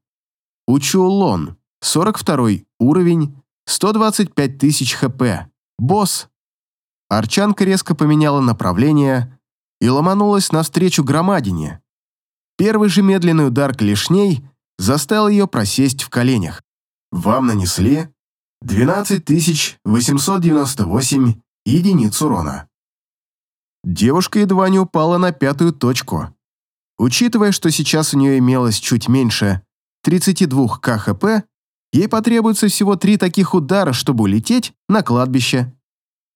Учулон, 42 уровень, 125 тысяч хп. Босс. Арчанка резко поменяла направление и ломанулась навстречу громадине. Первый же медленный удар клешней заставил ее просесть в коленях. Вам нанесли 12898 единиц урона. Девушка едва не упала на пятую точку. Учитывая, что сейчас у нее имелось чуть меньше 32 КХП, ей потребуется всего три таких удара, чтобы улететь на кладбище.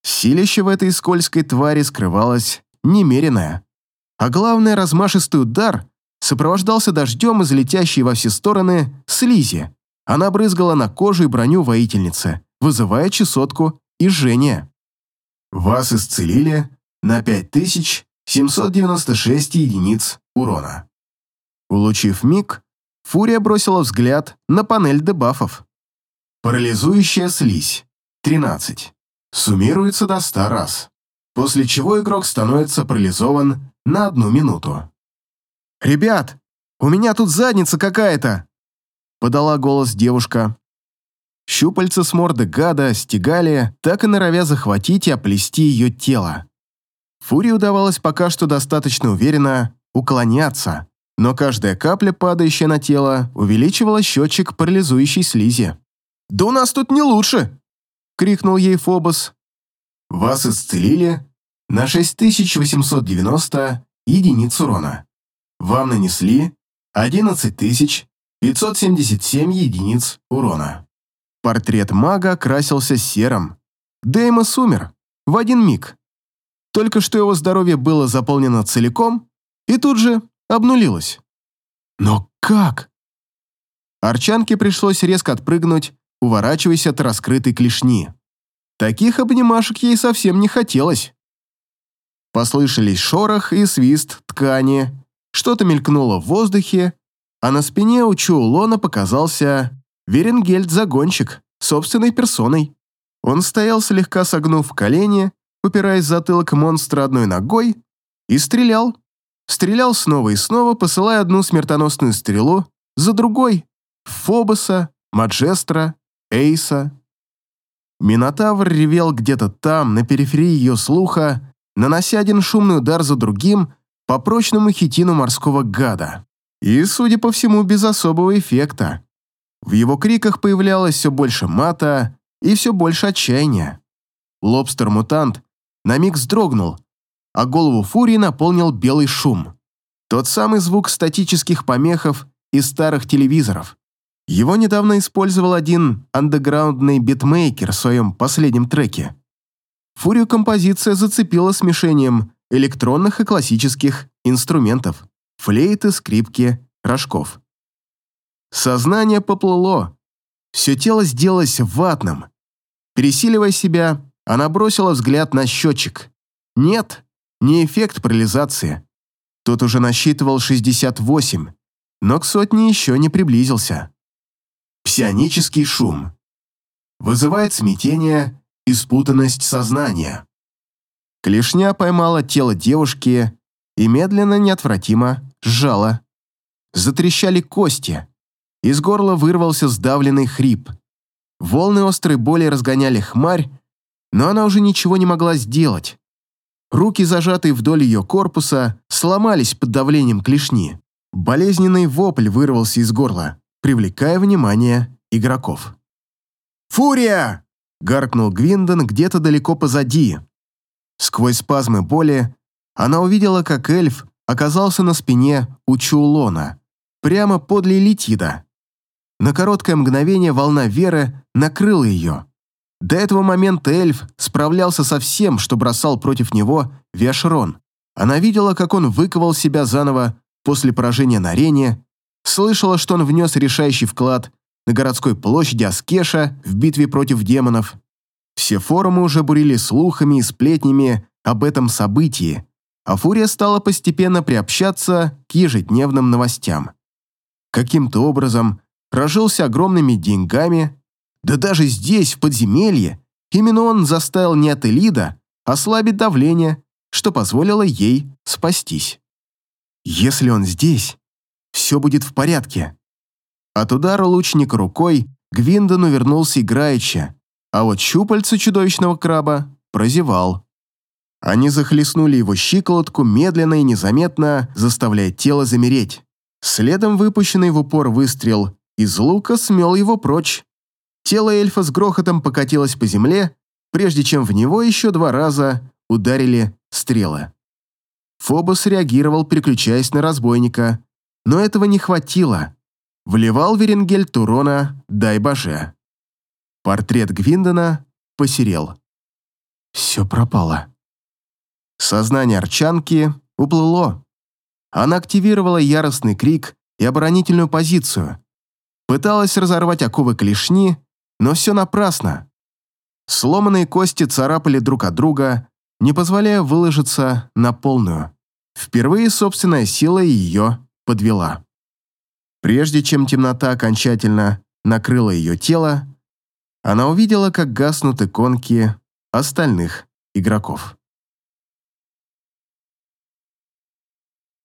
Силище в этой скользкой твари скрывалось немеренное. А главное, размашистый удар сопровождался дождем из летящей во все стороны слизи. Она брызгала на кожу и броню воительницы, вызывая чесотку и жжение. Вас исцелили на 5796 единиц урона. Улучив миг, Фурия бросила взгляд на панель дебафов. Парализующая слизь. 13. Суммируется до 100 раз. После чего игрок становится парализован на одну минуту. «Ребят, у меня тут задница какая-то!» Подала голос девушка. Щупальца с морды гада стегали, так и норовя захватить и оплести ее тело. Фурии удавалось пока что достаточно уверенно уклоняться, но каждая капля, падающая на тело, увеличивала счетчик парализующей слизи. «Да у нас тут не лучше!» — крикнул ей Фобос. «Вас исцелили на 6890 единиц урона. Вам нанесли 11577 единиц урона». Портрет мага окрасился серым. Деймос умер в один миг. Только что его здоровье было заполнено целиком и тут же обнулилось. Но как? Арчанке пришлось резко отпрыгнуть, уворачиваясь от раскрытой клешни. Таких обнимашек ей совсем не хотелось. Послышались шорох и свист ткани, что-то мелькнуло в воздухе, а на спине у Чуулона показался Веренгельд-загонщик, собственной персоной. Он стоял, слегка согнув колени, упираясь затылок монстра одной ногой, и стрелял. Стрелял снова и снова, посылая одну смертоносную стрелу за другой. Фобоса, Маджестра, Эйса. Минотавр ревел где-то там, на периферии ее слуха, нанося один шумный удар за другим по прочному хитину морского гада. И, судя по всему, без особого эффекта. В его криках появлялось все больше мата и все больше отчаяния. Лобстер-мутант на миг вздрогнул, а голову Фурии наполнил белый шум. Тот самый звук статических помехов из старых телевизоров. Его недавно использовал один андеграундный битмейкер в своем последнем треке. Фурию композиция зацепила смешением электронных и классических инструментов, флейты, скрипки, рожков. Сознание поплыло, все тело сделалось ватным. Пересиливая себя, она бросила взгляд на счетчик. Нет, не эффект парализации. Тот уже насчитывал 68, но к сотне еще не приблизился. Псионический шум. Вызывает смятение и спутанность сознания. Клешня поймала тело девушки и медленно, неотвратимо сжала. Затрещали кости. Из горла вырвался сдавленный хрип. Волны острой боли разгоняли хмарь, но она уже ничего не могла сделать. Руки, зажатые вдоль ее корпуса, сломались под давлением клешни. Болезненный вопль вырвался из горла, привлекая внимание игроков. «Фурия!» — гаркнул Гвиндон где-то далеко позади. Сквозь спазмы боли она увидела, как эльф оказался на спине у Чулона, прямо подле Летида. На короткое мгновение волна веры накрыла ее. До этого момента эльф справлялся со всем, что бросал против него Виашрон. Она видела, как он выковал себя заново после поражения на арене, слышала, что он внес решающий вклад на городской площади Аскеша в битве против демонов. Все форумы уже бурили слухами и сплетнями об этом событии, а Фурия стала постепенно приобщаться к ежедневным новостям. Каким-то образом разжился огромными деньгами, да даже здесь, в подземелье, именно он заставил не от Элида ослабить давление, что позволило ей спастись. Если он здесь, все будет в порядке. От удара лучника рукой Гвиндону вернулся играючи, а вот щупальца чудовищного краба прозевал. Они захлестнули его щиколотку медленно и незаметно, заставляя тело замереть. Следом выпущенный в упор выстрел из лука смел его прочь. Тело эльфа с грохотом покатилось по земле, прежде чем в него еще два раза ударили стрелы. Фобос реагировал, переключаясь на разбойника, но этого не хватило. Вливал Веренгель Турона «Дай боже». Портрет Гвиндона посерел. Все пропало. Сознание Арчанки уплыло. Она активировала яростный крик и оборонительную позицию. Пыталась разорвать оковы клешни, но все напрасно. Сломанные кости царапали друг от друга, не позволяя выложиться на полную. Впервые собственная сила ее подвела. Прежде чем темнота окончательно накрыла ее тело, она увидела, как гаснут иконки остальных игроков.